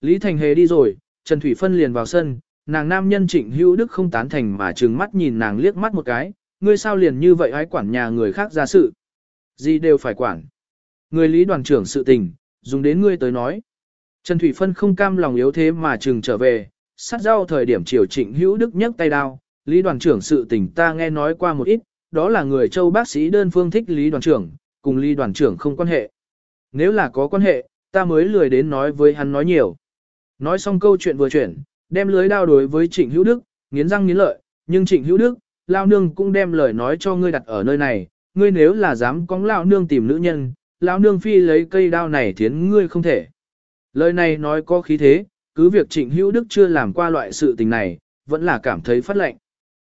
Lý Thành Hề đi rồi, Trần Thủy Phân liền vào sân, nàng nam nhân trịnh hữu đức không tán thành mà trừng mắt nhìn nàng liếc mắt một cái, ngươi sao liền như vậy hãy quản nhà người khác ra sự. Gì đều phải quản. Người lý đoàn trưởng sự tình, dùng đến ngươi tới nói. Trần Thủy Phân không cam lòng yếu thế mà trừng trở về, sát rau thời điểm chiều trịnh hữu đức nhấc tay đao, lý đoàn trưởng sự tình ta nghe nói qua một ít, đó là người châu bác sĩ đơn phương thích lý đoàn trưởng, cùng lý đoàn trưởng không quan hệ. Nếu là có quan hệ, ta mới lười đến nói với hắn nói nhiều. Nói xong câu chuyện vừa chuyển, đem lưới đao đối với Trịnh Hữu Đức, nghiến răng nghiến lợi, nhưng Trịnh Hữu Đức, lao nương cũng đem lời nói cho ngươi đặt ở nơi này, ngươi nếu là dám cóng lao nương tìm nữ nhân, lao nương phi lấy cây đao này thiến ngươi không thể. Lời này nói có khí thế, cứ việc Trịnh Hữu Đức chưa làm qua loại sự tình này, vẫn là cảm thấy phát lạnh.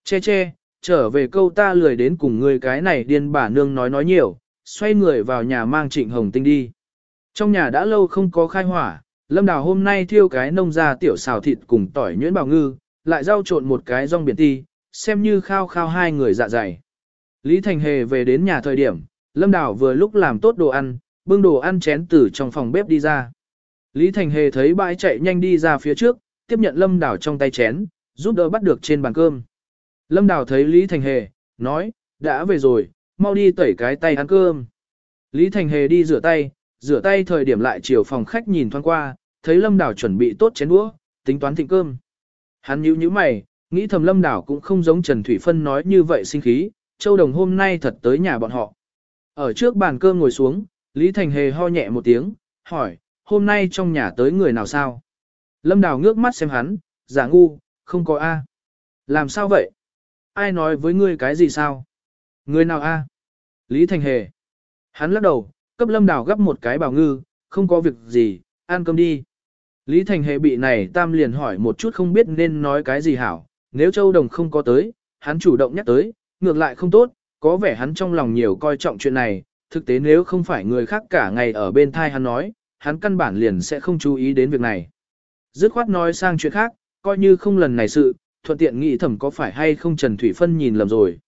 Che che, trở về câu ta lười đến cùng ngươi cái này điên bà nương nói nói nhiều, xoay người vào nhà mang Trịnh Hồng Tinh đi. Trong nhà đã lâu không có khai hỏa, Lâm Đào hôm nay thiêu cái nông ra tiểu xào thịt cùng tỏi nhuyễn bào ngư, lại rau trộn một cái rong biển ti, xem như khao khao hai người dạ dày. Lý Thành Hề về đến nhà thời điểm, Lâm Đào vừa lúc làm tốt đồ ăn, bưng đồ ăn chén từ trong phòng bếp đi ra. Lý Thành Hề thấy bãi chạy nhanh đi ra phía trước, tiếp nhận Lâm Đào trong tay chén, giúp đỡ bắt được trên bàn cơm. Lâm Đào thấy Lý Thành Hề, nói, đã về rồi, mau đi tẩy cái tay ăn cơm. Lý Thành Hề đi rửa tay, rửa tay thời điểm lại chiều phòng khách nhìn thoáng qua, thấy Lâm Đào chuẩn bị tốt chén đũa, tính toán thịnh cơm. Hắn nhíu nhíu mày, nghĩ thầm Lâm Đào cũng không giống Trần Thủy Phân nói như vậy sinh khí, Châu Đồng hôm nay thật tới nhà bọn họ. Ở trước bàn cơm ngồi xuống, Lý Thành Hề ho nhẹ một tiếng, hỏi, hôm nay trong nhà tới người nào sao? Lâm Đào ngước mắt xem hắn, giả ngu, không có A. Làm sao vậy? Ai nói với ngươi cái gì sao? Người nào A? Lý Thành Hề. Hắn lắc đầu, cấp lâm đào gấp một cái bào ngư, không có việc gì, ăn cơm đi. Lý Thành Hệ bị này tam liền hỏi một chút không biết nên nói cái gì hảo, nếu Châu Đồng không có tới, hắn chủ động nhắc tới, ngược lại không tốt, có vẻ hắn trong lòng nhiều coi trọng chuyện này, thực tế nếu không phải người khác cả ngày ở bên thai hắn nói, hắn căn bản liền sẽ không chú ý đến việc này. Dứt khoát nói sang chuyện khác, coi như không lần này sự, thuận tiện nghĩ thầm có phải hay không Trần Thủy Phân nhìn lầm rồi.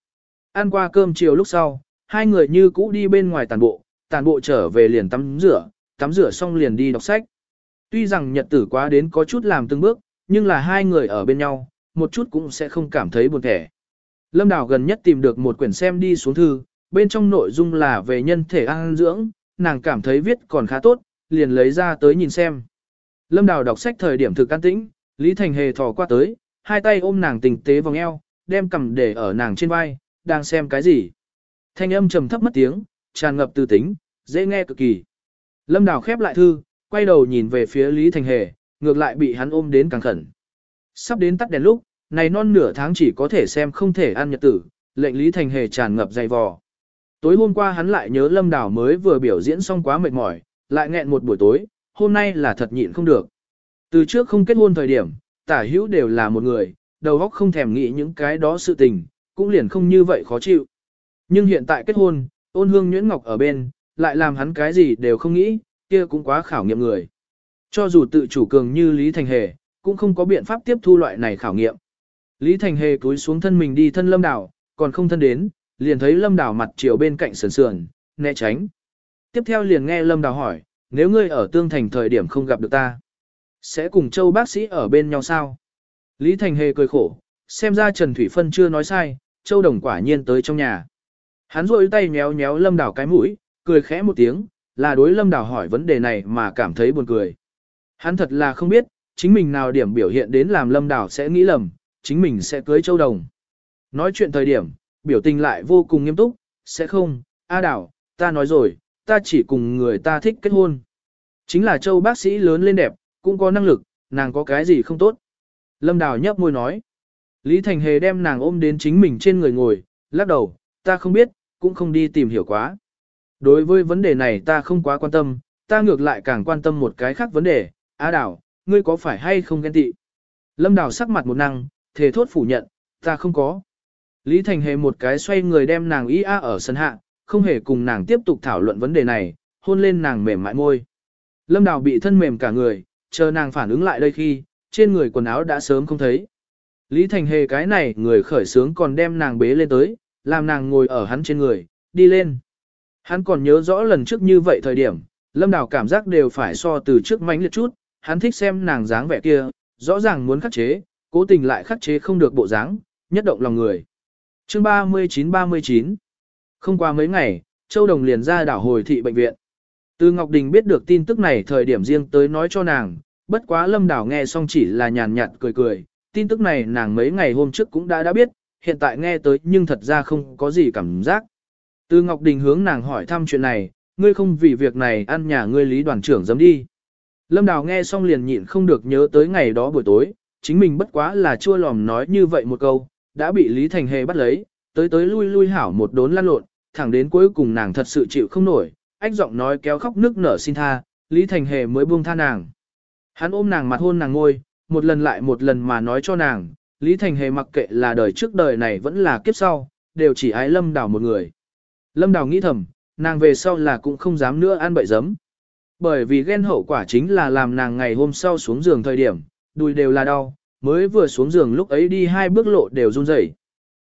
Ăn qua cơm chiều lúc sau, hai người như cũ đi bên ngoài tàn bộ, tàn bộ trở về liền tắm rửa, tắm rửa xong liền đi đọc sách. Tuy rằng nhật tử quá đến có chút làm từng bước, nhưng là hai người ở bên nhau, một chút cũng sẽ không cảm thấy buồn thẻ. Lâm Đào gần nhất tìm được một quyển xem đi xuống thư, bên trong nội dung là về nhân thể ăn dưỡng, nàng cảm thấy viết còn khá tốt, liền lấy ra tới nhìn xem. Lâm Đào đọc sách thời điểm thực an tĩnh, Lý Thành Hề thò qua tới, hai tay ôm nàng tình tế vòng eo, đem cầm để ở nàng trên vai, đang xem cái gì. Thanh âm trầm thấp mất tiếng, tràn ngập tư tính, dễ nghe cực kỳ. Lâm Đào khép lại thư, quay đầu nhìn về phía Lý Thành Hề, ngược lại bị hắn ôm đến càng khẩn. Sắp đến tắt đèn lúc, này non nửa tháng chỉ có thể xem không thể ăn nhật tử, lệnh Lý Thành Hề tràn ngập dày vò. Tối hôm qua hắn lại nhớ Lâm Đào mới vừa biểu diễn xong quá mệt mỏi, lại nghẹn một buổi tối, hôm nay là thật nhịn không được. Từ trước không kết hôn thời điểm, tả hữu đều là một người, đầu óc không thèm nghĩ những cái đó sự tình, cũng liền không như vậy khó chịu. Nhưng hiện tại kết hôn, ôn hương nhuyễn ngọc ở bên, lại làm hắn cái gì đều không nghĩ, kia cũng quá khảo nghiệm người. Cho dù tự chủ cường như Lý Thành Hề, cũng không có biện pháp tiếp thu loại này khảo nghiệm. Lý Thành Hề cúi xuống thân mình đi thân lâm đảo, còn không thân đến, liền thấy lâm đảo mặt chiều bên cạnh sườn sườn, né tránh. Tiếp theo liền nghe lâm đảo hỏi, nếu ngươi ở tương thành thời điểm không gặp được ta, sẽ cùng châu bác sĩ ở bên nhau sao? Lý Thành Hề cười khổ, xem ra Trần Thủy Phân chưa nói sai, châu đồng quả nhiên tới trong nhà. Hắn rôi tay nhéo nhéo lâm đảo cái mũi, cười khẽ một tiếng, là đối lâm đảo hỏi vấn đề này mà cảm thấy buồn cười. Hắn thật là không biết, chính mình nào điểm biểu hiện đến làm lâm đảo sẽ nghĩ lầm, chính mình sẽ cưới châu đồng. Nói chuyện thời điểm, biểu tình lại vô cùng nghiêm túc, sẽ không, A đảo, ta nói rồi, ta chỉ cùng người ta thích kết hôn. Chính là châu bác sĩ lớn lên đẹp, cũng có năng lực, nàng có cái gì không tốt. Lâm đảo nhấp môi nói. Lý Thành Hề đem nàng ôm đến chính mình trên người ngồi, lắc đầu, ta không biết, cũng không đi tìm hiểu quá. Đối với vấn đề này ta không quá quan tâm, ta ngược lại càng quan tâm một cái khác vấn đề, Á Đào, ngươi có phải hay không ghen tị? Lâm Đào sắc mặt một năng, thề thốt phủ nhận, ta không có. Lý Thành hề một cái xoay người đem nàng ý a ở sân hạ, không hề cùng nàng tiếp tục thảo luận vấn đề này, hôn lên nàng mềm mại môi. Lâm Đào bị thân mềm cả người, chờ nàng phản ứng lại đây khi, trên người quần áo đã sớm không thấy. Lý Thành hề cái này người khởi sướng còn đem nàng bế lên tới, làm nàng ngồi ở hắn trên người, đi lên. Hắn còn nhớ rõ lần trước như vậy thời điểm, Lâm Đào cảm giác đều phải so từ trước mánh liệt chút, hắn thích xem nàng dáng vẻ kia, rõ ràng muốn khắc chế, cố tình lại khắc chế không được bộ dáng, nhất động lòng người. Chương 39-39 Không qua mấy ngày, Châu Đồng liền ra đảo hồi thị bệnh viện. Từ Ngọc Đình biết được tin tức này thời điểm riêng tới nói cho nàng, bất quá Lâm Đảo nghe xong chỉ là nhàn nhạt cười cười, tin tức này nàng mấy ngày hôm trước cũng đã đã biết, hiện tại nghe tới nhưng thật ra không có gì cảm giác. Từ Ngọc Đình hướng nàng hỏi thăm chuyện này, ngươi không vì việc này ăn nhà ngươi lý đoàn trưởng dám đi. Lâm Đào nghe xong liền nhịn không được nhớ tới ngày đó buổi tối, chính mình bất quá là chua lòm nói như vậy một câu, đã bị Lý Thành Hề bắt lấy, tới tới lui lui hảo một đốn lăn lộn, thẳng đến cuối cùng nàng thật sự chịu không nổi, ách giọng nói kéo khóc nước nở xin tha, Lý Thành Hề mới buông tha nàng. Hắn ôm nàng mặt hôn nàng ngôi, một lần lại một lần mà nói cho nàng, Lý Thành Hề mặc kệ là đời trước đời này vẫn là kiếp sau, đều chỉ ái Lâm Đào một người. Lâm Đào nghĩ thầm, nàng về sau là cũng không dám nữa ăn bậy giấm. Bởi vì ghen hậu quả chính là làm nàng ngày hôm sau xuống giường thời điểm, đùi đều là đau, mới vừa xuống giường lúc ấy đi hai bước lộ đều run rẩy.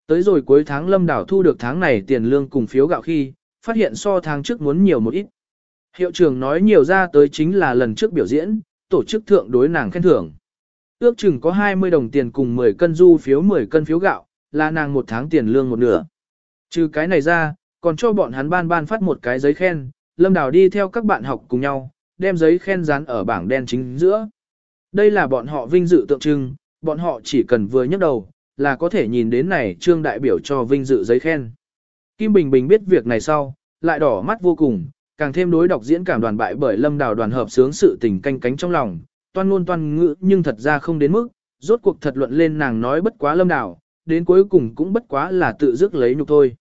Tới rồi cuối tháng Lâm Đào thu được tháng này tiền lương cùng phiếu gạo khi, phát hiện so tháng trước muốn nhiều một ít. Hiệu trưởng nói nhiều ra tới chính là lần trước biểu diễn, tổ chức thượng đối nàng khen thưởng. Ước chừng có 20 đồng tiền cùng 10 cân du phiếu 10 cân phiếu gạo, là nàng một tháng tiền lương một nửa. Trừ cái này ra, còn cho bọn hắn ban ban phát một cái giấy khen, Lâm Đào đi theo các bạn học cùng nhau, đem giấy khen dán ở bảng đen chính giữa. Đây là bọn họ vinh dự tượng trưng, bọn họ chỉ cần vừa nhấc đầu, là có thể nhìn đến này trương đại biểu cho vinh dự giấy khen. Kim Bình Bình biết việc này sau, lại đỏ mắt vô cùng, càng thêm đối đọc diễn cảm đoàn bại bởi Lâm Đào đoàn hợp sướng sự tình canh cánh trong lòng, toan ngôn toan ngữ nhưng thật ra không đến mức, rốt cuộc thật luận lên nàng nói bất quá Lâm đảo, đến cuối cùng cũng bất quá là tự dứt lấy nhục thôi.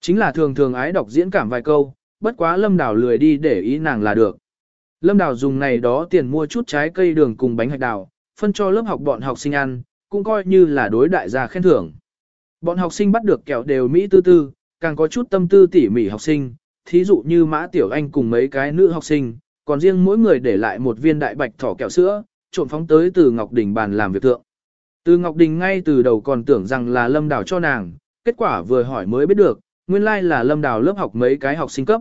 Chính là thường thường ái đọc diễn cảm vài câu, bất quá Lâm đảo lười đi để ý nàng là được. Lâm đảo dùng này đó tiền mua chút trái cây đường cùng bánh hạch đào, phân cho lớp học bọn học sinh ăn, cũng coi như là đối đại gia khen thưởng. Bọn học sinh bắt được kẹo đều Mỹ tư tư, càng có chút tâm tư tỉ mỉ học sinh, thí dụ như Mã Tiểu Anh cùng mấy cái nữ học sinh, còn riêng mỗi người để lại một viên đại bạch thỏ kẹo sữa, trộn phóng tới từ Ngọc Đình bàn làm việc thượng. Từ Ngọc Đình ngay từ đầu còn tưởng rằng là Lâm Đào cho nàng, kết quả vừa hỏi mới biết được, nguyên lai là Lâm Đào lớp học mấy cái học sinh cấp.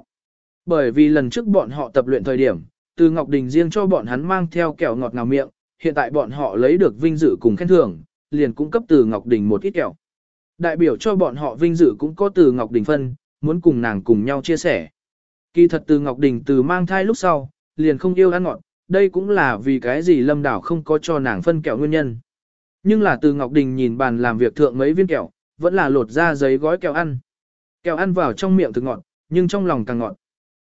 Bởi vì lần trước bọn họ tập luyện thời điểm, từ Ngọc Đình riêng cho bọn hắn mang theo kẹo ngọt ngào miệng, hiện tại bọn họ lấy được vinh dự cùng khen thưởng, liền cung cấp từ Ngọc Đình một ít kẹo. Đại biểu cho bọn họ vinh dự cũng có từ Ngọc Đình phân, muốn cùng nàng cùng nhau chia sẻ. Kỳ thật từ Ngọc Đình từ mang thai lúc sau, liền không yêu ăn ngọt, đây cũng là vì cái gì Lâm Đảo không có cho nàng phân kẹo nguyên nhân. Nhưng là từ Ngọc Đình nhìn bàn làm việc thượng mấy viên kẹo, vẫn là lột ra giấy gói kẹo ăn. Kẹo ăn vào trong miệng thực ngọt, nhưng trong lòng càng ngọt.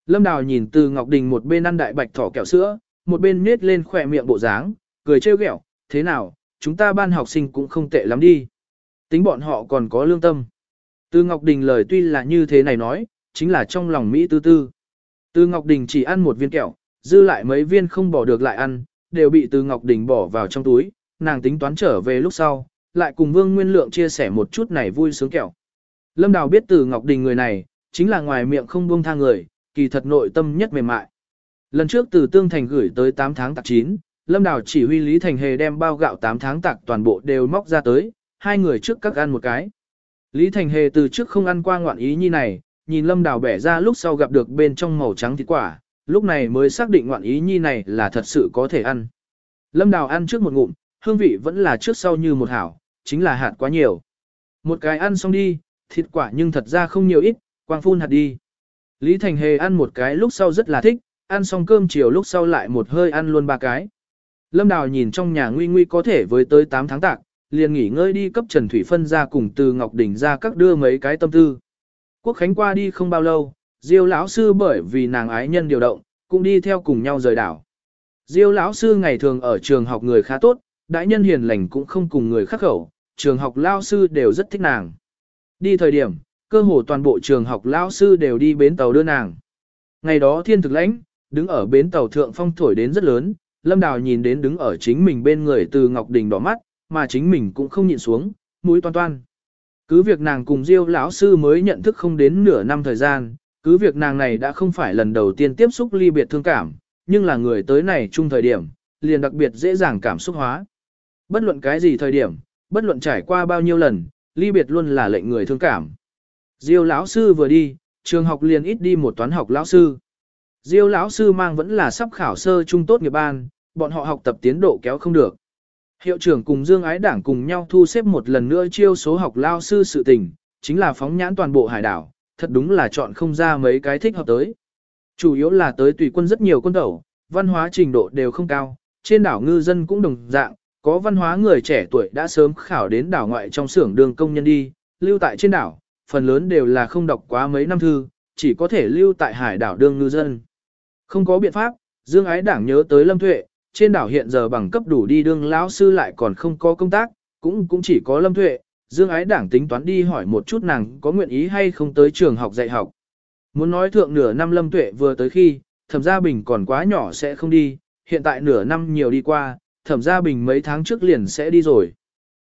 Lâm Đào nhìn từ Ngọc Đình một bên ăn đại bạch thỏ kẹo sữa, một bên nết lên khỏe miệng bộ dáng, cười trêu ghẹo, thế nào, chúng ta ban học sinh cũng không tệ lắm đi. Tính bọn họ còn có lương tâm. Từ Ngọc Đình lời tuy là như thế này nói, chính là trong lòng Mỹ tư tư. Từ Ngọc Đình chỉ ăn một viên kẹo, dư lại mấy viên không bỏ được lại ăn, đều bị Từ Ngọc Đình bỏ vào trong túi, nàng tính toán trở về lúc sau, lại cùng Vương Nguyên Lượng chia sẻ một chút này vui sướng kẹo. Lâm Đào biết Từ Ngọc Đình người này, chính là ngoài miệng không buông tha người, kỳ thật nội tâm nhất mềm mại. Lần trước từ Tương Thành gửi tới 8 tháng tạc 9, Lâm Đào chỉ huy Lý Thành Hề đem bao gạo 8 tháng tạc toàn bộ đều móc ra tới, hai người trước các ăn một cái. Lý Thành Hề từ trước không ăn qua ngoạn ý như này, nhìn Lâm Đào bẻ ra lúc sau gặp được bên trong màu trắng thịt quả, lúc này mới xác định ngoạn ý nhi này là thật sự có thể ăn. Lâm Đào ăn trước một ngụm, hương vị vẫn là trước sau như một hảo, chính là hạt quá nhiều. Một cái ăn xong đi, thịt quả nhưng thật ra không nhiều ít, quang phun hạt đi. Lý Thành Hề ăn một cái lúc sau rất là thích, ăn xong cơm chiều lúc sau lại một hơi ăn luôn ba cái. Lâm Đào nhìn trong nhà nguy nguy có thể với tới 8 tháng tạc, liền nghỉ ngơi đi cấp Trần Thủy Phân ra cùng từ Ngọc Đỉnh ra các đưa mấy cái tâm tư. Quốc Khánh qua đi không bao lâu, Diêu lão sư bởi vì nàng ái nhân điều động, cũng đi theo cùng nhau rời đảo. Diêu lão sư ngày thường ở trường học người khá tốt, đại nhân hiền lành cũng không cùng người khắc khẩu, trường học lão sư đều rất thích nàng. Đi thời điểm, cơ hồ toàn bộ trường học lão sư đều đi bến tàu đưa nàng. Ngày đó thiên thực lãnh, đứng ở bến tàu thượng phong thổi đến rất lớn, Lâm Đào nhìn đến đứng ở chính mình bên người từ Ngọc Đình đỏ mắt, mà chính mình cũng không nhịn xuống, mũi toan toan. Cứ việc nàng cùng Diêu lão sư mới nhận thức không đến nửa năm thời gian, cứ việc nàng này đã không phải lần đầu tiên tiếp xúc ly biệt thương cảm, nhưng là người tới này chung thời điểm, liền đặc biệt dễ dàng cảm xúc hóa. Bất luận cái gì thời điểm, bất luận trải qua bao nhiêu lần, ly biệt luôn là lệnh người thương cảm. Diêu lão sư vừa đi, trường học liền ít đi một toán học lão sư. Diêu lão sư mang vẫn là sắp khảo sơ trung tốt nghiệp ban, bọn họ học tập tiến độ kéo không được. Hiệu trưởng cùng Dương Ái Đảng cùng nhau thu xếp một lần nữa chiêu số học lao sư sự tình, chính là phóng nhãn toàn bộ hải đảo, thật đúng là chọn không ra mấy cái thích hợp tới. Chủ yếu là tới tùy quân rất nhiều quân tẩu, văn hóa trình độ đều không cao, trên đảo ngư dân cũng đồng dạng, có văn hóa người trẻ tuổi đã sớm khảo đến đảo ngoại trong xưởng đường công nhân đi, lưu tại trên đảo, phần lớn đều là không đọc quá mấy năm thư, chỉ có thể lưu tại hải đảo đương ngư dân. Không có biện pháp, Dương Ái Đảng nhớ tới Lâm Thuệ, trên đảo hiện giờ bằng cấp đủ đi đương lão sư lại còn không có công tác, cũng cũng chỉ có Lâm Thuệ, Dương Ái Đảng tính toán đi hỏi một chút nàng có nguyện ý hay không tới trường học dạy học. Muốn nói thượng nửa năm Lâm Tuệ vừa tới khi, Thẩm Gia Bình còn quá nhỏ sẽ không đi, hiện tại nửa năm nhiều đi qua, Thẩm Gia Bình mấy tháng trước liền sẽ đi rồi.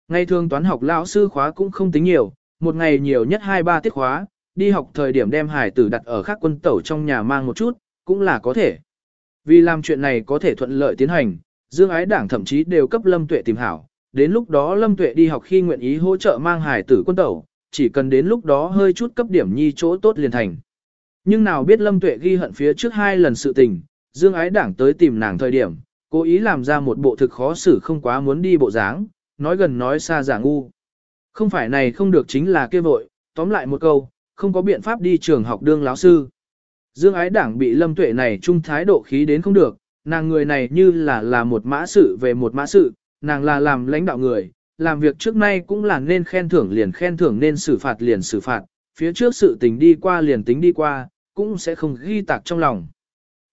Ngày thường toán học lão sư khóa cũng không tính nhiều, một ngày nhiều nhất 2-3 tiết khóa, đi học thời điểm đem hải tử đặt ở khác quân tẩu trong nhà mang một chút, cũng là có thể. Vì làm chuyện này có thể thuận lợi tiến hành, Dương Ái Đảng thậm chí đều cấp Lâm Tuệ tìm hảo, đến lúc đó Lâm Tuệ đi học khi nguyện ý hỗ trợ mang hải tử quân tẩu, chỉ cần đến lúc đó hơi chút cấp điểm nhi chỗ tốt liền thành. Nhưng nào biết Lâm Tuệ ghi hận phía trước hai lần sự tình, Dương Ái Đảng tới tìm nàng thời điểm, cố ý làm ra một bộ thực khó xử không quá muốn đi bộ dáng, nói gần nói xa giả ngu. Không phải này không được chính là kia vội, tóm lại một câu, không có biện pháp đi trường học đương láo sư. Dương ái đảng bị lâm tuệ này trung thái độ khí đến không được, nàng người này như là là một mã sự về một mã sự, nàng là làm lãnh đạo người, làm việc trước nay cũng là nên khen thưởng liền khen thưởng nên xử phạt liền xử phạt, phía trước sự tình đi qua liền tính đi qua, cũng sẽ không ghi tạc trong lòng.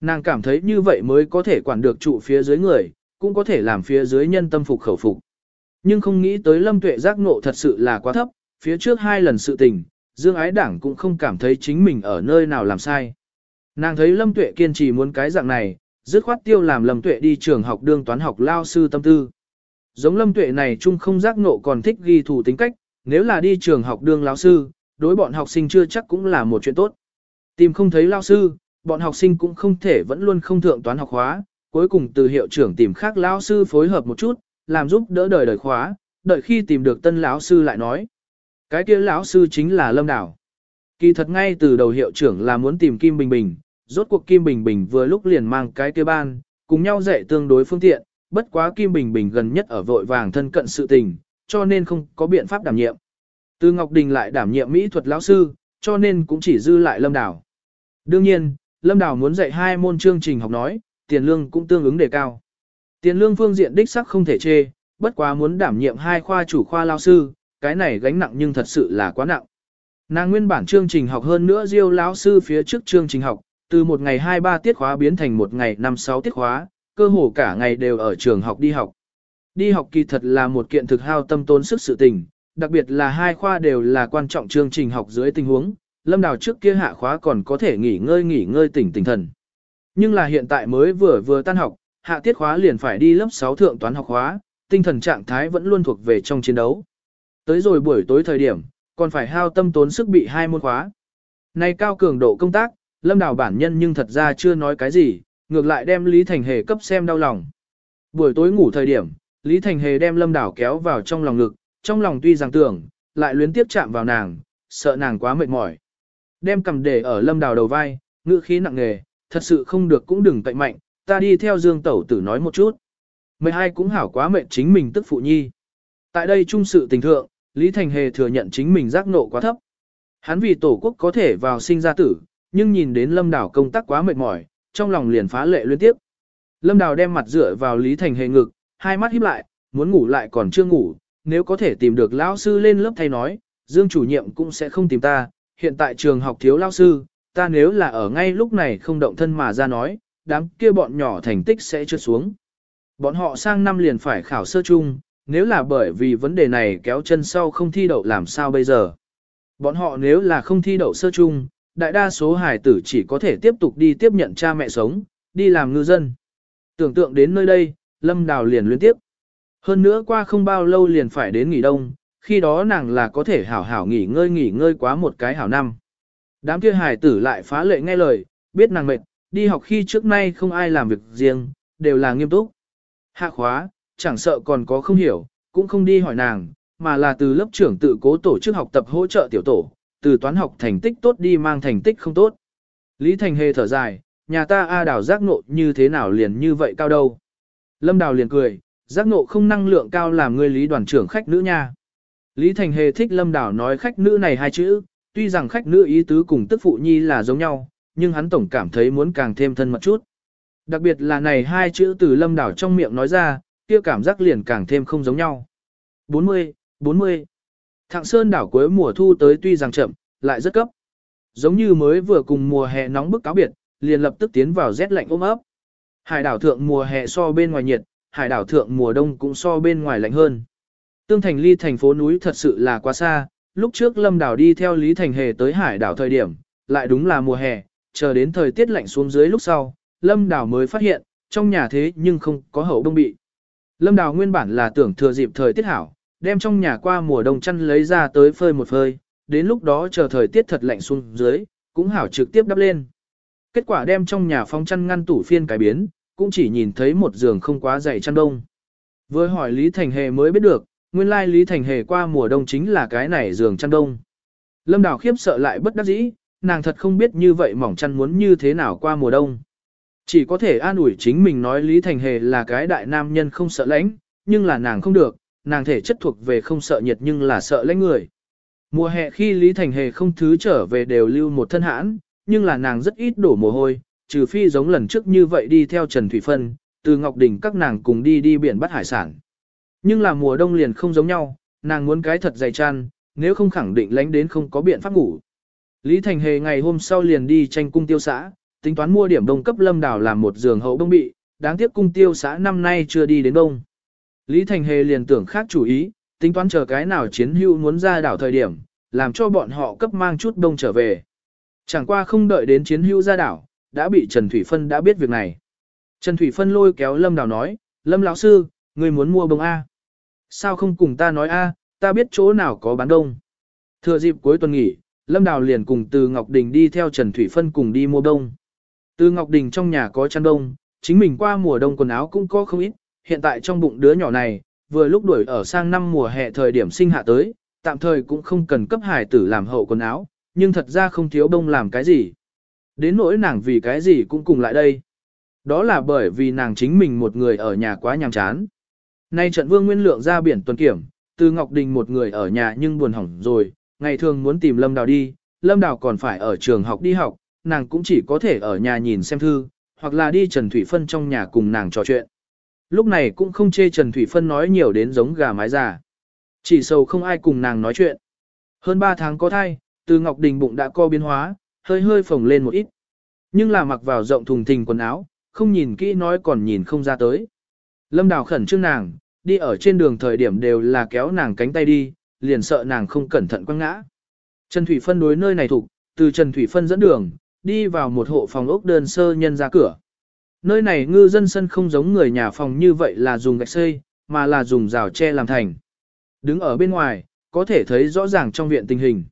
Nàng cảm thấy như vậy mới có thể quản được trụ phía dưới người, cũng có thể làm phía dưới nhân tâm phục khẩu phục. Nhưng không nghĩ tới lâm tuệ giác ngộ thật sự là quá thấp, phía trước hai lần sự tình, Dương Ái Đảng cũng không cảm thấy chính mình ở nơi nào làm sai. Nàng thấy Lâm Tuệ kiên trì muốn cái dạng này, dứt khoát tiêu làm Lâm Tuệ đi trường học đương toán học lao sư tâm tư. Giống Lâm Tuệ này chung không giác nộ còn thích ghi thủ tính cách, nếu là đi trường học đương lao sư, đối bọn học sinh chưa chắc cũng là một chuyện tốt. Tìm không thấy lao sư, bọn học sinh cũng không thể vẫn luôn không thượng toán học khóa, cuối cùng từ hiệu trưởng tìm khác lao sư phối hợp một chút, làm giúp đỡ đời đời khóa, đợi khi tìm được tân lão sư lại nói. Cái kia lão sư chính là Lâm Đảo. Kỳ thật ngay từ đầu hiệu trưởng là muốn tìm Kim Bình Bình, rốt cuộc Kim Bình Bình vừa lúc liền mang cái kia ban, cùng nhau dạy tương đối phương tiện, bất quá Kim Bình Bình gần nhất ở vội vàng thân cận sự tình, cho nên không có biện pháp đảm nhiệm. Từ Ngọc Đình lại đảm nhiệm mỹ thuật lão sư, cho nên cũng chỉ dư lại Lâm Đào. Đương nhiên, Lâm Đào muốn dạy hai môn chương trình học nói, tiền lương cũng tương ứng đề cao. Tiền lương phương diện đích sắc không thể chê, bất quá muốn đảm nhiệm hai khoa chủ khoa lao sư, cái này gánh nặng nhưng thật sự là quá nặng. Nàng nguyên bản chương trình học hơn nữa Diêu lão sư phía trước chương trình học, từ một ngày 2-3 tiết khóa biến thành một ngày 5-6 tiết khóa, cơ hồ cả ngày đều ở trường học đi học. Đi học kỳ thật là một kiện thực hao tâm tốn sức sự tình, đặc biệt là hai khoa đều là quan trọng chương trình học dưới tình huống, lâm đào trước kia hạ khóa còn có thể nghỉ ngơi nghỉ ngơi tỉnh tỉnh thần. Nhưng là hiện tại mới vừa vừa tan học, hạ tiết khóa liền phải đi lớp 6 thượng toán học khóa, tinh thần trạng thái vẫn luôn thuộc về trong chiến đấu. Tới rồi buổi tối thời điểm, còn phải hao tâm tốn sức bị hai môn khóa. Này cao cường độ công tác, lâm đào bản nhân nhưng thật ra chưa nói cái gì, ngược lại đem Lý Thành Hề cấp xem đau lòng. Buổi tối ngủ thời điểm, Lý Thành Hề đem lâm Đảo kéo vào trong lòng ngực, trong lòng tuy rằng tưởng, lại luyến tiếp chạm vào nàng, sợ nàng quá mệt mỏi. Đem cầm để ở lâm Đảo đầu vai, ngữ khí nặng nề, thật sự không được cũng đừng cậy mạnh, ta đi theo Dương Tẩu tử nói một chút. Mười hai cũng hảo quá mệt chính mình tức phụ nhi. Tại đây trung sự tình thượng, Lý Thành Hề thừa nhận chính mình giác nộ quá thấp. Hắn vì tổ quốc có thể vào sinh ra tử, nhưng nhìn đến Lâm Đảo công tác quá mệt mỏi, trong lòng liền phá lệ liên tiếp. Lâm Đào đem mặt dựa vào Lý Thành Hề ngực, hai mắt híp lại, muốn ngủ lại còn chưa ngủ, nếu có thể tìm được lão sư lên lớp thay nói, Dương chủ nhiệm cũng sẽ không tìm ta, hiện tại trường học thiếu lão sư, ta nếu là ở ngay lúc này không động thân mà ra nói, đám kia bọn nhỏ thành tích sẽ trượt xuống. Bọn họ sang năm liền phải khảo sơ chung, nếu là bởi vì vấn đề này kéo chân sau không thi đậu làm sao bây giờ. Bọn họ nếu là không thi đậu sơ chung, đại đa số hải tử chỉ có thể tiếp tục đi tiếp nhận cha mẹ sống, đi làm ngư dân. Tưởng tượng đến nơi đây, Lâm Đào liền liên tiếp. Hơn nữa qua không bao lâu liền phải đến nghỉ đông, khi đó nàng là có thể hảo hảo nghỉ ngơi nghỉ ngơi quá một cái hảo năm. Đám kia hải tử lại phá lệ nghe lời, biết nàng mệt, đi học khi trước nay không ai làm việc riêng, đều là nghiêm túc. Hạ khóa, chẳng sợ còn có không hiểu, cũng không đi hỏi nàng, mà là từ lớp trưởng tự cố tổ chức học tập hỗ trợ tiểu tổ, từ toán học thành tích tốt đi mang thành tích không tốt. Lý Thành Hề thở dài, nhà ta A đào giác nộ như thế nào liền như vậy cao đâu. Lâm Đào liền cười, giác ngộ không năng lượng cao làm người lý đoàn trưởng khách nữ nha. Lý Thành Hề thích Lâm Đào nói khách nữ này hai chữ, tuy rằng khách nữ ý tứ cùng tức phụ nhi là giống nhau, nhưng hắn tổng cảm thấy muốn càng thêm thân mật chút. Đặc biệt là này hai chữ từ Lâm Đào trong miệng nói ra, kia cảm giác liền càng thêm không giống nhau. 40, 40. Thạng Sơn đảo cuối mùa thu tới tuy rằng chậm, lại rất cấp. Giống như mới vừa cùng mùa hè nóng bức cáo biệt, liền lập tức tiến vào rét lạnh ôm ấp. Hải đảo thượng mùa hè so bên ngoài nhiệt, hải đảo thượng mùa đông cũng so bên ngoài lạnh hơn. Tương Thành ly thành phố núi thật sự là quá xa, lúc trước Lâm Đảo đi theo Lý Thành Hề tới hải đảo thời điểm, lại đúng là mùa hè, chờ đến thời tiết lạnh xuống dưới lúc sau, Lâm Đảo mới phát hiện, trong nhà thế nhưng không có hậu đông bị. Lâm Đảo nguyên bản là tưởng thừa dịp thời tiết hảo, đem trong nhà qua mùa đông chăn lấy ra tới phơi một phơi, đến lúc đó chờ thời tiết thật lạnh xuống dưới, cũng hảo trực tiếp đắp lên. Kết quả đem trong nhà phong chăn ngăn tủ phiên cải biến, cũng chỉ nhìn thấy một giường không quá dày chăn đông. Vừa hỏi Lý Thành Hề mới biết được, nguyên lai Lý Thành Hề qua mùa đông chính là cái này giường chăn đông. Lâm Đào khiếp sợ lại bất đắc dĩ, nàng thật không biết như vậy mỏng chăn muốn như thế nào qua mùa đông. Chỉ có thể an ủi chính mình nói Lý Thành Hề là cái đại nam nhân không sợ lãnh, nhưng là nàng không được, nàng thể chất thuộc về không sợ nhiệt nhưng là sợ lấy người. Mùa hè khi Lý Thành Hề không thứ trở về đều lưu một thân hãn, nhưng là nàng rất ít đổ mồ hôi, trừ phi giống lần trước như vậy đi theo Trần Thủy Phân, từ Ngọc Đình các nàng cùng đi đi biển bắt hải sản. Nhưng là mùa đông liền không giống nhau, nàng muốn cái thật dày chăn, nếu không khẳng định lánh đến không có biện pháp ngủ. Lý Thành Hề ngày hôm sau liền đi tranh cung tiêu xã, tính toán mua điểm đông cấp lâm đảo làm một giường hậu đông bị, đáng tiếc cung tiêu xã năm nay chưa đi đến đông. Lý Thành Hề liền tưởng khác chủ ý, tính toán chờ cái nào chiến hữu muốn ra đảo thời điểm, làm cho bọn họ cấp mang chút đông trở về. Chẳng qua không đợi đến chiến hữu ra đảo, đã bị Trần Thủy Phân đã biết việc này. Trần Thủy Phân lôi kéo Lâm Đào nói, Lâm lão sư, người muốn mua bông A. Sao không cùng ta nói A, ta biết chỗ nào có bán đông. Thừa dịp cuối tuần nghỉ, Lâm Đào liền cùng từ Ngọc Đình đi theo Trần Thủy Phân cùng đi mua đông. Từ Ngọc Đình trong nhà có chăn đông, chính mình qua mùa đông quần áo cũng có không ít, hiện tại trong bụng đứa nhỏ này, vừa lúc đuổi ở sang năm mùa hè thời điểm sinh hạ tới, tạm thời cũng không cần cấp hải tử làm hậu quần áo, nhưng thật ra không thiếu đông làm cái gì. Đến nỗi nàng vì cái gì cũng cùng lại đây. Đó là bởi vì nàng chính mình một người ở nhà quá nhàm chán. Nay trận vương nguyên lượng ra biển tuần kiểm, từ Ngọc Đình một người ở nhà nhưng buồn hỏng rồi, ngày thường muốn tìm Lâm Đào đi, Lâm Đào còn phải ở trường học đi học, nàng cũng chỉ có thể ở nhà nhìn xem thư, hoặc là đi Trần Thủy Phân trong nhà cùng nàng trò chuyện. Lúc này cũng không chê Trần Thủy Phân nói nhiều đến giống gà mái già. Chỉ sâu không ai cùng nàng nói chuyện. Hơn 3 tháng có thai, từ Ngọc Đình bụng đã co biến hóa, hơi hơi phồng lên một ít. Nhưng là mặc vào rộng thùng thình quần áo, không nhìn kỹ nói còn nhìn không ra tới. Lâm Đào khẩn trương nàng, đi ở trên đường thời điểm đều là kéo nàng cánh tay đi, liền sợ nàng không cẩn thận quăng ngã. Trần Thủy Phân đối nơi này thuộc, từ Trần Thủy Phân dẫn đường, đi vào một hộ phòng ốc đơn sơ nhân ra cửa. Nơi này ngư dân sân không giống người nhà phòng như vậy là dùng gạch xây, mà là dùng rào tre làm thành. Đứng ở bên ngoài, có thể thấy rõ ràng trong viện tình hình.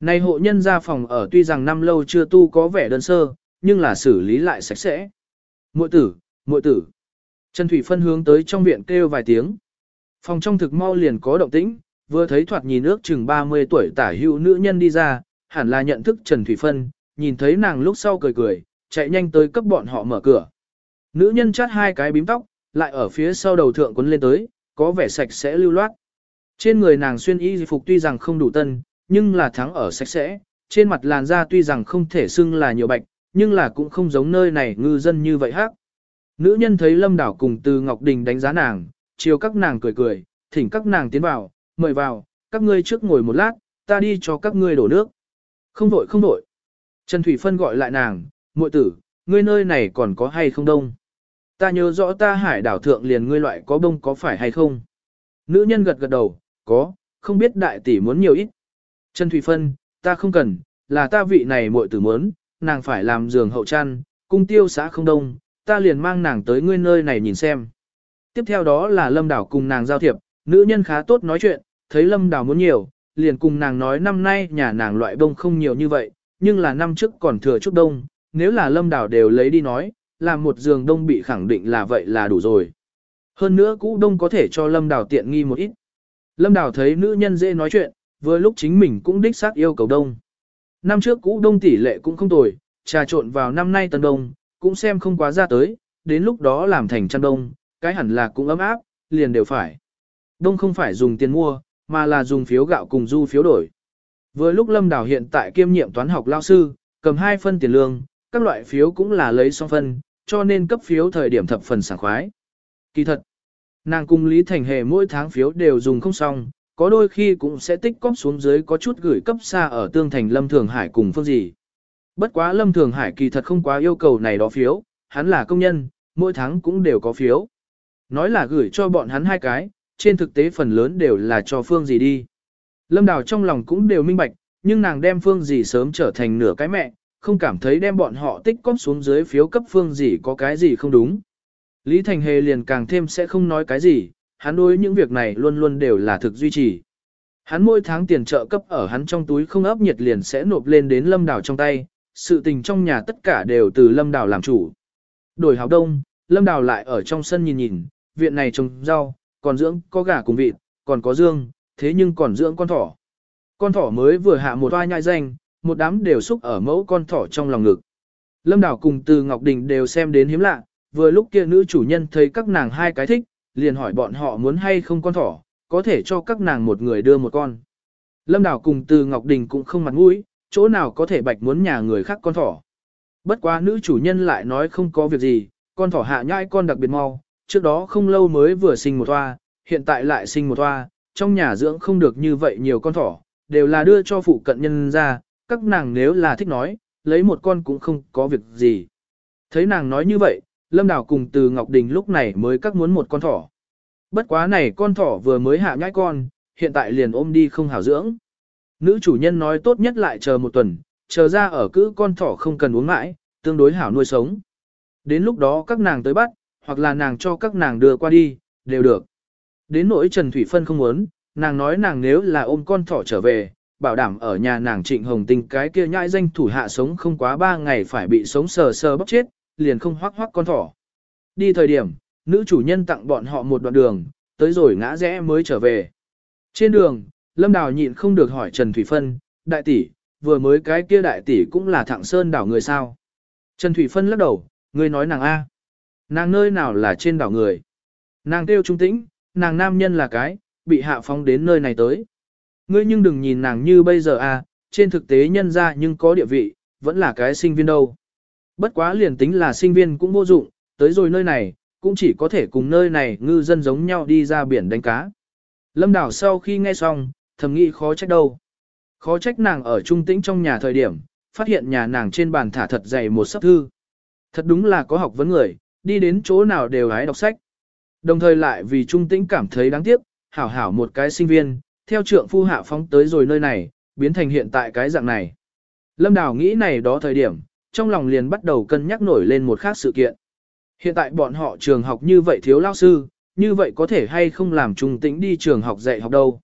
Này hộ nhân ra phòng ở tuy rằng năm lâu chưa tu có vẻ đơn sơ, nhưng là xử lý lại sạch sẽ. Muội tử, muội tử. Trần Thủy Phân hướng tới trong viện kêu vài tiếng. Phòng trong thực mau liền có động tĩnh, vừa thấy thoạt nhìn ước chừng 30 tuổi tả hữu nữ nhân đi ra, hẳn là nhận thức Trần Thủy Phân, nhìn thấy nàng lúc sau cười cười, chạy nhanh tới cấp bọn họ mở cửa. Nữ nhân chát hai cái bím tóc, lại ở phía sau đầu thượng quấn lên tới, có vẻ sạch sẽ lưu loát. Trên người nàng xuyên y phục tuy rằng không đủ tân, nhưng là thắng ở sạch sẽ, trên mặt làn da tuy rằng không thể xưng là nhiều bạch, nhưng là cũng không giống nơi này ngư dân như vậy hát. Nữ nhân thấy Lâm Đảo cùng từ Ngọc Đình đánh giá nàng, chiều các nàng cười cười, thỉnh các nàng tiến vào, mời vào, các ngươi trước ngồi một lát, ta đi cho các ngươi đổ nước. Không vội không vội. Trần Thủy Phân gọi lại nàng, muội tử, ngươi nơi này còn có hay không đông? Ta nhớ rõ ta hải đảo thượng liền ngươi loại có bông có phải hay không? Nữ nhân gật gật đầu, có, không biết đại tỷ muốn nhiều ít. Trần Thủy Phân, ta không cần, là ta vị này muội tử muốn, nàng phải làm giường hậu chăn, cung tiêu xã không đông, ta liền mang nàng tới ngươi nơi này nhìn xem. Tiếp theo đó là Lâm Đảo cùng nàng giao thiệp, nữ nhân khá tốt nói chuyện, thấy Lâm Đảo muốn nhiều, liền cùng nàng nói năm nay nhà nàng loại đông không nhiều như vậy, nhưng là năm trước còn thừa chút đông, nếu là Lâm Đảo đều lấy đi nói, làm một giường đông bị khẳng định là vậy là đủ rồi. Hơn nữa cũ đông có thể cho Lâm Đảo tiện nghi một ít. Lâm Đảo thấy nữ nhân dễ nói chuyện, vừa lúc chính mình cũng đích xác yêu cầu đông. Năm trước cũ đông tỷ lệ cũng không tồi, trà trộn vào năm nay tân đông, cũng xem không quá ra tới, đến lúc đó làm thành chăn đông, cái hẳn là cũng ấm áp, liền đều phải. Đông không phải dùng tiền mua, mà là dùng phiếu gạo cùng du phiếu đổi. Vừa lúc Lâm Đào hiện tại kiêm nhiệm toán học lao sư, cầm 2 phân tiền lương, các loại phiếu cũng là lấy xong phân, cho nên cấp phiếu thời điểm thập phần sảng khoái. Kỳ thật, nàng cùng Lý Thành Hề mỗi tháng phiếu đều dùng không xong, có đôi khi cũng sẽ tích cóp xuống dưới có chút gửi cấp xa ở tương thành Lâm Thường Hải cùng phương gì. Bất quá Lâm Thường Hải kỳ thật không quá yêu cầu này đó phiếu, hắn là công nhân, mỗi tháng cũng đều có phiếu. Nói là gửi cho bọn hắn hai cái, trên thực tế phần lớn đều là cho phương gì đi. Lâm Đào trong lòng cũng đều minh bạch, nhưng nàng đem phương gì sớm trở thành nửa cái mẹ, không cảm thấy đem bọn họ tích cóp xuống dưới phiếu cấp phương gì có cái gì không đúng. Lý Thành Hề liền càng thêm sẽ không nói cái gì, hắn đối những việc này luôn luôn đều là thực duy trì. Hắn mỗi tháng tiền trợ cấp ở hắn trong túi không ấp nhiệt liền sẽ nộp lên đến Lâm Đào trong tay, sự tình trong nhà tất cả đều từ Lâm Đào làm chủ. Đổi hào đông, Lâm Đào lại ở trong sân nhìn nhìn, viện này trồng rau, còn dưỡng có gà cùng vịt, còn có dương, thế nhưng còn dưỡng con thỏ. Con thỏ mới vừa hạ một oai nhai danh, một đám đều xúc ở mẫu con thỏ trong lòng ngực. Lâm Đào cùng từ Ngọc Đình đều xem đến hiếm lạ, vừa lúc kia nữ chủ nhân thấy các nàng hai cái thích, liền hỏi bọn họ muốn hay không con thỏ, có thể cho các nàng một người đưa một con. Lâm Đào cùng từ Ngọc Đình cũng không mặt mũi, chỗ nào có thể bạch muốn nhà người khác con thỏ. Bất quá nữ chủ nhân lại nói không có việc gì, con thỏ hạ nhãi con đặc biệt mau, trước đó không lâu mới vừa sinh một toa, hiện tại lại sinh một toa, trong nhà dưỡng không được như vậy nhiều con thỏ, đều là đưa cho phụ cận nhân ra, các nàng nếu là thích nói, lấy một con cũng không có việc gì. Thấy nàng nói như vậy, Lâm Đào cùng từ Ngọc Đình lúc này mới các muốn một con thỏ. Bất quá này con thỏ vừa mới hạ nhãi con, hiện tại liền ôm đi không hảo dưỡng. Nữ chủ nhân nói tốt nhất lại chờ một tuần, chờ ra ở cữ con thỏ không cần uống mãi, tương đối hảo nuôi sống. Đến lúc đó các nàng tới bắt, hoặc là nàng cho các nàng đưa qua đi, đều được. Đến nỗi Trần Thủy Phân không muốn, nàng nói nàng nếu là ôm con thỏ trở về, bảo đảm ở nhà nàng trịnh hồng tình cái kia nhãi danh thủ hạ sống không quá ba ngày phải bị sống sờ sờ bóc chết, liền không hoác hoác con thỏ. Đi thời điểm, nữ chủ nhân tặng bọn họ một đoạn đường, tới rồi ngã rẽ mới trở về. Trên đường, Lâm Đào nhịn không được hỏi Trần Thủy Phân, đại tỷ, vừa mới cái kia đại tỷ cũng là thẳng sơn đảo người sao. Trần Thủy Phân lắc đầu, người nói nàng A. Nàng nơi nào là trên đảo người. Nàng kêu trung tĩnh, nàng nam nhân là cái, bị hạ phóng đến nơi này tới. Ngươi nhưng đừng nhìn nàng như bây giờ a, trên thực tế nhân ra nhưng có địa vị, vẫn là cái sinh viên đâu. Bất quá liền tính là sinh viên cũng vô dụng, tới rồi nơi này, cũng chỉ có thể cùng nơi này ngư dân giống nhau đi ra biển đánh cá. Lâm Đảo sau khi nghe xong, thầm nghĩ khó trách đâu. Khó trách nàng ở trung tĩnh trong nhà thời điểm, phát hiện nhà nàng trên bàn thả thật dày một sấp thư. Thật đúng là có học vấn người, đi đến chỗ nào đều hái đọc sách. Đồng thời lại vì trung tĩnh cảm thấy đáng tiếc, hảo hảo một cái sinh viên, theo trượng phu hạ phóng tới rồi nơi này, biến thành hiện tại cái dạng này. Lâm Đào nghĩ này đó thời điểm, trong lòng liền bắt đầu cân nhắc nổi lên một khác sự kiện. Hiện tại bọn họ trường học như vậy thiếu lao sư, như vậy có thể hay không làm trung tĩnh đi trường học dạy học đâu.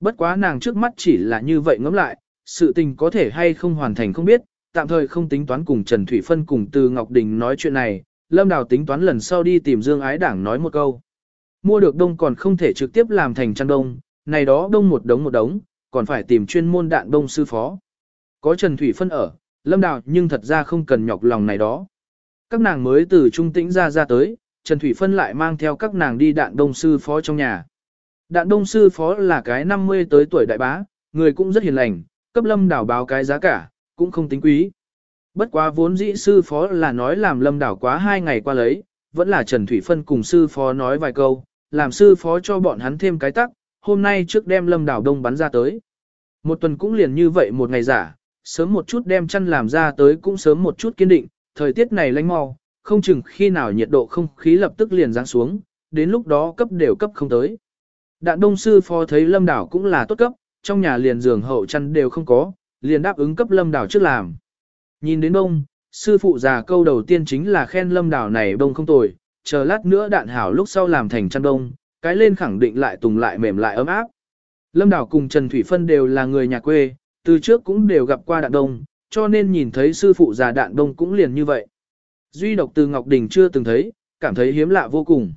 Bất quá nàng trước mắt chỉ là như vậy ngẫm lại, sự tình có thể hay không hoàn thành không biết, tạm thời không tính toán cùng Trần Thủy Phân cùng Từ Ngọc Đình nói chuyện này, Lâm Đào tính toán lần sau đi tìm Dương Ái Đảng nói một câu. Mua được đông còn không thể trực tiếp làm thành chăn đông, này đó đông một đống một đống, còn phải tìm chuyên môn đạn đông sư phó. Có Trần Thủy Phân ở, Lâm Đào nhưng thật ra không cần nhọc lòng này đó. Các nàng mới từ trung tĩnh ra ra tới, Trần Thủy Phân lại mang theo các nàng đi đạn đông sư phó trong nhà. Đạn đông sư phó là cái 50 tới tuổi đại bá, người cũng rất hiền lành, cấp Lâm Đào báo cái giá cả, cũng không tính quý. Bất quá vốn dĩ sư phó là nói làm Lâm Đào quá hai ngày qua lấy, vẫn là Trần Thủy Phân cùng sư phó nói vài câu, làm sư phó cho bọn hắn thêm cái tắc, hôm nay trước đem lâm đảo đông bắn ra tới. Một tuần cũng liền như vậy một ngày giả, sớm một chút đem chăn làm ra tới cũng sớm một chút kiên định, thời tiết này lạnh mau, không chừng khi nào nhiệt độ không khí lập tức liền giáng xuống, đến lúc đó cấp đều cấp không tới. Đạn đông sư phó thấy lâm đảo cũng là tốt cấp, trong nhà liền giường hậu chăn đều không có, liền đáp ứng cấp lâm đảo trước làm. Nhìn đến đông, sư phụ già câu đầu tiên chính là khen lâm đảo này đông không tồi, chờ lát nữa đạn hảo lúc sau làm thành chăn đông, cái lên khẳng định lại tùng lại mềm lại ấm áp. Lâm Đảo cùng Trần Thủy Phân đều là người nhà quê, từ trước cũng đều gặp qua đạn đông, cho nên nhìn thấy sư phụ già đạn đông cũng liền như vậy. Duy độc từ Ngọc Đình chưa từng thấy, cảm thấy hiếm lạ vô cùng.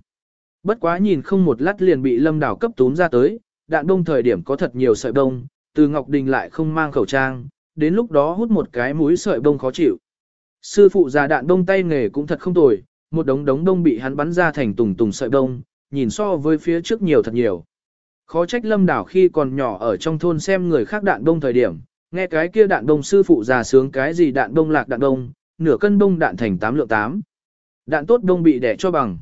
Bất quá nhìn không một lát liền bị Lâm Đảo cấp tún ra tới, đạn đông thời điểm có thật nhiều sợi bông, từ Ngọc Đình lại không mang khẩu trang, đến lúc đó hút một cái mũi sợi bông khó chịu. Sư phụ già đạn đông tay nghề cũng thật không tồi, một đống đống đông bị hắn bắn ra thành tùng tùng sợi đông, nhìn so với phía trước nhiều thật nhiều. Khó trách lâm đảo khi còn nhỏ ở trong thôn xem người khác đạn đông thời điểm, nghe cái kia đạn đông sư phụ già sướng cái gì đạn đông lạc đạn đông, nửa cân đông đạn thành 8 lượng 8. Đạn tốt đông bị đẻ cho bằng.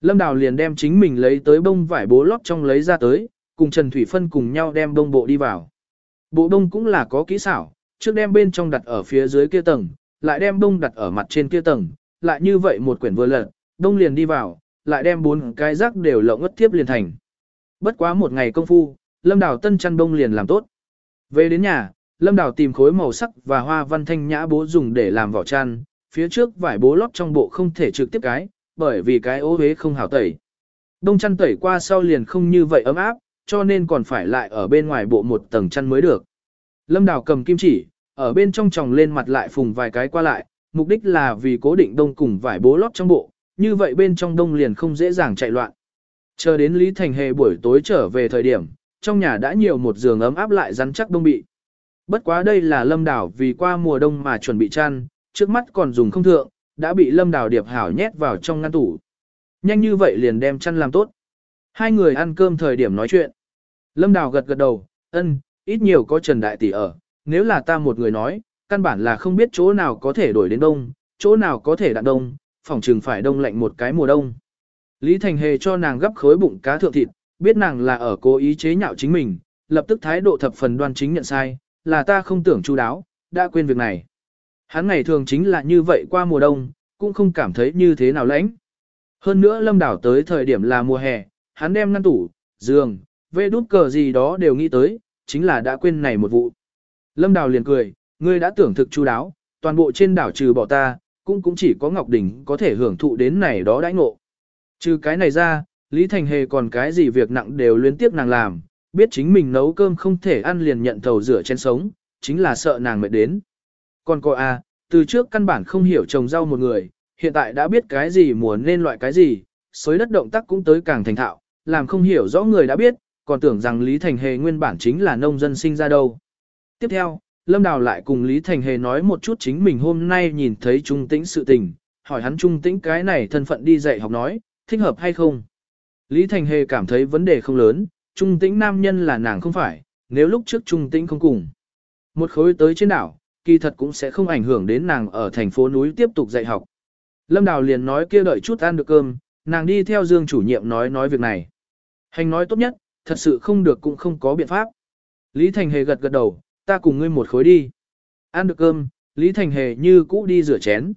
Lâm Đào liền đem chính mình lấy tới bông vải bố lót trong lấy ra tới, cùng Trần Thủy Phân cùng nhau đem bông bộ đi vào. Bộ bông cũng là có kỹ xảo, trước đem bên trong đặt ở phía dưới kia tầng, lại đem bông đặt ở mặt trên kia tầng, lại như vậy một quyển vừa lật, đông liền đi vào, lại đem bốn cái rác đều lộng ngất tiếp liền thành. Bất quá một ngày công phu, Lâm Đào tân chăn bông liền làm tốt. Về đến nhà, Lâm Đào tìm khối màu sắc và hoa văn thanh nhã bố dùng để làm vỏ chăn, phía trước vải bố lót trong bộ không thể trực tiếp cái, bởi vì cái ố hế không hảo tẩy. Đông chăn tẩy qua sau liền không như vậy ấm áp, cho nên còn phải lại ở bên ngoài bộ một tầng chăn mới được. Lâm Đào cầm kim chỉ, ở bên trong tròng lên mặt lại phùng vài cái qua lại, mục đích là vì cố định đông cùng vải bố lót trong bộ, như vậy bên trong đông liền không dễ dàng chạy loạn. Chờ đến Lý Thành Hề buổi tối trở về thời điểm, trong nhà đã nhiều một giường ấm áp lại rắn chắc đông bị. Bất quá đây là lâm đảo vì qua mùa đông mà chuẩn bị chăn, trước mắt còn dùng không thượng, đã bị lâm đảo điệp hảo nhét vào trong ngăn tủ. Nhanh như vậy liền đem chăn làm tốt. Hai người ăn cơm thời điểm nói chuyện. Lâm đảo gật gật đầu, ân, ít nhiều có Trần Đại Tỷ ở, nếu là ta một người nói, căn bản là không biết chỗ nào có thể đổi đến đông, chỗ nào có thể đạn đông, phòng trừng phải đông lạnh một cái mùa đông. Lý Thành Hề cho nàng gấp khối bụng cá thượng thịt, biết nàng là ở cố ý chế nhạo chính mình, lập tức thái độ thập phần đoan chính nhận sai, là ta không tưởng chu đáo, đã quên việc này. Hắn ngày thường chính là như vậy qua mùa đông, cũng không cảm thấy như thế nào lãnh. Hơn nữa lâm đảo tới thời điểm là mùa hè, hắn đem ngăn tủ, giường, vê đút cờ gì đó đều nghĩ tới, chính là đã quên này một vụ. Lâm đảo liền cười, ngươi đã tưởng thực chu đáo, toàn bộ trên đảo trừ bỏ ta, cũng cũng chỉ có Ngọc Đình có thể hưởng thụ đến này đó đãi ngộ. Trừ cái này ra, Lý Thành Hề còn cái gì việc nặng đều luyến tiếp nàng làm, biết chính mình nấu cơm không thể ăn liền nhận thầu rửa chén sống, chính là sợ nàng mệt đến. Còn cô A, à, từ trước căn bản không hiểu trồng rau một người, hiện tại đã biết cái gì muốn nên loại cái gì, xối đất động tác cũng tới càng thành thạo, làm không hiểu rõ người đã biết, còn tưởng rằng Lý Thành Hề nguyên bản chính là nông dân sinh ra đâu. Tiếp theo, Lâm Đào lại cùng Lý Thành Hề nói một chút chính mình hôm nay nhìn thấy Trung Tĩnh sự tình, hỏi hắn Trung Tĩnh cái này thân phận đi dạy học nói, thích hợp hay không. Lý Thành Hề cảm thấy vấn đề không lớn, Trung Tĩnh nam nhân là nàng không phải, nếu lúc trước Trung Tĩnh không cùng. Một khối tới trên đảo, kỳ thật cũng sẽ không ảnh hưởng đến nàng ở thành phố núi tiếp tục dạy học. Lâm Đào liền nói kia đợi chút ăn được cơm, nàng đi theo Dương chủ nhiệm nói nói việc này. Hành nói tốt nhất, thật sự không được cũng không có biện pháp. Lý Thành Hề gật gật đầu, ta cùng ngươi một khối đi. Ăn được cơm, Lý Thành Hề như cũ đi rửa chén.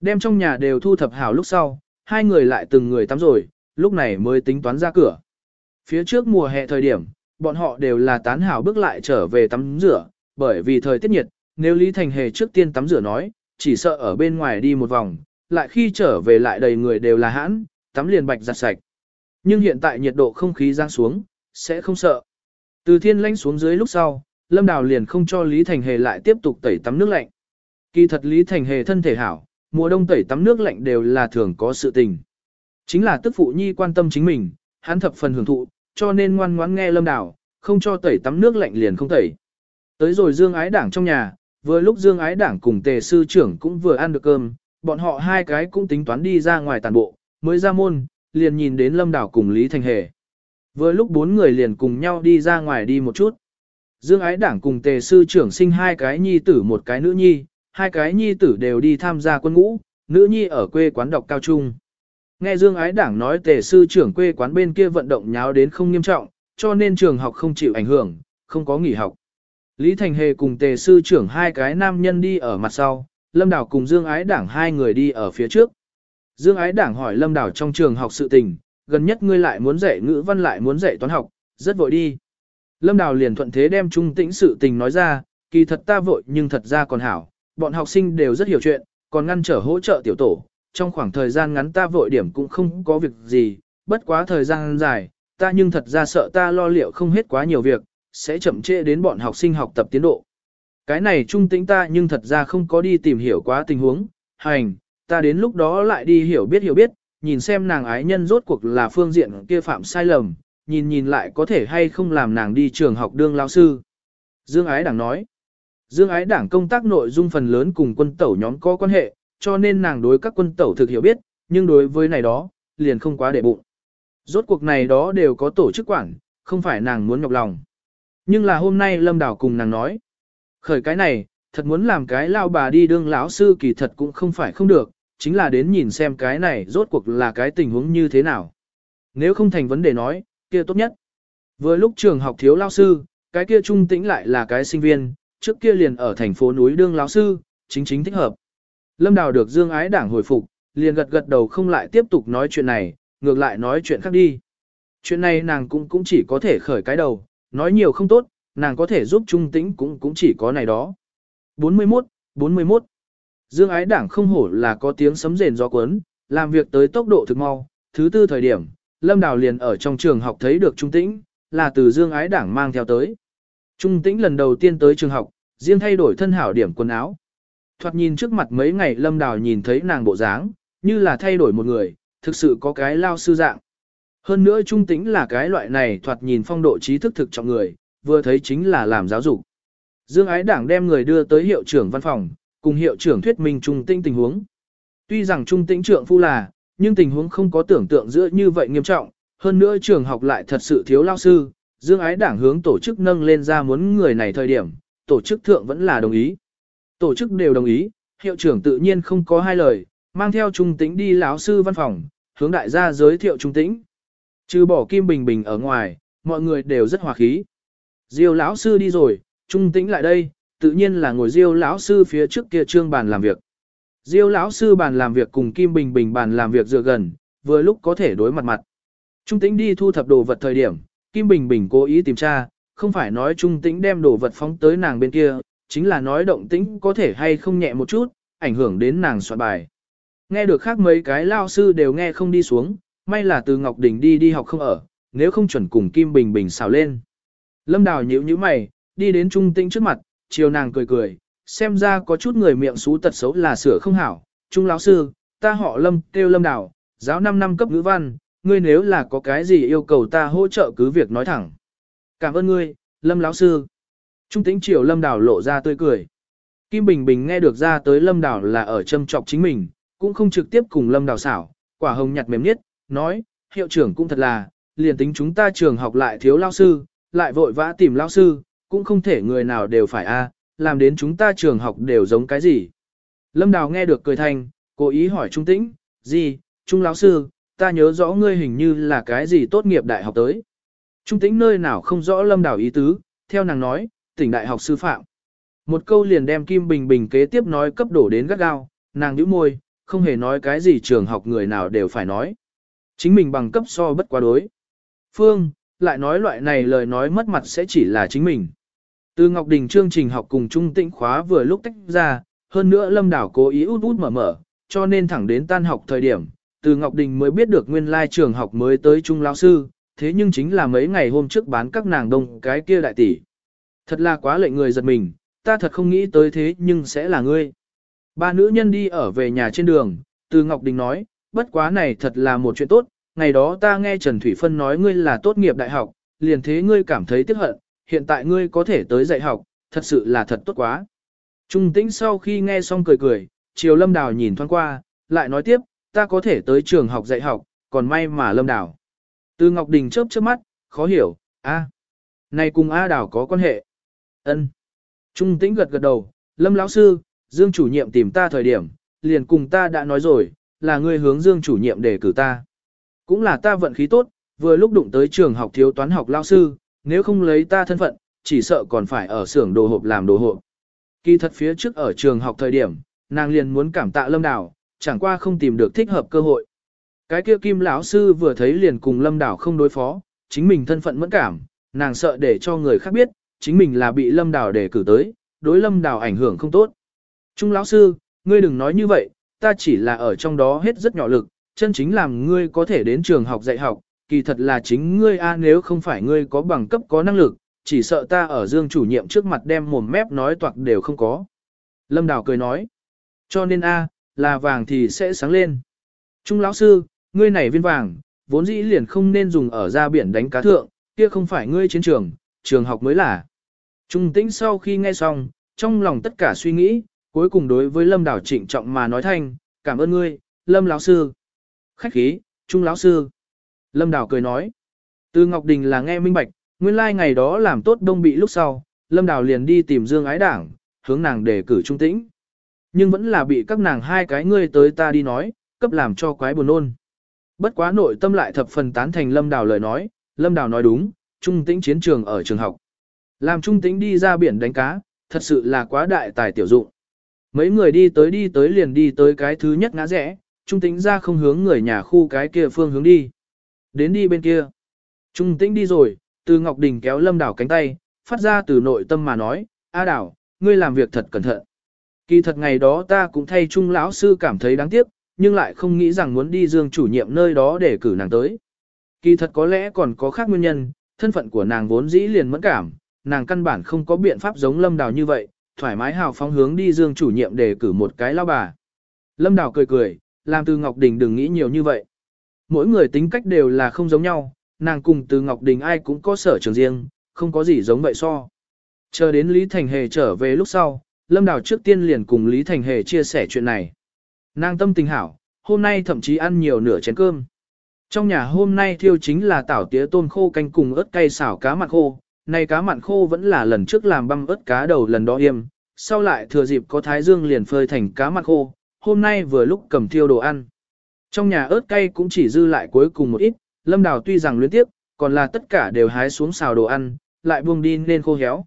Đem trong nhà đều thu thập hảo lúc sau, hai người lại từng người tắm rồi, lúc này mới tính toán ra cửa. Phía trước mùa hè thời điểm, bọn họ đều là tán hảo bước lại trở về tắm rửa, bởi vì thời tiết nhiệt, nếu Lý Thành Hề trước tiên tắm rửa nói, chỉ sợ ở bên ngoài đi một vòng, lại khi trở về lại đầy người đều là hãn, tắm liền bạch giặt sạch. Nhưng hiện tại nhiệt độ không khí giáng xuống, sẽ không sợ. Từ thiên lãnh xuống dưới lúc sau, Lâm Đào liền không cho Lý Thành Hề lại tiếp tục tẩy tắm nước lạnh. Kỳ thật Lý Thành Hề thân thể hảo, mùa đông tẩy tắm nước lạnh đều là thường có sự tình. Chính là tức phụ nhi quan tâm chính mình, hắn thập phần hưởng thụ, cho nên ngoan ngoãn nghe Lâm Đào, không cho tẩy tắm nước lạnh liền không tẩy. Tới rồi Dương Ái Đảng trong nhà, vừa lúc Dương Ái Đảng cùng Tề sư trưởng cũng vừa ăn được cơm, bọn họ hai cái cũng tính toán đi ra ngoài tàn bộ, mới ra môn, liền nhìn đến Lâm Đào cùng Lý Thành Hề. Vừa lúc bốn người liền cùng nhau đi ra ngoài đi một chút. Dương Ái Đảng cùng Tề sư trưởng sinh hai cái nhi tử một cái nữ nhi, hai cái nhi tử đều đi tham gia quân ngũ, nữ nhi ở quê quán đọc cao trung. Nghe Dương Ái Đảng nói Tề sư trưởng quê quán bên kia vận động nháo đến không nghiêm trọng, cho nên trường học không chịu ảnh hưởng, không có nghỉ học. Lý Thành Hề cùng Tề sư trưởng hai cái nam nhân đi ở mặt sau, Lâm Đảo cùng Dương Ái Đảng hai người đi ở phía trước. Dương Ái Đảng hỏi Lâm Đảo trong trường học sự tình, gần nhất ngươi lại muốn dạy ngữ văn lại muốn dạy toán học, rất vội đi. Lâm Đào liền thuận thế đem trung tĩnh sự tình nói ra, kỳ thật ta vội nhưng thật ra còn hảo, bọn học sinh đều rất hiểu chuyện, còn ngăn trở hỗ trợ tiểu tổ, trong khoảng thời gian ngắn ta vội điểm cũng không có việc gì, bất quá thời gian dài, ta nhưng thật ra sợ ta lo liệu không hết quá nhiều việc, sẽ chậm trễ đến bọn học sinh học tập tiến độ. Cái này trung tĩnh ta nhưng thật ra không có đi tìm hiểu quá tình huống, hành, ta đến lúc đó lại đi hiểu biết hiểu biết, nhìn xem nàng ái nhân rốt cuộc là phương diện kia phạm sai lầm, nhìn nhìn lại có thể hay không làm nàng đi trường học đương lao sư. Dương Ái Đảng nói, Dương Ái Đảng công tác nội dung phần lớn cùng quân tẩu nhóm có quan hệ, cho nên nàng đối các quân tẩu thực hiểu biết, nhưng đối với này đó, liền không quá để bụng. Rốt cuộc này đó đều có tổ chức quản, không phải nàng muốn nhọc lòng. Nhưng là hôm nay Lâm Đào cùng nàng nói, khởi cái này, thật muốn làm cái lao bà đi đương lão sư kỳ thật cũng không phải không được, chính là đến nhìn xem cái này rốt cuộc là cái tình huống như thế nào. Nếu không thành vấn đề nói, kia tốt nhất. Vừa lúc trường học thiếu lao sư, cái kia trung tĩnh lại là cái sinh viên, trước kia liền ở thành phố núi đương lao sư, chính chính thích hợp. Lâm Đào được Dương Ái Đảng hồi phục, liền gật gật đầu không lại tiếp tục nói chuyện này, ngược lại nói chuyện khác đi. Chuyện này nàng cũng cũng chỉ có thể khởi cái đầu, nói nhiều không tốt, nàng có thể giúp trung tĩnh cũng cũng chỉ có này đó. 41, 41. Dương ái đảng không hổ là có tiếng sấm rền gió cuốn, làm việc tới tốc độ thực mau. Thứ tư thời điểm, Lâm Đào liền ở trong trường học thấy được Trung Tĩnh, là từ Dương ái đảng mang theo tới. Trung Tĩnh lần đầu tiên tới trường học, riêng thay đổi thân hảo điểm quần áo. Thoạt nhìn trước mặt mấy ngày Lâm Đào nhìn thấy nàng bộ dáng, như là thay đổi một người, thực sự có cái lao sư dạng. Hơn nữa Trung Tĩnh là cái loại này thoạt nhìn phong độ trí thức thực trọng người, vừa thấy chính là làm giáo dục. Dương ái đảng đem người đưa tới hiệu trưởng văn phòng, cùng hiệu trưởng thuyết minh trung tĩnh tình huống. Tuy rằng trung tĩnh trưởng phu là, nhưng tình huống không có tưởng tượng giữa như vậy nghiêm trọng, hơn nữa trường học lại thật sự thiếu lao sư, Dương ái đảng hướng tổ chức nâng lên ra muốn người này thời điểm, tổ chức thượng vẫn là đồng ý. Tổ chức đều đồng ý, hiệu trưởng tự nhiên không có hai lời, mang theo trung tĩnh đi lão sư văn phòng, hướng đại gia giới thiệu trung tĩnh. Trừ bỏ Kim Bình Bình ở ngoài, mọi người đều rất hòa khí. Diêu lão sư đi rồi, trung tĩnh lại đây, tự nhiên là ngồi Diêu lão sư phía trước kia trương bàn làm việc. Diêu lão sư bàn làm việc cùng Kim Bình Bình bàn làm việc dựa gần, vừa lúc có thể đối mặt mặt. Trung tĩnh đi thu thập đồ vật thời điểm, Kim Bình Bình cố ý tìm tra, không phải nói Trung tĩnh đem đồ vật phóng tới nàng bên kia, chính là nói động tĩnh có thể hay không nhẹ một chút, ảnh hưởng đến nàng soạn bài. Nghe được khác mấy cái lao sư đều nghe không đi xuống, may là từ Ngọc Đình đi đi học không ở, nếu không chuẩn cùng Kim Bình Bình xào lên. Lâm Đào nhíu nhíu mày, đi đến Trung Tĩnh trước mặt, chiều nàng cười cười, xem ra có chút người miệng xú tật xấu là sửa không hảo. Trung lão sư, ta họ Lâm, kêu Lâm Đào, giáo 5 năm cấp ngữ văn, ngươi nếu là có cái gì yêu cầu ta hỗ trợ cứ việc nói thẳng. Cảm ơn ngươi, Lâm lão sư. Trung Tĩnh triều Lâm Đào lộ ra tươi cười. Kim Bình Bình nghe được ra tới Lâm Đào là ở châm trọc chính mình, cũng không trực tiếp cùng Lâm Đào xảo, quả hồng nhặt mềm nhất, nói, hiệu trưởng cũng thật là, liền tính chúng ta trường học lại thiếu lao sư, lại vội vã tìm lao sư, cũng không thể người nào đều phải a, làm đến chúng ta trường học đều giống cái gì. Lâm Đào nghe được cười thanh, cố ý hỏi Trung Tĩnh, gì, Trung lão sư, ta nhớ rõ ngươi hình như là cái gì tốt nghiệp đại học tới. Trung Tĩnh nơi nào không rõ Lâm Đào ý tứ, theo nàng nói, tỉnh đại học sư phạm. Một câu liền đem Kim Bình Bình kế tiếp nói cấp đổ đến gắt gao, nàng nhíu môi, không hề nói cái gì trường học người nào đều phải nói. Chính mình bằng cấp so bất quá đối. Phương, lại nói loại này lời nói mất mặt sẽ chỉ là chính mình. Từ Ngọc Đình chương trình học cùng Trung Tĩnh khóa vừa lúc tách ra, hơn nữa Lâm Đảo cố ý út út mở mở, cho nên thẳng đến tan học thời điểm, từ Ngọc Đình mới biết được nguyên lai trường học mới tới Trung lão sư, thế nhưng chính là mấy ngày hôm trước bán các nàng đông cái kia đại tỷ. Thật là quá lệnh người giật mình, ta thật không nghĩ tới thế nhưng sẽ là ngươi. Ba nữ nhân đi ở về nhà trên đường, từ Ngọc Đình nói, bất quá này thật là một chuyện tốt, ngày đó ta nghe Trần Thủy Phân nói ngươi là tốt nghiệp đại học, liền thế ngươi cảm thấy tiếc hận, hiện tại ngươi có thể tới dạy học, thật sự là thật tốt quá. Trung tĩnh sau khi nghe xong cười cười, chiều Lâm Đào nhìn thoáng qua, lại nói tiếp, ta có thể tới trường học dạy học, còn may mà Lâm Đào. Từ Ngọc Đình chớp chớp mắt, khó hiểu, a, này cùng A Đào có quan hệ. Ân. Trung tĩnh gật gật đầu, Lâm lão sư, Dương chủ nhiệm tìm ta thời điểm, liền cùng ta đã nói rồi, là ngươi hướng Dương chủ nhiệm để cử ta. Cũng là ta vận khí tốt, vừa lúc đụng tới trường học thiếu toán học lao sư, nếu không lấy ta thân phận, chỉ sợ còn phải ở xưởng đồ hộp làm đồ hộp. Kỳ thật phía trước ở trường học thời điểm, nàng liền muốn cảm tạ Lâm Đảo, chẳng qua không tìm được thích hợp cơ hội. Cái kia Kim lão sư vừa thấy liền cùng Lâm Đảo không đối phó, chính mình thân phận mẫn cảm, nàng sợ để cho người khác biết, chính mình là bị Lâm Đảo để cử tới, đối Lâm Đảo ảnh hưởng không tốt. Trung lão sư, ngươi đừng nói như vậy, ta chỉ là ở trong đó hết rất nhỏ lực, chân chính làm ngươi có thể đến trường học dạy học, kỳ thật là chính ngươi a nếu không phải ngươi có bằng cấp có năng lực, chỉ sợ ta ở dương chủ nhiệm trước mặt đem mồm mép nói toạc đều không có. Lâm Đào cười nói, cho nên a là vàng thì sẽ sáng lên. Trung lão sư, ngươi này viên vàng, vốn dĩ liền không nên dùng ở ra biển đánh cá thượng, kia không phải ngươi chiến trường, trường học mới là. Trung tĩnh sau khi nghe xong, trong lòng tất cả suy nghĩ, cuối cùng đối với Lâm Đào trịnh trọng mà nói thanh, cảm ơn ngươi, Lâm lão sư. Khách khí, Trung lão sư. Lâm Đào cười nói. Từ Ngọc Đình là nghe minh bạch, nguyên lai like ngày đó làm tốt đông bị lúc sau, Lâm Đào liền đi tìm Dương Ái Đảng, hướng nàng để cử trung tĩnh. Nhưng vẫn là bị các nàng hai cái ngươi tới ta đi nói, cấp làm cho quái buồn nôn. Bất quá nội tâm lại thập phần tán thành Lâm Đào lời nói, Lâm Đào nói đúng, trung tĩnh chiến trường ở trường học. Làm trung tĩnh đi ra biển đánh cá, thật sự là quá đại tài tiểu dụng. Mấy người đi tới đi tới liền đi tới cái thứ nhất ngã rẽ, trung tĩnh ra không hướng người nhà khu cái kia phương hướng đi. Đến đi bên kia. Trung tĩnh đi rồi, từ Ngọc Đình kéo Lâm Đảo cánh tay, phát ra từ nội tâm mà nói, A Đảo, ngươi làm việc thật cẩn thận. Kỳ thật ngày đó ta cũng thay Trung lão sư cảm thấy đáng tiếc, nhưng lại không nghĩ rằng muốn đi dương chủ nhiệm nơi đó để cử nàng tới. Kỳ thật có lẽ còn có khác nguyên nhân, thân phận của nàng vốn dĩ liền mẫn cảm, nàng căn bản không có biện pháp giống Lâm Đào như vậy, thoải mái hào phóng hướng đi dương chủ nhiệm để cử một cái lao bà. Lâm Đào cười cười, làm từ Ngọc Đình đừng nghĩ nhiều như vậy. Mỗi người tính cách đều là không giống nhau, nàng cùng từ Ngọc Đình ai cũng có sở trường riêng, không có gì giống vậy so. Chờ đến Lý Thành Hề trở về lúc sau, Lâm Đào trước tiên liền cùng Lý Thành Hề chia sẻ chuyện này. Nàng tâm tình hảo, hôm nay thậm chí ăn nhiều nửa chén cơm. Trong nhà hôm nay thiêu chính là tảo tía tôm khô canh cùng ớt cay xào cá mặn khô, này cá mặn khô vẫn là lần trước làm băm ớt cá đầu lần đó yêm, sau lại thừa dịp có thái dương liền phơi thành cá mặn khô, hôm nay vừa lúc cầm thiêu đồ ăn. Trong nhà ớt cay cũng chỉ dư lại cuối cùng một ít, lâm đào tuy rằng luyến tiếp, còn là tất cả đều hái xuống xào đồ ăn, lại buông đi nên khô héo.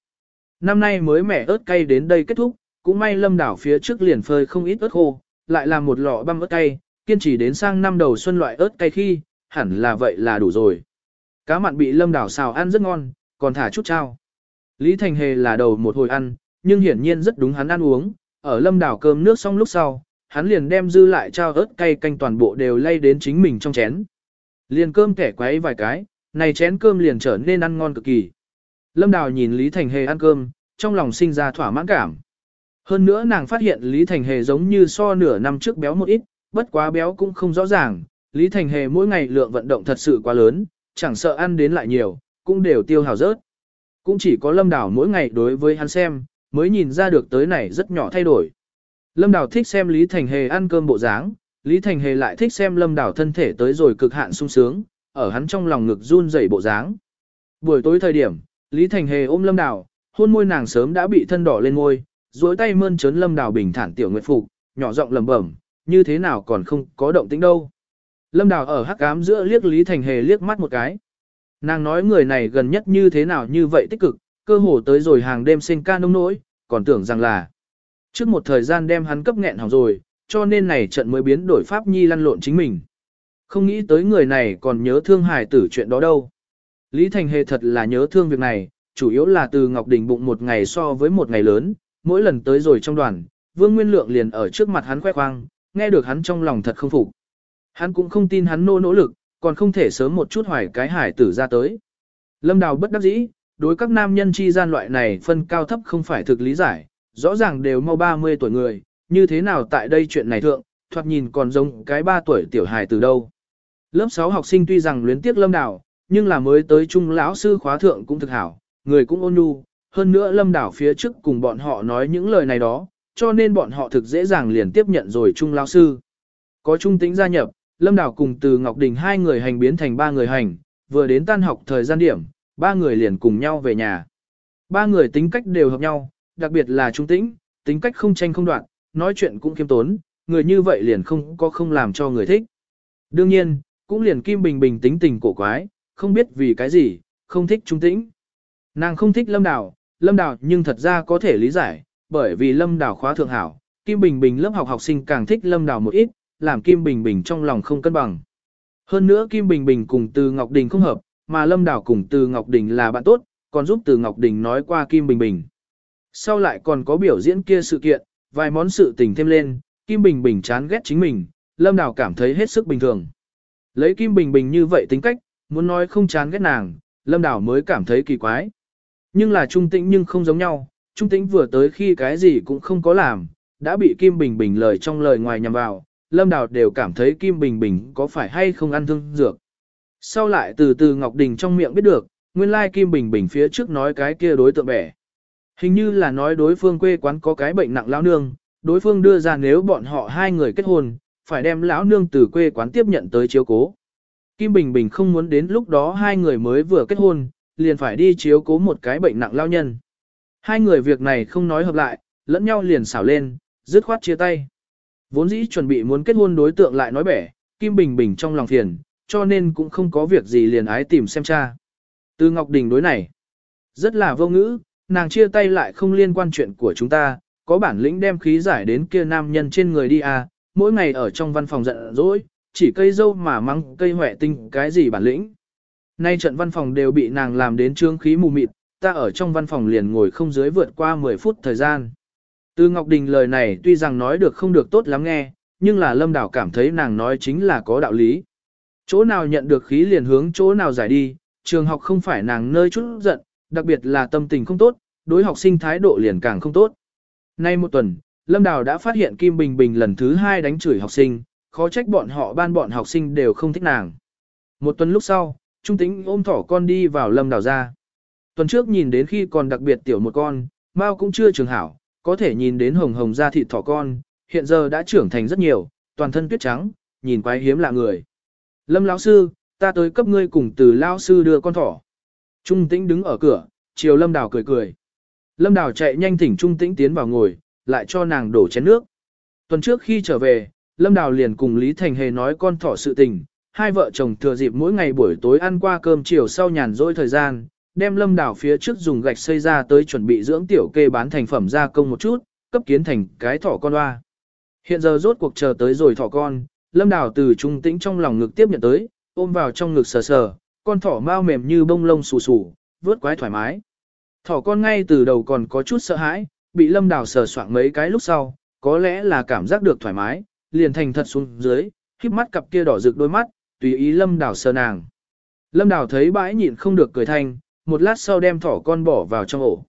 Năm nay mới mẻ ớt cay đến đây kết thúc, cũng may lâm đảo phía trước liền phơi không ít ớt khô, lại làm một lọ băm ớt cay, kiên trì đến sang năm đầu xuân loại ớt cay khi, hẳn là vậy là đủ rồi. Cá mặn bị lâm đảo xào ăn rất ngon, còn thả chút trao. Lý Thành Hề là đầu một hồi ăn, nhưng hiển nhiên rất đúng hắn ăn uống, ở lâm đảo cơm nước xong lúc sau, hắn liền đem dư lại trao ớt cay canh toàn bộ đều lay đến chính mình trong chén. Liền cơm kẻ quấy vài cái, này chén cơm liền trở nên ăn ngon cực kỳ. Lâm Đào nhìn Lý Thành Hề ăn cơm, trong lòng sinh ra thỏa mãn cảm. Hơn nữa nàng phát hiện Lý Thành Hề giống như so nửa năm trước béo một ít, bất quá béo cũng không rõ ràng, Lý Thành Hề mỗi ngày lượng vận động thật sự quá lớn, chẳng sợ ăn đến lại nhiều, cũng đều tiêu hào rớt. Cũng chỉ có Lâm Đào mỗi ngày đối với hắn xem, mới nhìn ra được tới này rất nhỏ thay đổi. Lâm Đào thích xem Lý Thành Hề ăn cơm bộ dáng, Lý Thành Hề lại thích xem Lâm Đào thân thể tới rồi cực hạn sung sướng, ở hắn trong lòng ngực run rẩy bộ dáng. Buổi tối thời điểm, Lý Thành Hề ôm Lâm Đào, hôn môi nàng sớm đã bị thân đỏ lên môi, duỗi tay mơn trớn Lâm Đào bình thản tiểu nguyệt phục, nhỏ giọng lẩm bẩm, như thế nào còn không có động tĩnh đâu. Lâm Đào ở hắc ám giữa liếc Lý Thành Hề liếc mắt một cái. Nàng nói người này gần nhất như thế nào như vậy tích cực, cơ hồ tới rồi hàng đêm sinh ca nông nỗi, còn tưởng rằng là trước một thời gian đem hắn cấp nghẹn hỏng rồi, cho nên này trận mới biến đổi pháp nhi lăn lộn chính mình. Không nghĩ tới người này còn nhớ thương hài tử chuyện đó đâu. Lý Thành Hề thật là nhớ thương việc này, chủ yếu là từ Ngọc Đình bụng một ngày so với một ngày lớn, mỗi lần tới rồi trong đoàn, Vương Nguyên Lượng liền ở trước mặt hắn khoe khoang, nghe được hắn trong lòng thật không phục. Hắn cũng không tin hắn nô nỗ lực, còn không thể sớm một chút hoài cái hải tử ra tới. Lâm Đào bất đắc dĩ, đối các nam nhân chi gian loại này phân cao thấp không phải thực lý giải, rõ ràng đều mau 30 tuổi người, như thế nào tại đây chuyện này thượng, thoạt nhìn còn giống cái 3 tuổi tiểu hài từ đâu. Lớp 6 học sinh tuy rằng luyến tiếc Lâm đảo nhưng là mới tới trung lão sư khóa thượng cũng thực hảo, người cũng ôn nhu, hơn nữa Lâm đảo phía trước cùng bọn họ nói những lời này đó, cho nên bọn họ thực dễ dàng liền tiếp nhận rồi trung lão sư. Có trung tính gia nhập, Lâm đảo cùng từ Ngọc Đình hai người hành biến thành ba người hành, vừa đến tan học thời gian điểm, ba người liền cùng nhau về nhà. Ba người tính cách đều hợp nhau, đặc biệt là trung tĩnh, tính cách không tranh không đoạn, nói chuyện cũng kiêm tốn, người như vậy liền không có không làm cho người thích. Đương nhiên, cũng liền Kim Bình Bình tính tình cổ quái, không biết vì cái gì, không thích trung tĩnh. Nàng không thích Lâm Đào, Lâm Đào nhưng thật ra có thể lý giải, bởi vì Lâm Đào khóa thượng hảo, Kim Bình Bình lớp học học sinh càng thích Lâm Đào một ít, làm Kim Bình Bình trong lòng không cân bằng. Hơn nữa Kim Bình Bình cùng Từ Ngọc Đình không hợp, mà Lâm Đào cùng Từ Ngọc Đình là bạn tốt, còn giúp Từ Ngọc Đình nói qua Kim Bình Bình. Sau lại còn có biểu diễn kia sự kiện, vài món sự tình thêm lên, Kim Bình Bình chán ghét chính mình, Lâm Đào cảm thấy hết sức bình thường. Lấy Kim Bình Bình như vậy tính cách, muốn nói không chán ghét nàng, Lâm Đào mới cảm thấy kỳ quái. Nhưng là Trung Tĩnh nhưng không giống nhau, Trung Tĩnh vừa tới khi cái gì cũng không có làm, đã bị Kim Bình Bình lời trong lời ngoài nhằm vào, Lâm Đào đều cảm thấy Kim Bình Bình có phải hay không ăn thương dược. Sau lại từ từ Ngọc Đình trong miệng biết được, nguyên lai Kim Bình Bình phía trước nói cái kia đối tượng bẻ. Hình như là nói đối phương quê quán có cái bệnh nặng lão nương, đối phương đưa ra nếu bọn họ hai người kết hôn, phải đem lão nương từ quê quán tiếp nhận tới chiếu cố. Kim Bình Bình không muốn đến lúc đó hai người mới vừa kết hôn, liền phải đi chiếu cố một cái bệnh nặng lao nhân. Hai người việc này không nói hợp lại, lẫn nhau liền xảo lên, dứt khoát chia tay. Vốn dĩ chuẩn bị muốn kết hôn đối tượng lại nói bẻ, Kim Bình Bình trong lòng phiền, cho nên cũng không có việc gì liền ái tìm xem cha. Từ Ngọc Đình đối này, rất là vô ngữ, nàng chia tay lại không liên quan chuyện của chúng ta, có bản lĩnh đem khí giải đến kia nam nhân trên người đi à, mỗi ngày ở trong văn phòng giận dỗi, chỉ cây dâu mà mắng cây huệ tinh cái gì bản lĩnh. Nay trận văn phòng đều bị nàng làm đến trương khí mù mịt, ta ở trong văn phòng liền ngồi không dưới vượt qua 10 phút thời gian. Từ Ngọc Đình lời này tuy rằng nói được không được tốt lắm nghe, nhưng là Lâm Đảo cảm thấy nàng nói chính là có đạo lý. Chỗ nào nhận được khí liền hướng chỗ nào giải đi, trường học không phải nàng nơi chút giận, đặc biệt là tâm tình không tốt, đối học sinh thái độ liền càng không tốt. Nay một tuần, Lâm Đào đã phát hiện Kim Bình Bình lần thứ hai đánh chửi học sinh, khó trách bọn họ ban bọn học sinh đều không thích nàng. Một tuần lúc sau, Trung Tĩnh ôm thỏ con đi vào Lâm Đào ra. Tuần trước nhìn đến khi còn đặc biệt tiểu một con, Mao cũng chưa trường hảo, có thể nhìn đến hồng hồng da thịt thỏ con, hiện giờ đã trưởng thành rất nhiều, toàn thân tuyết trắng, nhìn quái hiếm lạ người. Lâm lão sư, ta tới cấp ngươi cùng từ lão sư đưa con thỏ. Trung Tĩnh đứng ở cửa, chiều Lâm Đào cười cười. Lâm Đào chạy nhanh thỉnh Trung Tĩnh tiến vào ngồi, lại cho nàng đổ chén nước. Tuần trước khi trở về, Lâm Đào liền cùng Lý Thành Hề nói con thỏ sự tình, hai vợ chồng thừa dịp mỗi ngày buổi tối ăn qua cơm chiều sau nhàn rỗi thời gian, đem Lâm Đào phía trước dùng gạch xây ra tới chuẩn bị dưỡng tiểu kê bán thành phẩm gia công một chút, cấp kiến thành cái thỏ con hoa. Hiện giờ rốt cuộc chờ tới rồi thỏ con, Lâm Đào từ trung tĩnh trong lòng ngực tiếp nhận tới, ôm vào trong ngực sờ sờ, con thỏ mau mềm như bông lông xù xù, vớt quái thoải mái. Thỏ con ngay từ đầu còn có chút sợ hãi, bị lâm đào sờ soạng mấy cái lúc sau, có lẽ là cảm giác được thoải mái, liền thành thật xuống dưới, khiếp mắt cặp kia đỏ rực đôi mắt, tùy ý lâm đào sờ nàng. Lâm đào thấy bãi nhịn không được cười thanh, một lát sau đem thỏ con bỏ vào trong ổ.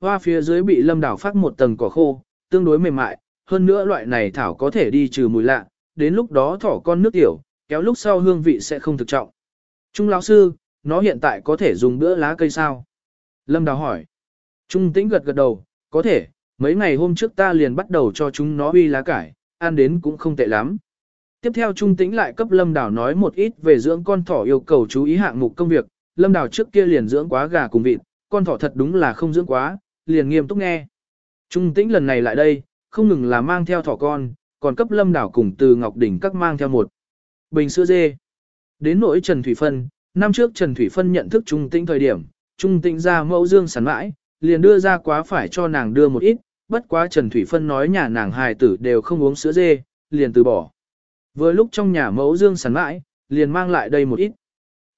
Hoa phía dưới bị lâm đào phát một tầng cỏ khô, tương đối mềm mại, hơn nữa loại này thảo có thể đi trừ mùi lạ, đến lúc đó thỏ con nước tiểu, kéo lúc sau hương vị sẽ không thực trọng. Trung lão sư, nó hiện tại có thể dùng bữa lá cây sao? Lâm Đào hỏi. Trung tĩnh gật gật đầu, có thể, mấy ngày hôm trước ta liền bắt đầu cho chúng nó uy lá cải, ăn đến cũng không tệ lắm. Tiếp theo Trung tĩnh lại cấp Lâm Đào nói một ít về dưỡng con thỏ yêu cầu chú ý hạng mục công việc, Lâm Đào trước kia liền dưỡng quá gà cùng vịt, con thỏ thật đúng là không dưỡng quá, liền nghiêm túc nghe. Trung tĩnh lần này lại đây, không ngừng là mang theo thỏ con, còn cấp Lâm Đào cùng từ Ngọc Đỉnh các mang theo một bình sữa dê. Đến nỗi Trần Thủy Phân, năm trước Trần Thủy Phân nhận thức Trung tĩnh thời điểm, Trung tĩnh ra mẫu dương sẵn mãi, liền đưa ra quá phải cho nàng đưa một ít, bất quá Trần Thủy Phân nói nhà nàng hài tử đều không uống sữa dê, liền từ bỏ. Vừa lúc trong nhà mẫu dương sẵn mãi, liền mang lại đây một ít.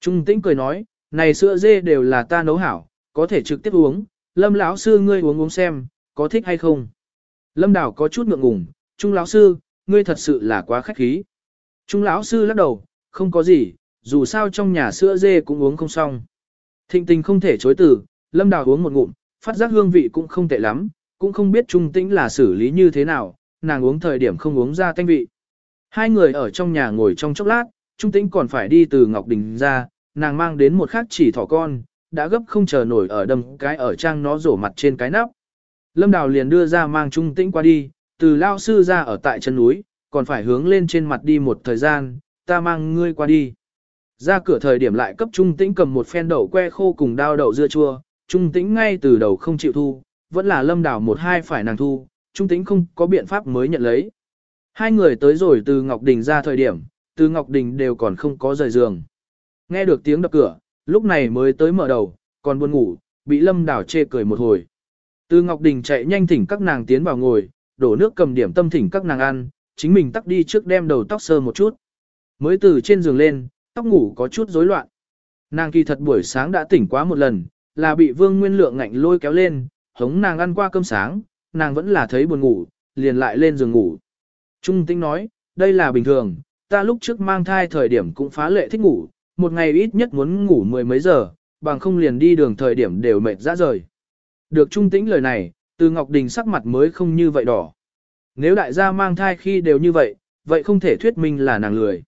Trung tĩnh cười nói, này sữa dê đều là ta nấu hảo, có thể trực tiếp uống, lâm lão sư ngươi uống uống xem, có thích hay không. Lâm đảo có chút ngượng ngùng, Trung lão sư, ngươi thật sự là quá khách khí. Trung lão sư lắc đầu, không có gì, dù sao trong nhà sữa dê cũng uống không xong. Thịnh tình không thể chối từ, lâm đào uống một ngụm, phát giác hương vị cũng không tệ lắm, cũng không biết trung tĩnh là xử lý như thế nào, nàng uống thời điểm không uống ra tanh vị. Hai người ở trong nhà ngồi trong chốc lát, trung tĩnh còn phải đi từ Ngọc Đình ra, nàng mang đến một khắc chỉ thỏ con, đã gấp không chờ nổi ở đầm cái ở trang nó rổ mặt trên cái nắp. Lâm Đào liền đưa ra mang trung tĩnh qua đi, từ lao sư ra ở tại chân núi, còn phải hướng lên trên mặt đi một thời gian, ta mang ngươi qua đi. Ra cửa thời điểm lại cấp trung tĩnh cầm một phen đậu que khô cùng đao đậu dưa chua, trung tĩnh ngay từ đầu không chịu thu, vẫn là lâm đảo một hai phải nàng thu, trung tĩnh không có biện pháp mới nhận lấy. Hai người tới rồi từ Ngọc Đình ra thời điểm, từ Ngọc Đình đều còn không có rời giường. Nghe được tiếng đập cửa, lúc này mới tới mở đầu, còn buồn ngủ, bị lâm đảo chê cười một hồi. Từ Ngọc Đình chạy nhanh thỉnh các nàng tiến vào ngồi, đổ nước cầm điểm tâm thỉnh các nàng ăn, chính mình tắt đi trước đem đầu tóc sơ một chút. Mới từ trên giường lên, tóc ngủ có chút rối loạn. Nàng kỳ thật buổi sáng đã tỉnh quá một lần, là bị Vương Nguyên Lượng ngạnh lôi kéo lên, hống nàng ăn qua cơm sáng, nàng vẫn là thấy buồn ngủ, liền lại lên giường ngủ. Trung Tĩnh nói, đây là bình thường, ta lúc trước mang thai thời điểm cũng phá lệ thích ngủ, một ngày ít nhất muốn ngủ mười mấy giờ, bằng không liền đi đường thời điểm đều mệt ra rời. Được Trung Tĩnh lời này, từ Ngọc Đình sắc mặt mới không như vậy đỏ. Nếu đại gia mang thai khi đều như vậy, vậy không thể thuyết minh là nàng lười.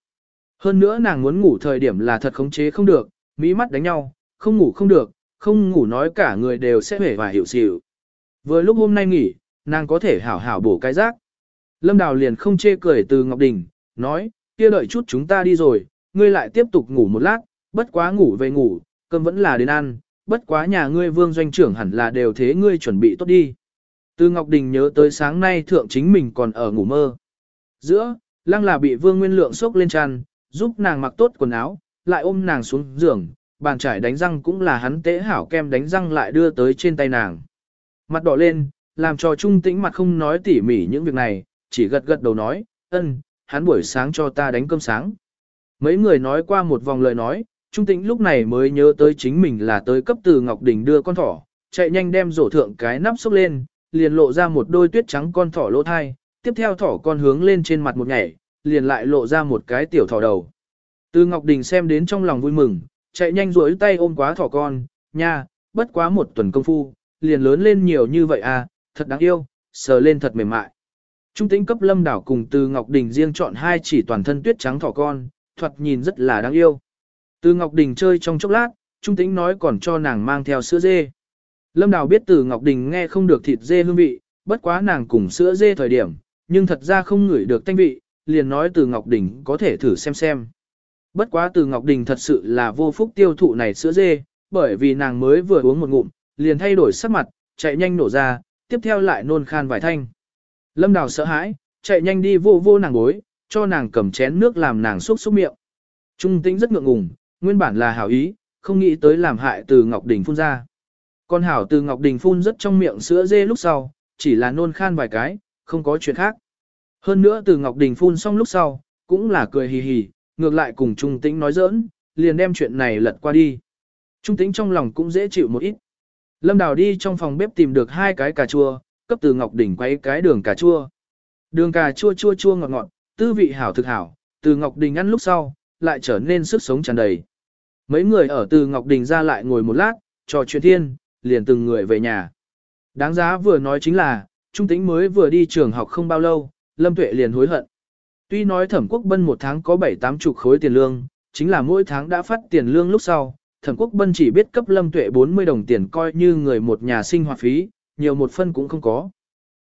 Hơn nữa nàng muốn ngủ thời điểm là thật khống chế không được, mỹ mắt đánh nhau, không ngủ không được, không ngủ nói cả người đều sẽ hể và hiểu xỉu. Vừa lúc hôm nay nghỉ, nàng có thể hảo hảo bổ cái rác. Lâm Đào liền không chê cười từ Ngọc Đình, nói, kia đợi chút chúng ta đi rồi, ngươi lại tiếp tục ngủ một lát, bất quá ngủ về ngủ, cơm vẫn là đến ăn, bất quá nhà ngươi vương doanh trưởng hẳn là đều thế ngươi chuẩn bị tốt đi. Từ Ngọc Đình nhớ tới sáng nay thượng chính mình còn ở ngủ mơ. Giữa, lăng là bị vương nguyên lượng sốc lên tràn, giúp nàng mặc tốt quần áo, lại ôm nàng xuống giường, bàn trải đánh răng cũng là hắn tế hảo kem đánh răng lại đưa tới trên tay nàng. Mặt đỏ lên, làm cho trung tĩnh mặt không nói tỉ mỉ những việc này, chỉ gật gật đầu nói, ân, hắn buổi sáng cho ta đánh cơm sáng. Mấy người nói qua một vòng lời nói, trung tĩnh lúc này mới nhớ tới chính mình là tới cấp từ Ngọc Đình đưa con thỏ, chạy nhanh đem rổ thượng cái nắp xúc lên, liền lộ ra một đôi tuyết trắng con thỏ lỗ thai, tiếp theo thỏ con hướng lên trên mặt một nhảy, liền lại lộ ra một cái tiểu thỏ đầu. Từ Ngọc Đình xem đến trong lòng vui mừng, chạy nhanh duỗi tay ôm quá thỏ con, nha, bất quá một tuần công phu, liền lớn lên nhiều như vậy à, thật đáng yêu, sờ lên thật mềm mại. Trung tĩnh cấp lâm đảo cùng từ Ngọc Đình riêng chọn hai chỉ toàn thân tuyết trắng thỏ con, thoạt nhìn rất là đáng yêu. Từ Ngọc Đình chơi trong chốc lát, Trung tĩnh nói còn cho nàng mang theo sữa dê. Lâm Đào biết từ Ngọc Đình nghe không được thịt dê hương vị, bất quá nàng cùng sữa dê thời điểm, nhưng thật ra không ngửi được thanh vị, liền nói từ Ngọc Đình có thể thử xem xem. Bất quá từ Ngọc Đình thật sự là vô phúc tiêu thụ này sữa dê, bởi vì nàng mới vừa uống một ngụm, liền thay đổi sắc mặt, chạy nhanh nổ ra, tiếp theo lại nôn khan vài thanh. Lâm Đào sợ hãi, chạy nhanh đi vô vô nàng gối, cho nàng cầm chén nước làm nàng xúc xúc miệng. Trung tĩnh rất ngượng ngùng, nguyên bản là hảo ý, không nghĩ tới làm hại từ Ngọc Đình phun ra. Con hảo từ Ngọc Đình phun rất trong miệng sữa dê lúc sau, chỉ là nôn khan vài cái, không có chuyện khác. Hơn nữa từ Ngọc Đình phun xong lúc sau, cũng là cười hì hì, ngược lại cùng Trung Tĩnh nói giỡn, liền đem chuyện này lật qua đi. Trung Tĩnh trong lòng cũng dễ chịu một ít. Lâm Đào đi trong phòng bếp tìm được hai cái cà chua, cấp từ Ngọc Đình quay cái đường cà chua. Đường cà chua chua chua ngọt ngọt, tư vị hảo thực hảo, từ Ngọc Đình ăn lúc sau, lại trở nên sức sống tràn đầy. Mấy người ở từ Ngọc Đình ra lại ngồi một lát, trò chuyện thiên, liền từng người về nhà. Đáng giá vừa nói chính là, Trung Tĩnh mới vừa đi trường học không bao lâu, Lâm Tuệ liền hối hận. Tuy nói thẩm quốc bân một tháng có 7-8 chục khối tiền lương, chính là mỗi tháng đã phát tiền lương lúc sau, thẩm quốc bân chỉ biết cấp Lâm Tuệ 40 đồng tiền coi như người một nhà sinh hoạt phí, nhiều một phân cũng không có.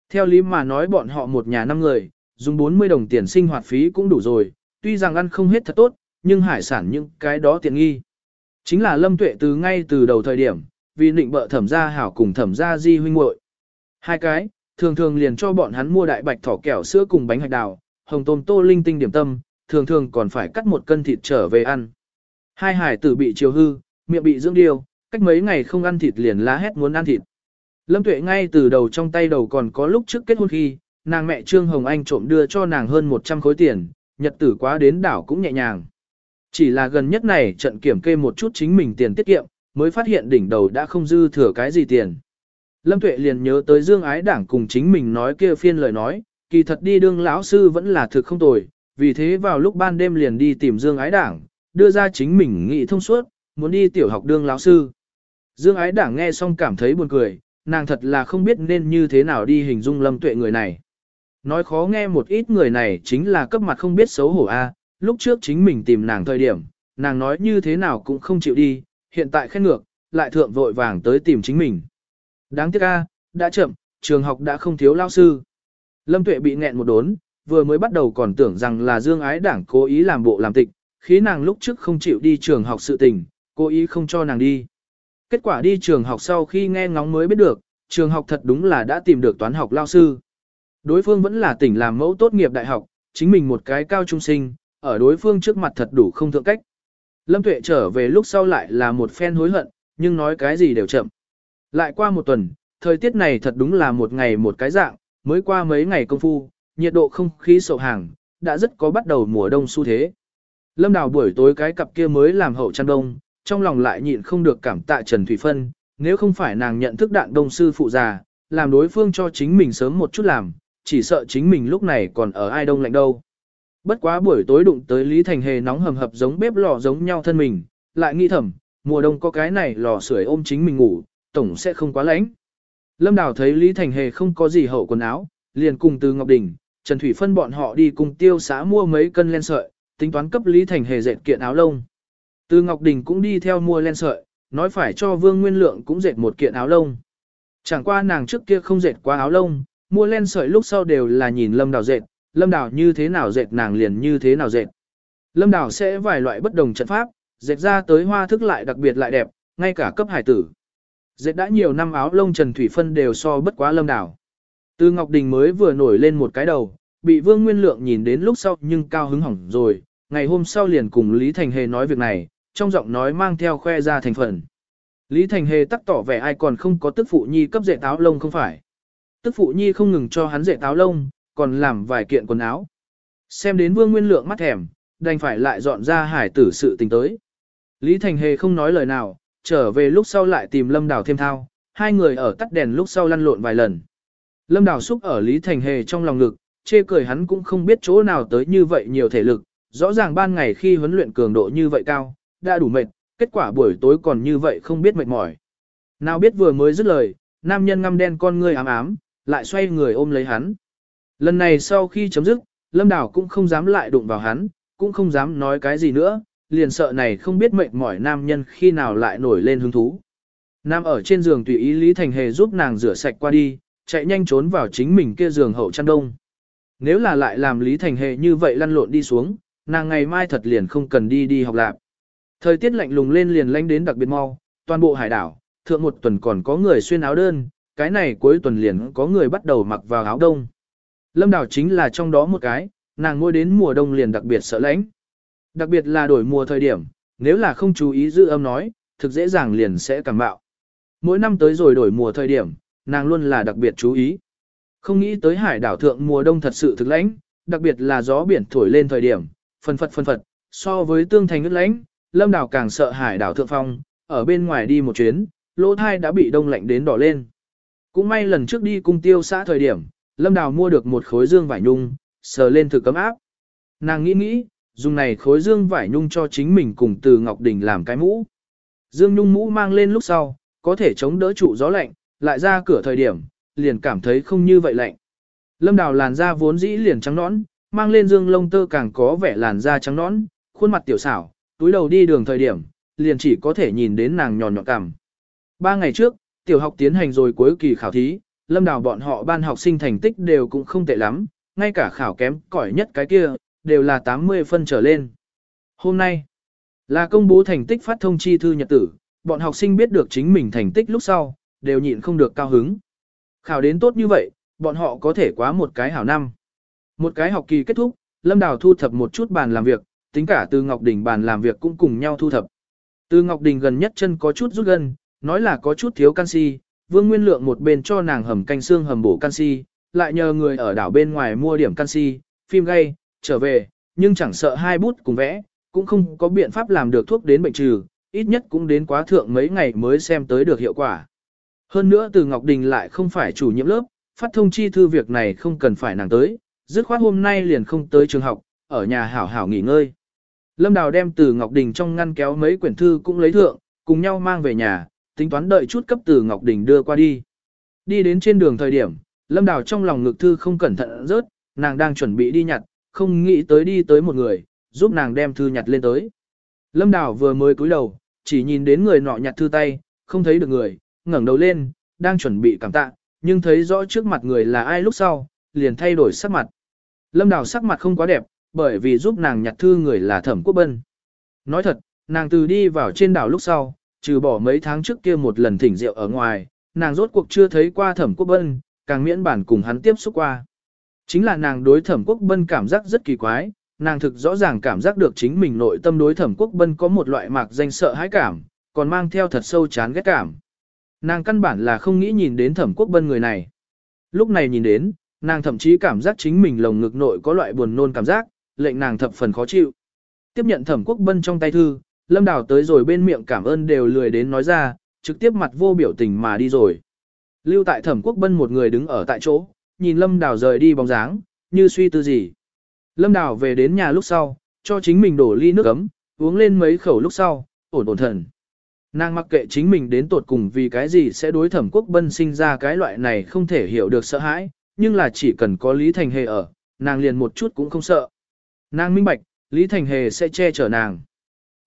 Theo lý mà nói bọn họ một nhà năm người, dùng 40 đồng tiền sinh hoạt phí cũng đủ rồi, tuy rằng ăn không hết thật tốt, nhưng hải sản những cái đó tiện nghi. Chính là Lâm Tuệ từ ngay từ đầu thời điểm, vì định bợ thẩm gia hảo cùng thẩm gia di huynh muội Hai cái, thường thường liền cho bọn hắn mua đại bạch thỏ kẹo sữa cùng bánh hạch đào, hồng tôm tô linh tinh điểm tâm, thường thường còn phải cắt một cân thịt trở về ăn. Hai hải tử bị chiều hư, miệng bị dưỡng điêu, cách mấy ngày không ăn thịt liền lá hét muốn ăn thịt. Lâm Tuệ ngay từ đầu trong tay đầu còn có lúc trước kết hôn khi, nàng mẹ Trương Hồng Anh trộm đưa cho nàng hơn 100 khối tiền, nhật tử quá đến đảo cũng nhẹ nhàng. Chỉ là gần nhất này trận kiểm kê một chút chính mình tiền tiết kiệm, mới phát hiện đỉnh đầu đã không dư thừa cái gì tiền. Lâm Tuệ liền nhớ tới Dương Ái Đảng cùng chính mình nói kia phiên lời nói, kỳ thật đi đương lão sư vẫn là thực không tồi, vì thế vào lúc ban đêm liền đi tìm Dương Ái Đảng, đưa ra chính mình nghị thông suốt, muốn đi tiểu học đương lão sư. Dương Ái Đảng nghe xong cảm thấy buồn cười, nàng thật là không biết nên như thế nào đi hình dung Lâm Tuệ người này. Nói khó nghe một ít người này chính là cấp mặt không biết xấu hổ a. lúc trước chính mình tìm nàng thời điểm, nàng nói như thế nào cũng không chịu đi, hiện tại khen ngược, lại thượng vội vàng tới tìm chính mình. Đáng tiếc a, đã chậm, trường học đã không thiếu lao sư. Lâm Tuệ bị nghẹn một đốn, vừa mới bắt đầu còn tưởng rằng là Dương Ái Đảng cố ý làm bộ làm tịch, khí nàng lúc trước không chịu đi trường học sự tình, cố ý không cho nàng đi. Kết quả đi trường học sau khi nghe ngóng mới biết được, trường học thật đúng là đã tìm được toán học lao sư. Đối phương vẫn là tỉnh làm mẫu tốt nghiệp đại học, chính mình một cái cao trung sinh, ở đối phương trước mặt thật đủ không thượng cách. Lâm Tuệ trở về lúc sau lại là một phen hối hận, nhưng nói cái gì đều chậm. Lại qua một tuần, thời tiết này thật đúng là một ngày một cái dạng, mới qua mấy ngày công phu, nhiệt độ không khí sậu hàng, đã rất có bắt đầu mùa đông xu thế. Lâm Đào buổi tối cái cặp kia mới làm hậu chăn đông, trong lòng lại nhịn không được cảm tạ Trần Thủy Phân, nếu không phải nàng nhận thức đạn đông sư phụ già, làm đối phương cho chính mình sớm một chút làm, chỉ sợ chính mình lúc này còn ở ai đông lạnh đâu. Bất quá buổi tối đụng tới Lý Thành Hề nóng hầm hập giống bếp lò giống nhau thân mình, lại nghĩ thầm, mùa đông có cái này lò sưởi ôm chính mình ngủ, tổng sẽ không quá lạnh. Lâm Đào thấy Lý Thành Hề không có gì hậu quần áo, liền cùng từ Ngọc Đình, Trần Thủy Phân bọn họ đi cùng tiêu xã mua mấy cân len sợi, tính toán cấp Lý Thành Hề dệt kiện áo lông. Từ Ngọc Đình cũng đi theo mua len sợi, nói phải cho Vương Nguyên Lượng cũng dệt một kiện áo lông. Chẳng qua nàng trước kia không dệt qua áo lông, mua len sợi lúc sau đều là nhìn Lâm Đào dệt, Lâm Đào như thế nào dệt nàng liền như thế nào dệt. Lâm Đào sẽ vài loại bất đồng trận pháp, dệt ra tới hoa thức lại đặc biệt lại đẹp, ngay cả cấp hải tử. Dệt đã nhiều năm áo lông Trần Thủy Phân đều so bất quá Lâm Đào. Từ Ngọc Đình mới vừa nổi lên một cái đầu, bị Vương Nguyên Lượng nhìn đến lúc sau nhưng cao hứng hỏng rồi, ngày hôm sau liền cùng Lý Thành Hề nói việc này, trong giọng nói mang theo khoe ra thành phần. Lý Thành Hề tắc tỏ vẻ ai còn không có tức phụ nhi cấp dệt áo lông không phải. Tức phụ nhi không ngừng cho hắn dệt áo lông, còn làm vài kiện quần áo. Xem đến Vương Nguyên Lượng mắt thèm, đành phải lại dọn ra hải tử sự tình tới. Lý Thành Hề không nói lời nào, trở về lúc sau lại tìm Lâm Đào thêm thao, hai người ở tắt đèn lúc sau lăn lộn vài lần. Lâm Đào xúc ở Lý Thành Hề trong lòng ngực, chê cười hắn cũng không biết chỗ nào tới như vậy nhiều thể lực, rõ ràng ban ngày khi huấn luyện cường độ như vậy cao, đã đủ mệt, kết quả buổi tối còn như vậy không biết mệt mỏi. Nào biết vừa mới dứt lời, nam nhân ngăm đen con ngươi ám ám, lại xoay người ôm lấy hắn. Lần này sau khi chấm dứt, Lâm Đào cũng không dám lại đụng vào hắn, cũng không dám nói cái gì nữa, liền sợ này không biết mệt mỏi nam nhân khi nào lại nổi lên hứng thú. Nam ở trên giường tùy ý Lý Thành Hề giúp nàng rửa sạch qua đi, chạy nhanh trốn vào chính mình kia giường hậu chăn đông. Nếu là lại làm Lý Thành Hề như vậy lăn lộn đi xuống, nàng ngày mai thật liền không cần đi đi học lạc. Thời tiết lạnh lùng lên liền lạnh đến đặc biệt mau, toàn bộ hải đảo, thượng một tuần còn có người xuyên áo đơn, cái này cuối tuần liền có người bắt đầu mặc vào áo đông. Lâm đảo chính là trong đó một cái, nàng ngồi đến mùa đông liền đặc biệt sợ lạnh. Đặc biệt là đổi mùa thời điểm, nếu là không chú ý giữ âm nói, thực dễ dàng liền sẽ cảm bạo. Mỗi năm tới rồi đổi mùa thời điểm, nàng luôn là đặc biệt chú ý. Không nghĩ tới hải đảo thượng mùa đông thật sự thực lãnh, đặc biệt là gió biển thổi lên thời điểm, phân phật phân phật, so với tương thành ướt lãnh, lâm đảo càng sợ hải đảo thượng phong, ở bên ngoài đi một chuyến, lỗ thai đã bị đông lạnh đến đỏ lên. Cũng may lần trước đi cung tiêu xã thời điểm, lâm đảo mua được một khối dương vải nhung, sờ lên thử cấm áp. Nàng nghĩ nghĩ, dùng này khối dương vải nhung cho chính mình cùng từ Ngọc Đình làm cái mũ. Dương nhung mũ mang lên lúc sau, có thể chống đỡ trụ gió lạnh, lại ra cửa thời điểm, liền cảm thấy không như vậy lạnh. Lâm đào làn da vốn dĩ liền trắng nõn, mang lên dương lông tơ càng có vẻ làn da trắng nõn, khuôn mặt tiểu xảo, túi đầu đi đường thời điểm, liền chỉ có thể nhìn đến nàng nhòn nhọn cằm. Ba ngày trước, tiểu học tiến hành rồi cuối kỳ khảo thí, lâm đào bọn họ ban học sinh thành tích đều cũng không tệ lắm, ngay cả khảo kém cỏi nhất cái kia, đều là 80 phân trở lên. Hôm nay, là công bố thành tích phát thông chi thư nhật tử, bọn học sinh biết được chính mình thành tích lúc sau, đều nhịn không được cao hứng. Khảo đến tốt như vậy, bọn họ có thể quá một cái hảo năm. Một cái học kỳ kết thúc, Lâm Đào thu thập một chút bàn làm việc, tính cả từ Ngọc Đình bàn làm việc cũng cùng nhau thu thập. Từ Ngọc Đình gần nhất chân có chút rút gân, nói là có chút thiếu canxi, Vương Nguyên Lượng một bên cho nàng hầm canh xương hầm bổ canxi, lại nhờ người ở đảo bên ngoài mua điểm canxi, phim gay, trở về, nhưng chẳng sợ hai bút cùng vẽ, cũng không có biện pháp làm được thuốc đến bệnh trừ, ít nhất cũng đến quá thượng mấy ngày mới xem tới được hiệu quả. Hơn nữa từ Ngọc Đình lại không phải chủ nhiệm lớp, phát thông chi thư việc này không cần phải nàng tới, dứt khoát hôm nay liền không tới trường học, ở nhà hảo hảo nghỉ ngơi. Lâm Đào đem từ Ngọc Đình trong ngăn kéo mấy quyển thư cũng lấy thượng, cùng nhau mang về nhà, tính toán đợi chút cấp từ Ngọc Đình đưa qua đi. Đi đến trên đường thời điểm, Lâm Đào trong lòng ngực thư không cẩn thận rớt, nàng đang chuẩn bị đi nhặt, không nghĩ tới đi tới một người, giúp nàng đem thư nhặt lên tới. Lâm Đào vừa mới cúi đầu, chỉ nhìn đến người nọ nhặt thư tay, không thấy được người, ngẩng đầu lên, đang chuẩn bị cảm tạ, nhưng thấy rõ trước mặt người là ai lúc sau, liền thay đổi sắc mặt. Lâm Đào sắc mặt không quá đẹp, bởi vì giúp nàng nhặt thư người là Thẩm Quốc Bân. Nói thật, nàng từ đi vào trên đảo lúc sau, trừ bỏ mấy tháng trước kia một lần thỉnh rượu ở ngoài, nàng rốt cuộc chưa thấy qua Thẩm Quốc Bân, càng miễn bản cùng hắn tiếp xúc qua. Chính là nàng đối Thẩm Quốc Bân cảm giác rất kỳ quái, nàng thực rõ ràng cảm giác được chính mình nội tâm đối Thẩm Quốc Bân có một loại mạc danh sợ hãi cảm, còn mang theo thật sâu chán ghét cảm. Nàng căn bản là không nghĩ nhìn đến thẩm quốc bân người này. Lúc này nhìn đến, nàng thậm chí cảm giác chính mình lồng ngực nội có loại buồn nôn cảm giác, lệnh nàng thập phần khó chịu. Tiếp nhận thẩm quốc bân trong tay thư, lâm đào tới rồi bên miệng cảm ơn đều lười đến nói ra, trực tiếp mặt vô biểu tình mà đi rồi. Lưu tại thẩm quốc bân một người đứng ở tại chỗ, nhìn lâm đào rời đi bóng dáng, như suy tư gì. Lâm đào về đến nhà lúc sau, cho chính mình đổ ly nước ấm, uống lên mấy khẩu lúc sau, ổn ổn thần. Nàng mặc kệ chính mình đến tột cùng vì cái gì sẽ đối thẩm quốc bân sinh ra cái loại này không thể hiểu được sợ hãi, nhưng là chỉ cần có Lý Thành Hề ở, nàng liền một chút cũng không sợ. Nàng minh bạch, Lý Thành Hề sẽ che chở nàng.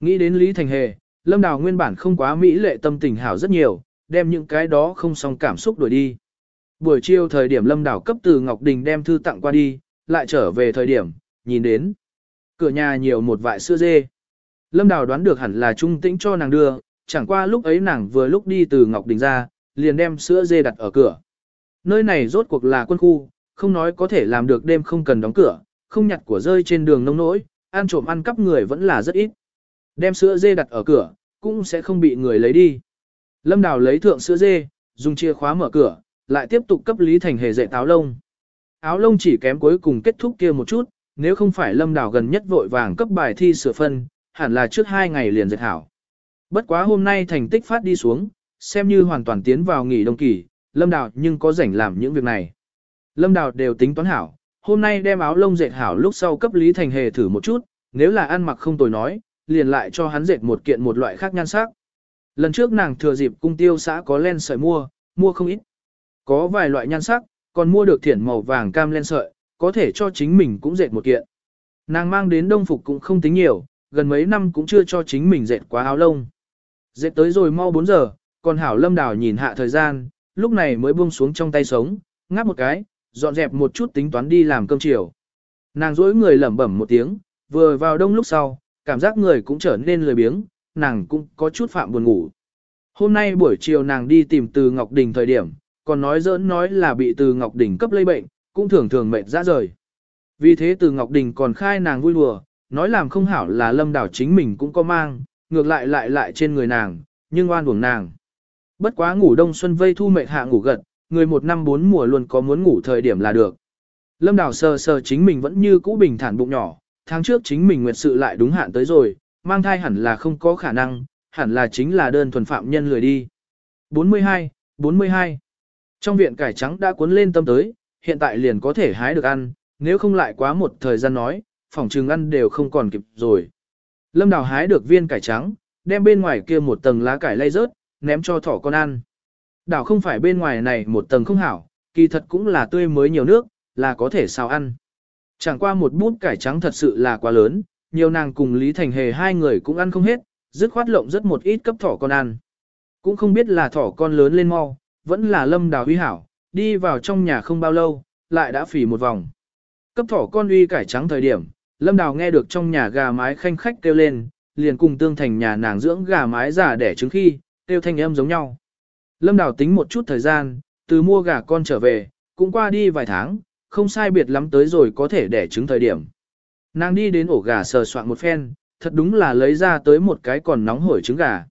Nghĩ đến Lý Thành Hề, Lâm Đào nguyên bản không quá mỹ lệ tâm tình hảo rất nhiều, đem những cái đó không xong cảm xúc đuổi đi. Buổi chiều thời điểm Lâm Đào cấp từ Ngọc Đình đem thư tặng qua đi, lại trở về thời điểm, nhìn đến. Cửa nhà nhiều một vại sữa dê. Lâm Đào đoán được hẳn là trung tĩnh cho nàng đưa, chẳng qua lúc ấy nàng vừa lúc đi từ Ngọc Đình ra, liền đem sữa dê đặt ở cửa. Nơi này rốt cuộc là quân khu, không nói có thể làm được đêm không cần đóng cửa, không nhặt của rơi trên đường nông nỗi, ăn trộm ăn cắp người vẫn là rất ít. Đem sữa dê đặt ở cửa, cũng sẽ không bị người lấy đi. Lâm Đào lấy thượng sữa dê, dùng chìa khóa mở cửa, lại tiếp tục cấp Lý Thành Hề dạy áo lông. Áo lông chỉ kém cuối cùng kết thúc kia một chút, nếu không phải Lâm Đào gần nhất vội vàng cấp bài thi sửa phân, hẳn là trước hai ngày liền dệt hảo. Bất quá hôm nay thành tích phát đi xuống, xem như hoàn toàn tiến vào nghỉ đông kỳ, Lâm Đào nhưng có rảnh làm những việc này. Lâm Đào đều tính toán hảo, hôm nay đem áo lông dệt hảo lúc sau cấp Lý Thành Hề thử một chút, nếu là ăn mặc không tồi nói, liền lại cho hắn dệt một kiện một loại khác nhan sắc. Lần trước nàng thừa dịp cung tiêu xã có len sợi mua, mua không ít. Có vài loại nhan sắc, còn mua được thiển màu vàng cam len sợi, có thể cho chính mình cũng dệt một kiện. Nàng mang đến đông phục cũng không tính nhiều, gần mấy năm cũng chưa cho chính mình dệt quá áo lông. Dệt tới rồi mau 4 giờ, còn hảo lâm đào nhìn hạ thời gian, lúc này mới buông xuống trong tay sống, ngáp một cái, dọn dẹp một chút tính toán đi làm cơm chiều. Nàng dỗi người lẩm bẩm một tiếng, vừa vào đông lúc sau, cảm giác người cũng trở nên lười biếng, nàng cũng có chút phạm buồn ngủ. Hôm nay buổi chiều nàng đi tìm từ Ngọc Đình thời điểm, còn nói dỡn nói là bị từ Ngọc Đình cấp lây bệnh, cũng thường thường mệt ra rời. Vì thế từ Ngọc Đình còn khai nàng vui đùa, nói làm không hảo là lâm đảo chính mình cũng có mang, ngược lại lại lại trên người nàng, nhưng oan uổng nàng. Bất quá ngủ đông xuân vây thu mệt hạ ngủ gật, người một năm bốn mùa luôn có muốn ngủ thời điểm là được. Lâm đảo sờ sờ chính mình vẫn như cũ bình thản bụng nhỏ, tháng trước chính mình nguyệt sự lại đúng hạn tới rồi, mang thai hẳn là không có khả năng, hẳn là chính là đơn thuần phạm nhân lười đi. 42, 42. Trong viện cải trắng đã cuốn lên tâm tới, hiện tại liền có thể hái được ăn, nếu không lại quá một thời gian nói, phòng trừng ăn đều không còn kịp rồi. Lâm Đào hái được viên cải trắng, đem bên ngoài kia một tầng lá cải lay rớt, ném cho thỏ con ăn. Đảo không phải bên ngoài này một tầng không hảo, kỳ thật cũng là tươi mới nhiều nước, là có thể sao ăn. Chẳng qua một bút cải trắng thật sự là quá lớn, nhiều nàng cùng Lý Thành Hề hai người cũng ăn không hết, dứt khoát lộng rất một ít cấp thỏ con ăn. Cũng không biết là thỏ con lớn lên mau, vẫn là lâm đào huy hảo, đi vào trong nhà không bao lâu, lại đã phỉ một vòng. Cấp thỏ con uy cải trắng thời điểm, lâm đào nghe được trong nhà gà mái khanh khách kêu lên, liền cùng tương thành nhà nàng dưỡng gà mái giả đẻ trứng khi, kêu thanh âm giống nhau. Lâm đào tính một chút thời gian, từ mua gà con trở về, cũng qua đi vài tháng, không sai biệt lắm tới rồi có thể đẻ trứng thời điểm. Nàng đi đến ổ gà sờ soạn một phen, thật đúng là lấy ra tới một cái còn nóng hổi trứng gà.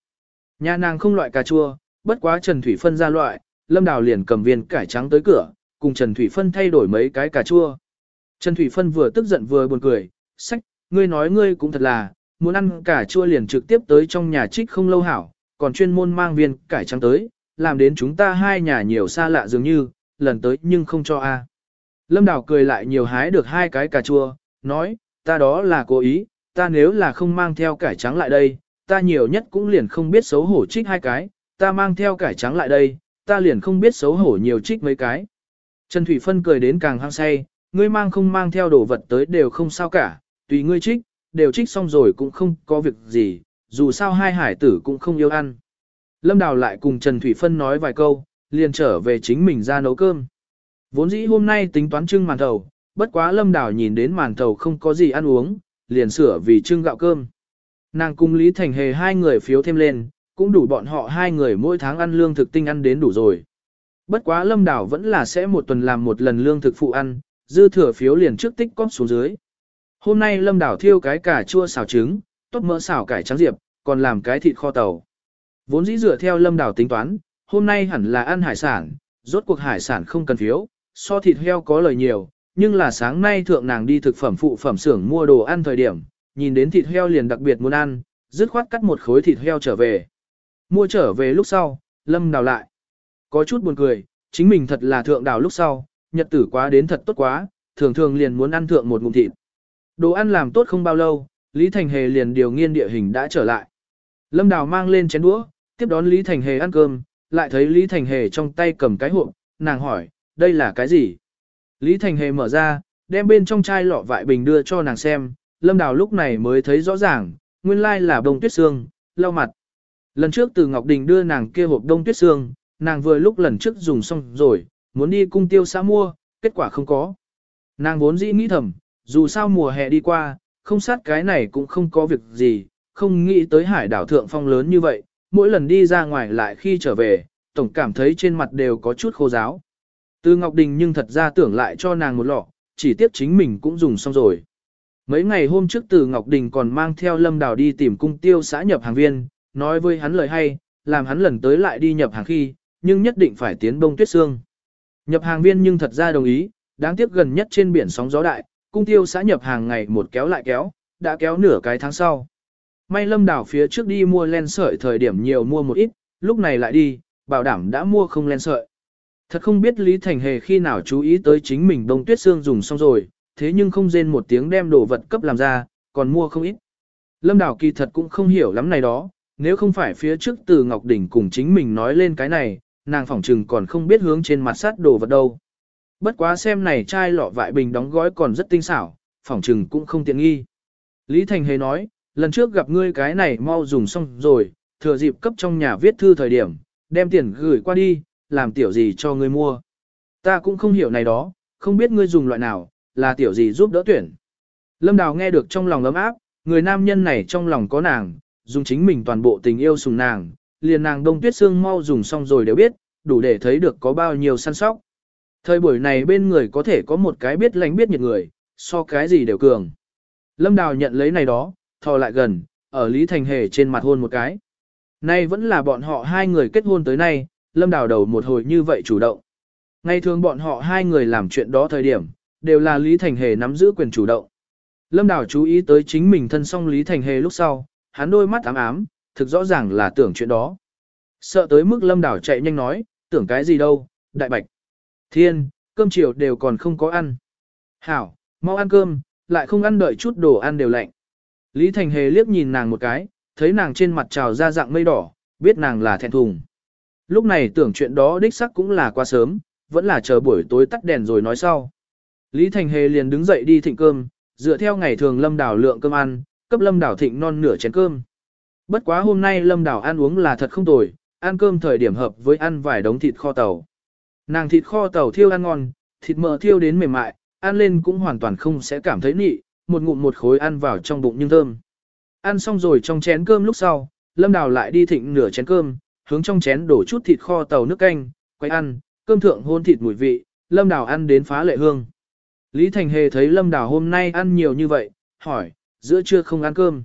Nhà nàng không loại cà chua, bất quá Trần Thủy Phân ra loại, Lâm Đào liền cầm viên cải trắng tới cửa, cùng Trần Thủy Phân thay đổi mấy cái cà chua. Trần Thủy Phân vừa tức giận vừa buồn cười, sách, ngươi nói ngươi cũng thật là, muốn ăn cà chua liền trực tiếp tới trong nhà trích không lâu hảo, còn chuyên môn mang viên cải trắng tới, làm đến chúng ta hai nhà nhiều xa lạ dường như, lần tới nhưng không cho a. Lâm Đào cười lại nhiều hái được hai cái cà chua, nói, ta đó là cố ý, ta nếu là không mang theo cải trắng lại đây, ta nhiều nhất cũng liền không biết xấu hổ trích hai cái, ta mang theo cải trắng lại đây, ta liền không biết xấu hổ nhiều trích mấy cái. Trần Thủy Phân cười đến càng hăng say, ngươi mang không mang theo đồ vật tới đều không sao cả, tùy ngươi trích, đều trích xong rồi cũng không có việc gì, dù sao hai hải tử cũng không yêu ăn. Lâm Đào lại cùng Trần Thủy Phân nói vài câu, liền trở về chính mình ra nấu cơm. Vốn dĩ hôm nay tính toán trưng màn thầu, bất quá Lâm Đào nhìn đến màn thầu không có gì ăn uống, liền sửa vì trưng gạo cơm. Nàng cùng Lý Thành Hề hai người phiếu thêm lên, cũng đủ bọn họ hai người mỗi tháng ăn lương thực tinh ăn đến đủ rồi. Bất quá Lâm Đảo vẫn là sẽ một tuần làm một lần lương thực phụ ăn, dư thừa phiếu liền trước tích cóp xuống dưới. Hôm nay Lâm Đảo thiêu cái cà chua xào trứng, tốt mỡ xào cải trắng diệp, còn làm cái thịt kho tàu. Vốn dĩ dựa theo Lâm Đảo tính toán, hôm nay hẳn là ăn hải sản, rốt cuộc hải sản không cần phiếu, so thịt heo có lời nhiều, nhưng là sáng nay thượng nàng đi thực phẩm phụ phẩm xưởng mua đồ ăn thời điểm, nhìn đến thịt heo liền đặc biệt muốn ăn, dứt khoát cắt một khối thịt heo trở về. Mua trở về lúc sau, Lâm đào lại. Có chút buồn cười, chính mình thật là thượng đào lúc sau, nhật tử quá đến thật tốt quá, thường thường liền muốn ăn thượng một ngụm thịt. Đồ ăn làm tốt không bao lâu, Lý Thành Hề liền điều nghiên địa hình đã trở lại. Lâm Đào mang lên chén đũa, tiếp đón Lý Thành Hề ăn cơm, lại thấy Lý Thành Hề trong tay cầm cái hộp, nàng hỏi, đây là cái gì? Lý Thành Hề mở ra, đem bên trong chai lọ vại bình đưa cho nàng xem, Lâm Đào lúc này mới thấy rõ ràng, nguyên lai là bông tuyết xương, lau mặt. Lần trước từ Ngọc Đình đưa nàng kia hộp đông tuyết xương, nàng vừa lúc lần trước dùng xong rồi, muốn đi cung tiêu xã mua, kết quả không có. Nàng vốn dĩ nghĩ thầm, dù sao mùa hè đi qua, không sát cái này cũng không có việc gì, không nghĩ tới hải đảo thượng phong lớn như vậy, mỗi lần đi ra ngoài lại khi trở về, tổng cảm thấy trên mặt đều có chút khô giáo. Từ Ngọc Đình nhưng thật ra tưởng lại cho nàng một lọ, chỉ tiếc chính mình cũng dùng xong rồi. Mấy ngày hôm trước từ Ngọc Đình còn mang theo Lâm Đào đi tìm cung tiêu xã nhập hàng viên, nói với hắn lời hay, làm hắn lần tới lại đi nhập hàng khi, nhưng nhất định phải tiến bông tuyết xương. Nhập hàng viên nhưng thật ra đồng ý, đáng tiếc gần nhất trên biển sóng gió đại, cung tiêu xã nhập hàng ngày một kéo lại kéo, đã kéo nửa cái tháng sau. May lâm đảo phía trước đi mua len sợi thời điểm nhiều mua một ít, lúc này lại đi, bảo đảm đã mua không len sợi. Thật không biết Lý Thành Hề khi nào chú ý tới chính mình đông tuyết xương dùng xong rồi, thế nhưng không rên một tiếng đem đồ vật cấp làm ra, còn mua không ít. Lâm Đảo kỳ thật cũng không hiểu lắm này đó, nếu không phải phía trước từ Ngọc Đỉnh cùng chính mình nói lên cái này, nàng phỏng trừng còn không biết hướng trên mặt sát đồ vật đâu. Bất quá xem này chai lọ vại bình đóng gói còn rất tinh xảo, phỏng trừng cũng không tiện nghi. Lý Thành Hề nói, lần trước gặp ngươi cái này mau dùng xong rồi, thừa dịp cấp trong nhà viết thư thời điểm, đem tiền gửi qua đi, làm tiểu gì cho ngươi mua. Ta cũng không hiểu này đó, không biết ngươi dùng loại nào, là tiểu gì giúp đỡ tuyển. Lâm Đào nghe được trong lòng ấm áp, người nam nhân này trong lòng có nàng, dùng chính mình toàn bộ tình yêu sùng nàng, liền nàng đông tuyết xương mau dùng xong rồi đều biết, đủ để thấy được có bao nhiêu săn sóc. Thời buổi này bên người có thể có một cái biết lánh biết nhiệt người, so cái gì đều cường. Lâm Đào nhận lấy này đó, thò lại gần, ở Lý Thành Hề trên mặt hôn một cái. Nay vẫn là bọn họ hai người kết hôn tới nay, Lâm Đào đầu một hồi như vậy chủ động. Ngày thường bọn họ hai người làm chuyện đó thời điểm, đều là Lý Thành Hề nắm giữ quyền chủ động. Lâm Đào chú ý tới chính mình thân song Lý Thành Hề lúc sau, hắn đôi mắt ám ám, thực rõ ràng là tưởng chuyện đó. Sợ tới mức Lâm đảo chạy nhanh nói, tưởng cái gì đâu, đại bạch. Thiên, cơm chiều đều còn không có ăn. Hảo, mau ăn cơm, lại không ăn đợi chút đồ ăn đều lạnh. Lý Thành Hề liếc nhìn nàng một cái, thấy nàng trên mặt trào ra dạng mây đỏ, biết nàng là thẹn thùng. Lúc này tưởng chuyện đó đích sắc cũng là quá sớm, vẫn là chờ buổi tối tắt đèn rồi nói sau. Lý Thành Hề liền đứng dậy đi thịnh cơm, dựa theo ngày thường Lâm Đảo lượng cơm ăn, cấp Lâm Đảo thịnh non nửa chén cơm. Bất quá hôm nay Lâm Đảo ăn uống là thật không tồi, ăn cơm thời điểm hợp với ăn vài đống thịt kho tàu. Nàng thịt kho tàu thiêu ăn ngon, thịt mỡ thiêu đến mềm mại, ăn lên cũng hoàn toàn không sẽ cảm thấy nị, một ngụm một khối ăn vào trong bụng nhưng thơm. Ăn xong rồi trong chén cơm lúc sau, Lâm Đào lại đi thịnh nửa chén cơm, hướng trong chén đổ chút thịt kho tàu nước canh, quay ăn, cơm thượng hôn thịt mùi vị, Lâm Đào ăn đến phá lệ hương. Lý Thành Hề thấy Lâm Đào hôm nay ăn nhiều như vậy, hỏi, giữa trưa không ăn cơm.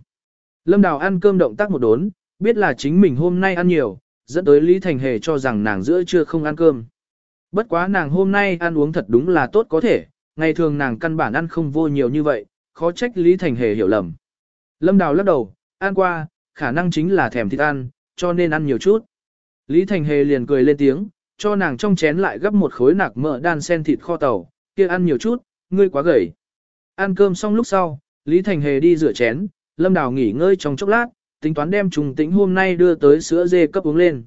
Lâm Đào ăn cơm động tác một đốn, biết là chính mình hôm nay ăn nhiều, dẫn tới Lý Thành Hề cho rằng nàng giữa trưa không ăn cơm. Bất quá nàng hôm nay ăn uống thật đúng là tốt có thể, ngày thường nàng căn bản ăn không vô nhiều như vậy, khó trách Lý Thành Hề hiểu lầm. Lâm Đào lắc đầu, ăn qua, khả năng chính là thèm thịt ăn, cho nên ăn nhiều chút. Lý Thành Hề liền cười lên tiếng, cho nàng trong chén lại gấp một khối nạc mỡ đan sen thịt kho tàu, kia ăn nhiều chút, ngươi quá gầy. Ăn cơm xong lúc sau, Lý Thành Hề đi rửa chén, Lâm Đào nghỉ ngơi trong chốc lát, tính toán đem trùng tĩnh hôm nay đưa tới sữa dê cấp uống lên.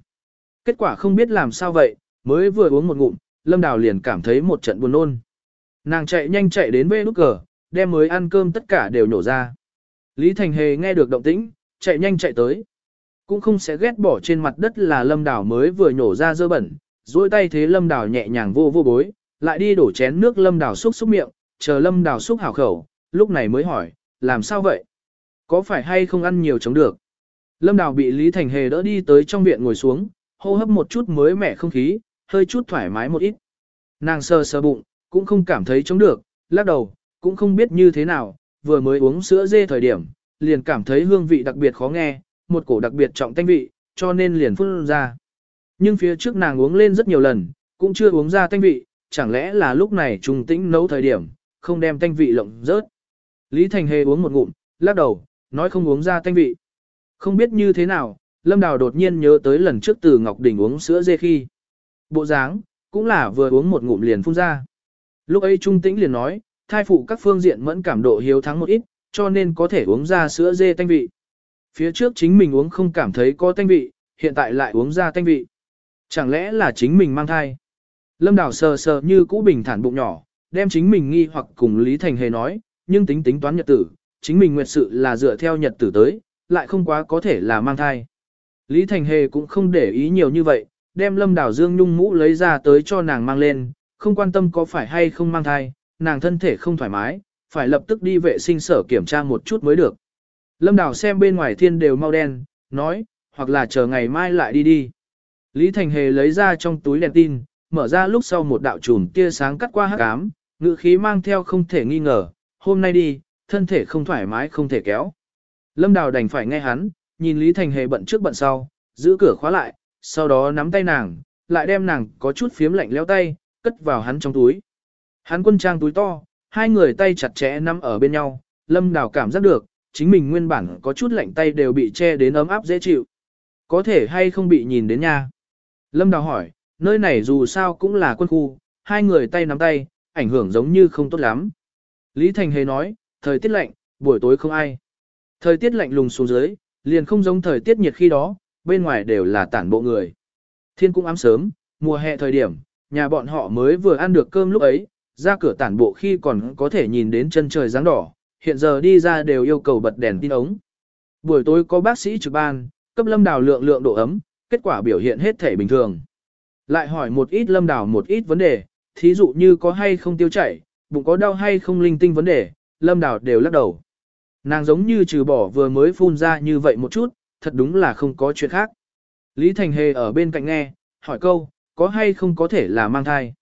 Kết quả không biết làm sao vậy, mới vừa uống một ngụm, Lâm Đào liền cảm thấy một trận buồn nôn. Nàng chạy nhanh chạy đến bê nút cờ, đem mới ăn cơm tất cả đều nổ ra. Lý Thành Hề nghe được động tĩnh, chạy nhanh chạy tới. Cũng không sẽ ghét bỏ trên mặt đất là Lâm Đào mới vừa nhổ ra dơ bẩn, duỗi tay thế Lâm Đào nhẹ nhàng vô vô bối, lại đi đổ chén nước Lâm Đào xúc xúc miệng, chờ Lâm Đào xúc hảo khẩu, lúc này mới hỏi, làm sao vậy? Có phải hay không ăn nhiều chống được? Lâm Đào bị Lý Thành Hề đỡ đi tới trong viện ngồi xuống, hô hấp một chút mới mẻ không khí, hơi chút thoải mái một ít. Nàng sờ sờ bụng, cũng không cảm thấy chống được, lắc đầu, cũng không biết như thế nào, vừa mới uống sữa dê thời điểm, liền cảm thấy hương vị đặc biệt khó nghe, một cổ đặc biệt trọng tanh vị, cho nên liền phun ra. Nhưng phía trước nàng uống lên rất nhiều lần, cũng chưa uống ra tanh vị, chẳng lẽ là lúc này trùng tĩnh nấu thời điểm, không đem tanh vị lộng rớt. Lý Thành Hề uống một ngụm, lắc đầu, nói không uống ra tanh vị. Không biết như thế nào, Lâm Đào đột nhiên nhớ tới lần trước từ Ngọc Đình uống sữa dê khi. Bộ dáng, cũng là vừa uống một ngụm liền phun ra. Lúc ấy Trung Tĩnh liền nói, thai phụ các phương diện mẫn cảm độ hiếu thắng một ít, cho nên có thể uống ra sữa dê tanh vị. Phía trước chính mình uống không cảm thấy có tanh vị, hiện tại lại uống ra tanh vị. Chẳng lẽ là chính mình mang thai? Lâm Đào sờ sờ như cũ bình thản bụng nhỏ, đem chính mình nghi hoặc cùng Lý Thành Hề nói, nhưng tính tính toán nhật tử, chính mình nguyệt sự là dựa theo nhật tử tới, lại không quá có thể là mang thai. Lý Thành Hề cũng không để ý nhiều như vậy, đem Lâm Đào Dương Nhung mũ lấy ra tới cho nàng mang lên, không quan tâm có phải hay không mang thai, nàng thân thể không thoải mái, phải lập tức đi vệ sinh sở kiểm tra một chút mới được. Lâm Đào xem bên ngoài thiên đều mau đen, nói, hoặc là chờ ngày mai lại đi đi. Lý Thành Hề lấy ra trong túi đèn tin, mở ra lúc sau một đạo chùm tia sáng cắt qua hắc ám, ngự khí mang theo không thể nghi ngờ, hôm nay đi, thân thể không thoải mái không thể kéo. Lâm Đào đành phải nghe hắn, nhìn Lý Thành Hề bận trước bận sau, giữ cửa khóa lại, sau đó nắm tay nàng, lại đem nàng có chút phiếm lạnh leo tay, cất vào hắn trong túi. Hắn quân trang túi to, hai người tay chặt chẽ nắm ở bên nhau, Lâm Đào cảm giác được, chính mình nguyên bản có chút lạnh tay đều bị che đến ấm áp dễ chịu. Có thể hay không bị nhìn đến nha? Lâm Đào hỏi, nơi này dù sao cũng là quân khu, hai người tay nắm tay, ảnh hưởng giống như không tốt lắm. Lý Thành Hề nói, thời tiết lạnh, buổi tối không ai. Thời tiết lạnh lùng xuống dưới, liền không giống thời tiết nhiệt khi đó, bên ngoài đều là tản bộ người. Thiên cũng ám sớm, mùa hè thời điểm, nhà bọn họ mới vừa ăn được cơm lúc ấy, ra cửa tản bộ khi còn có thể nhìn đến chân trời dáng đỏ, hiện giờ đi ra đều yêu cầu bật đèn tin ống. Buổi tối có bác sĩ trực ban, cấp lâm đào lượng lượng độ ấm, kết quả biểu hiện hết thể bình thường. Lại hỏi một ít lâm đào một ít vấn đề, thí dụ như có hay không tiêu chảy, bụng có đau hay không linh tinh vấn đề, lâm đào đều lắc đầu. Nàng giống như trừ bỏ vừa mới phun ra như vậy một chút, thật đúng là không có chuyện khác. Lý Thành Hề ở bên cạnh nghe, hỏi câu, có hay không có thể là mang thai.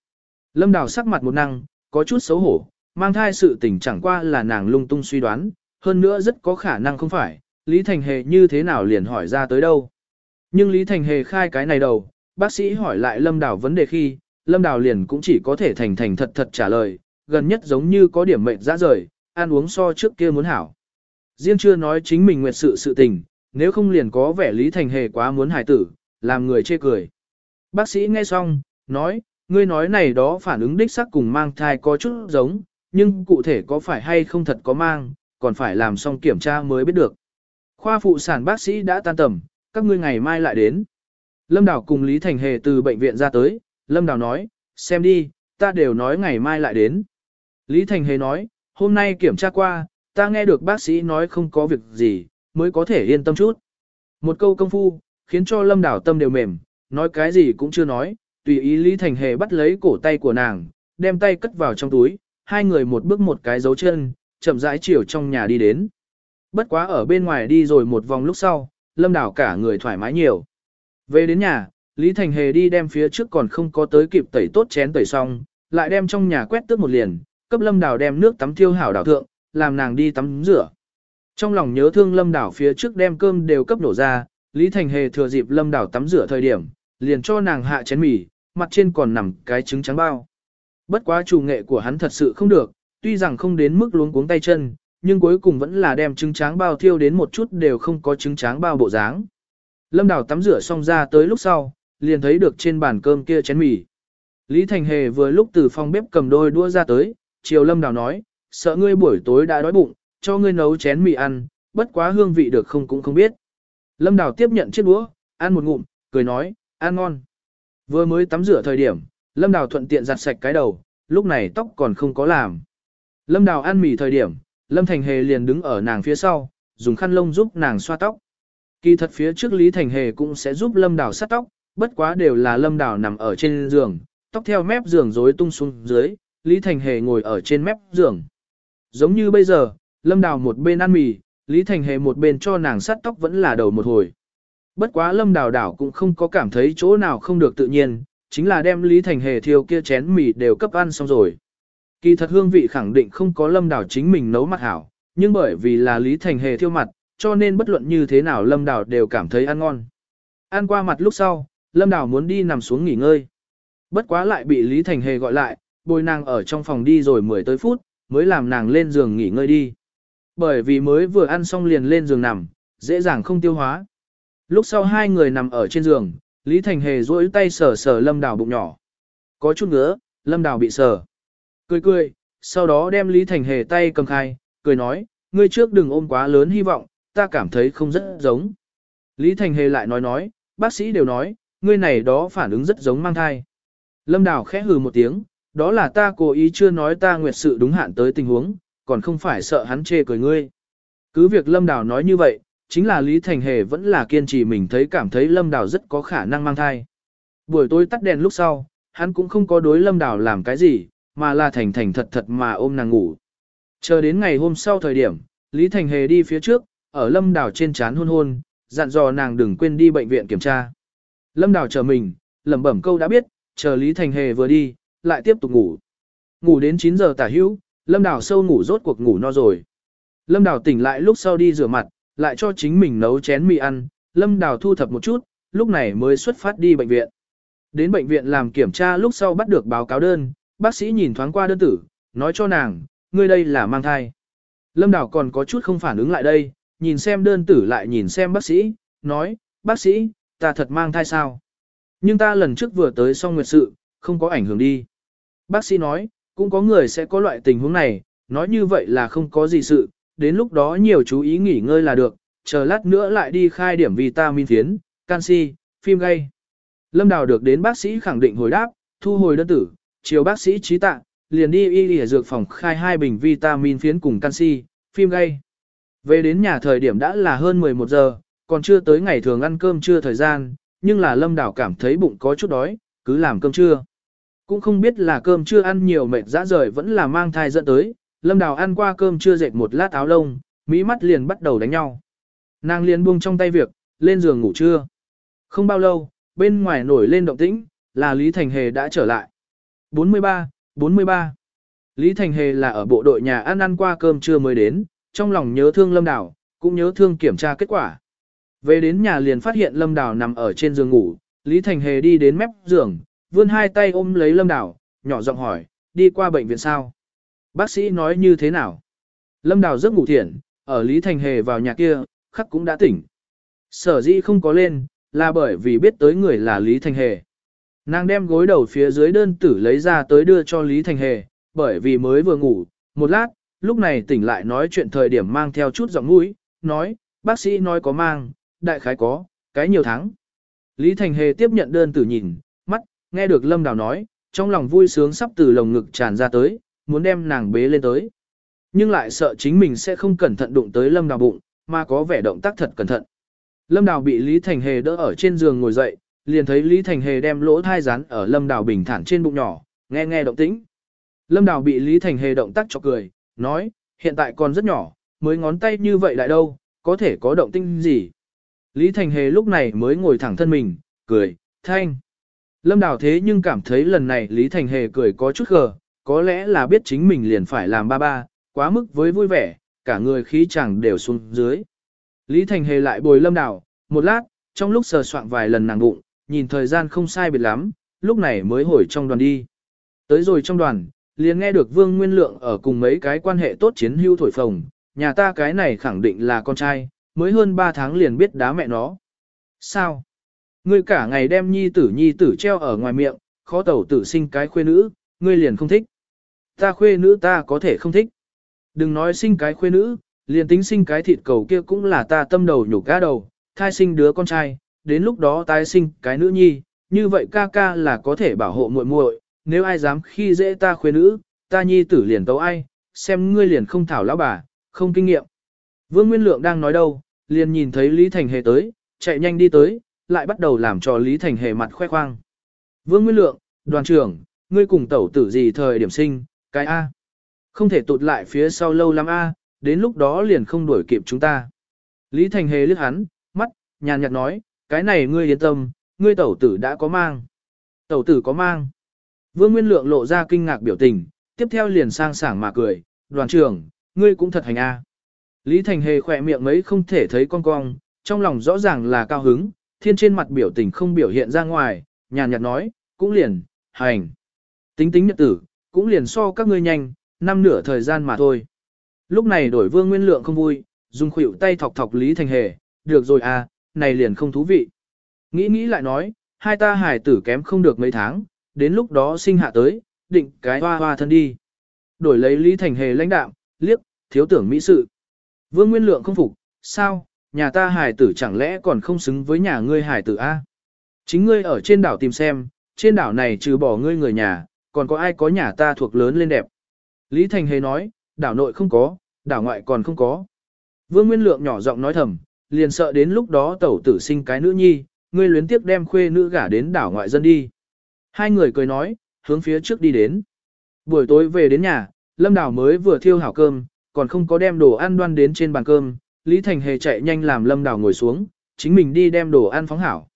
Lâm Đào sắc mặt một năng, có chút xấu hổ, mang thai sự tình chẳng qua là nàng lung tung suy đoán, hơn nữa rất có khả năng không phải, Lý Thành Hề như thế nào liền hỏi ra tới đâu. Nhưng Lý Thành Hề khai cái này đầu, bác sĩ hỏi lại Lâm Đào vấn đề khi, Lâm Đào liền cũng chỉ có thể thành thành thật thật trả lời, gần nhất giống như có điểm mệnh ra rời, ăn uống so trước kia muốn hảo. Riêng chưa nói chính mình nguyệt sự sự tình, nếu không liền có vẻ Lý Thành Hề quá muốn hài tử, làm người chê cười. Bác sĩ nghe xong, nói, ngươi nói này đó phản ứng đích sắc cùng mang thai có chút giống, nhưng cụ thể có phải hay không thật có mang, còn phải làm xong kiểm tra mới biết được. Khoa phụ sản bác sĩ đã tan tầm, các ngươi ngày mai lại đến. Lâm Đào cùng Lý Thành Hề từ bệnh viện ra tới, Lâm Đào nói, xem đi, ta đều nói ngày mai lại đến. Lý Thành Hề nói, hôm nay kiểm tra qua, ta nghe được bác sĩ nói không có việc gì, mới có thể yên tâm chút. Một câu công phu, khiến cho Lâm Đảo tâm đều mềm, nói cái gì cũng chưa nói, tùy ý Lý Thành Hề bắt lấy cổ tay của nàng, đem tay cất vào trong túi, hai người một bước một cái dấu chân, chậm rãi chiều trong nhà đi đến. Bất quá ở bên ngoài đi rồi một vòng lúc sau, Lâm Đảo cả người thoải mái nhiều. Về đến nhà, Lý Thành Hề đi đem phía trước còn không có tới kịp tẩy tốt chén tẩy xong, lại đem trong nhà quét tước một liền, cấp Lâm đảo đem nước tắm thiêu hảo đảo thượng, làm nàng đi tắm rửa. Trong lòng nhớ thương Lâm đảo phía trước đem cơm đều cấp nổ ra, Lý Thành Hề thừa dịp Lâm đảo tắm rửa thời điểm, liền cho nàng hạ chén mì, mặt trên còn nằm cái trứng trắng bao. Bất quá chủ nghệ của hắn thật sự không được, tuy rằng không đến mức luống cuống tay chân, nhưng cuối cùng vẫn là đem trứng trắng bao thiêu đến một chút đều không có trứng trắng bao bộ dáng. Lâm Đào tắm rửa xong ra tới lúc sau, liền thấy được trên bàn cơm kia chén mì. Lý Thành Hề vừa lúc từ phòng bếp cầm đôi đũa ra tới, chiều Lâm Đào nói, sợ ngươi buổi tối đã đói bụng, cho ngươi nấu chén mì ăn, bất quá hương vị được không cũng không biết. Lâm Đào tiếp nhận chiếc đũa, ăn một ngụm, cười nói, ăn ngon. Vừa mới tắm rửa thời điểm, Lâm Đào thuận tiện giặt sạch cái đầu, lúc này tóc còn không có làm. Lâm Đào ăn mì thời điểm, Lâm Thành Hề liền đứng ở nàng phía sau, dùng khăn lông giúp nàng xoa tóc. Kỳ thật phía trước Lý Thành Hề cũng sẽ giúp Lâm Đào sát tóc, bất quá đều là Lâm Đào nằm ở trên giường, tóc theo mép giường rối tung xuống dưới, Lý Thành Hề ngồi ở trên mép giường. Giống như bây giờ, Lâm Đào một bên ăn mì, Lý Thành Hề một bên cho nàng sát tóc vẫn là đầu một hồi. Bất quá Lâm Đào đảo cũng không có cảm thấy chỗ nào không được tự nhiên, chính là đem Lý Thành Hề thiêu kia chén mì đều cấp ăn xong rồi. Kỳ thật hương vị khẳng định không có Lâm Đào chính mình nấu mặt hảo, nhưng bởi vì là Lý Thành Hề thiêu mặt, cho nên bất luận như thế nào Lâm Đào đều cảm thấy ăn ngon. Ăn qua mặt lúc sau, Lâm Đào muốn đi nằm xuống nghỉ ngơi. Bất quá lại bị Lý Thành Hề gọi lại, bồi nàng ở trong phòng đi rồi 10 tới phút, mới làm nàng lên giường nghỉ ngơi đi. Bởi vì mới vừa ăn xong liền lên giường nằm, dễ dàng không tiêu hóa. Lúc sau hai người nằm ở trên giường, Lý Thành Hề duỗi tay sờ sờ Lâm Đào bụng nhỏ. Có chút ngứa, Lâm Đào bị sờ. Cười cười, sau đó đem Lý Thành Hề tay cầm khai, cười nói, ngươi trước đừng ôm quá lớn hy vọng, ta cảm thấy không rất giống. Lý Thành Hề lại nói nói, bác sĩ đều nói, ngươi này đó phản ứng rất giống mang thai. Lâm Đào khẽ hừ một tiếng, đó là ta cố ý chưa nói ta nguyệt sự đúng hạn tới tình huống, còn không phải sợ hắn chê cười ngươi. Cứ việc Lâm Đào nói như vậy, chính là Lý Thành Hề vẫn là kiên trì mình thấy cảm thấy Lâm Đào rất có khả năng mang thai. Buổi tối tắt đèn lúc sau, hắn cũng không có đối Lâm Đào làm cái gì, mà là thành thành thật thật mà ôm nàng ngủ. Chờ đến ngày hôm sau thời điểm, Lý Thành Hề đi phía trước, ở lâm đảo trên chán hôn hôn, dặn dò nàng đừng quên đi bệnh viện kiểm tra. Lâm đảo chờ mình, lẩm bẩm câu đã biết, chờ Lý Thành Hề vừa đi, lại tiếp tục ngủ. Ngủ đến 9 giờ tả hữu, lâm đào sâu ngủ rốt cuộc ngủ no rồi. Lâm đào tỉnh lại lúc sau đi rửa mặt, lại cho chính mình nấu chén mì ăn, lâm đào thu thập một chút, lúc này mới xuất phát đi bệnh viện. Đến bệnh viện làm kiểm tra lúc sau bắt được báo cáo đơn, bác sĩ nhìn thoáng qua đơn tử, nói cho nàng, ngươi đây là mang thai. Lâm Đào còn có chút không phản ứng lại đây, nhìn xem đơn tử lại nhìn xem bác sĩ, nói, bác sĩ, ta thật mang thai sao? Nhưng ta lần trước vừa tới xong nguyệt sự, không có ảnh hưởng đi. Bác sĩ nói, cũng có người sẽ có loại tình huống này, nói như vậy là không có gì sự, đến lúc đó nhiều chú ý nghỉ ngơi là được, chờ lát nữa lại đi khai điểm vitamin phiến, canxi, phim gây. Lâm Đào được đến bác sĩ khẳng định hồi đáp, thu hồi đơn tử, chiều bác sĩ trí tạ, liền đi y lìa dược phòng khai hai bình vitamin phiến cùng canxi, phim gây. Về đến nhà thời điểm đã là hơn 11 giờ, còn chưa tới ngày thường ăn cơm trưa thời gian, nhưng là Lâm Đào cảm thấy bụng có chút đói, cứ làm cơm trưa. Cũng không biết là cơm chưa ăn nhiều mệt dã rời vẫn là mang thai dẫn tới, Lâm Đào ăn qua cơm trưa dệt một lát áo lông, mỹ mắt liền bắt đầu đánh nhau. Nàng liền buông trong tay việc, lên giường ngủ trưa. Không bao lâu, bên ngoài nổi lên động tĩnh, là Lý Thành Hề đã trở lại. 43, 43. Lý Thành Hề là ở bộ đội nhà ăn ăn qua cơm trưa mới đến, trong lòng nhớ thương Lâm Đào, cũng nhớ thương kiểm tra kết quả. Về đến nhà liền phát hiện Lâm Đào nằm ở trên giường ngủ, Lý Thành Hề đi đến mép giường, vươn hai tay ôm lấy Lâm Đào, nhỏ giọng hỏi, đi qua bệnh viện sao? Bác sĩ nói như thế nào? Lâm Đào rất ngủ thiện, ở Lý Thành Hề vào nhà kia, khắc cũng đã tỉnh. Sở dĩ không có lên, là bởi vì biết tới người là Lý Thành Hề. Nàng đem gối đầu phía dưới đơn tử lấy ra tới đưa cho Lý Thành Hề, bởi vì mới vừa ngủ, một lát, lúc này tỉnh lại nói chuyện thời điểm mang theo chút giọng mũi, nói, bác sĩ nói có mang, đại khái có, cái nhiều tháng. Lý Thành Hề tiếp nhận đơn tử nhìn, nghe được Lâm Đào nói, trong lòng vui sướng sắp từ lồng ngực tràn ra tới, muốn đem nàng bế lên tới. Nhưng lại sợ chính mình sẽ không cẩn thận đụng tới Lâm Đào bụng, mà có vẻ động tác thật cẩn thận. Lâm Đào bị Lý Thành Hề đỡ ở trên giường ngồi dậy, liền thấy Lý Thành Hề đem lỗ thai rán ở Lâm Đào bình thản trên bụng nhỏ, nghe nghe động tĩnh. Lâm Đào bị Lý Thành Hề động tác cho cười, nói, hiện tại còn rất nhỏ, mới ngón tay như vậy lại đâu, có thể có động tĩnh gì. Lý Thành Hề lúc này mới ngồi thẳng thân mình, cười, thanh. Lâm Đào thế nhưng cảm thấy lần này Lý Thành Hề cười có chút gờ, có lẽ là biết chính mình liền phải làm ba ba, quá mức với vui vẻ, cả người khí chẳng đều xuống dưới. Lý Thành Hề lại bồi Lâm Đào, một lát, trong lúc sờ soạn vài lần nàng bụng, nhìn thời gian không sai biệt lắm, lúc này mới hồi trong đoàn đi. Tới rồi trong đoàn, liền nghe được Vương Nguyên Lượng ở cùng mấy cái quan hệ tốt chiến hưu thổi phồng, nhà ta cái này khẳng định là con trai, mới hơn 3 tháng liền biết đá mẹ nó. Sao? Ngươi cả ngày đem nhi tử nhi tử treo ở ngoài miệng, khó tẩu tử sinh cái khuê nữ, ngươi liền không thích. Ta khuê nữ ta có thể không thích. Đừng nói sinh cái khuê nữ, liền tính sinh cái thịt cầu kia cũng là ta tâm đầu nhục cá đầu, thai sinh đứa con trai, đến lúc đó tái sinh cái nữ nhi, như vậy ca ca là có thể bảo hộ muội muội, nếu ai dám khi dễ ta khuê nữ, ta nhi tử liền tấu ai, xem ngươi liền không thảo lão bà, không kinh nghiệm. Vương Nguyên Lượng đang nói đâu, liền nhìn thấy Lý Thành Hề tới, chạy nhanh đi tới, lại bắt đầu làm cho Lý Thành Hề mặt khoe khoang. Vương Nguyên Lượng, đoàn trưởng, ngươi cùng tẩu tử gì thời điểm sinh, cái A. Không thể tụt lại phía sau lâu lắm A, đến lúc đó liền không đuổi kịp chúng ta. Lý Thành Hề liếc hắn, mắt, nhàn nhạt nói, cái này ngươi yên tâm, ngươi tẩu tử đã có mang. Tẩu tử có mang. Vương Nguyên Lượng lộ ra kinh ngạc biểu tình, tiếp theo liền sang sảng mà cười, đoàn trưởng, ngươi cũng thật hành a. Lý Thành Hề khỏe miệng mấy không thể thấy con cong, trong lòng rõ ràng là cao hứng, thiên trên mặt biểu tình không biểu hiện ra ngoài, nhàn nhạt nói, cũng liền, hành. Tính tính nhật tử, cũng liền so các ngươi nhanh, năm nửa thời gian mà thôi. Lúc này đổi vương nguyên lượng không vui, dùng khuỷu tay thọc thọc Lý Thành Hề, được rồi à, này liền không thú vị. Nghĩ nghĩ lại nói, hai ta hải tử kém không được mấy tháng, đến lúc đó sinh hạ tới, định cái hoa hoa thân đi. Đổi lấy Lý Thành Hề lãnh đạm, liếc, thiếu tưởng mỹ sự. Vương Nguyên Lượng không phục, sao, nhà ta hải tử chẳng lẽ còn không xứng với nhà ngươi hải tử A? Chính ngươi ở trên đảo tìm xem, trên đảo này trừ bỏ ngươi người nhà, còn có ai có nhà ta thuộc lớn lên đẹp. Lý Thành Hề nói, đảo nội không có, đảo ngoại còn không có. Vương Nguyên Lượng nhỏ giọng nói thầm, liền sợ đến lúc đó tẩu tử sinh cái nữ nhi, ngươi luyến tiếc đem khuê nữ gả đến đảo ngoại dân đi. Hai người cười nói, hướng phía trước đi đến. Buổi tối về đến nhà, Lâm đảo mới vừa thiêu hảo cơm, còn không có đem đồ ăn đoan đến trên bàn cơm, Lý Thành Hề chạy nhanh làm Lâm Đào ngồi xuống, chính mình đi đem đồ ăn phóng hảo.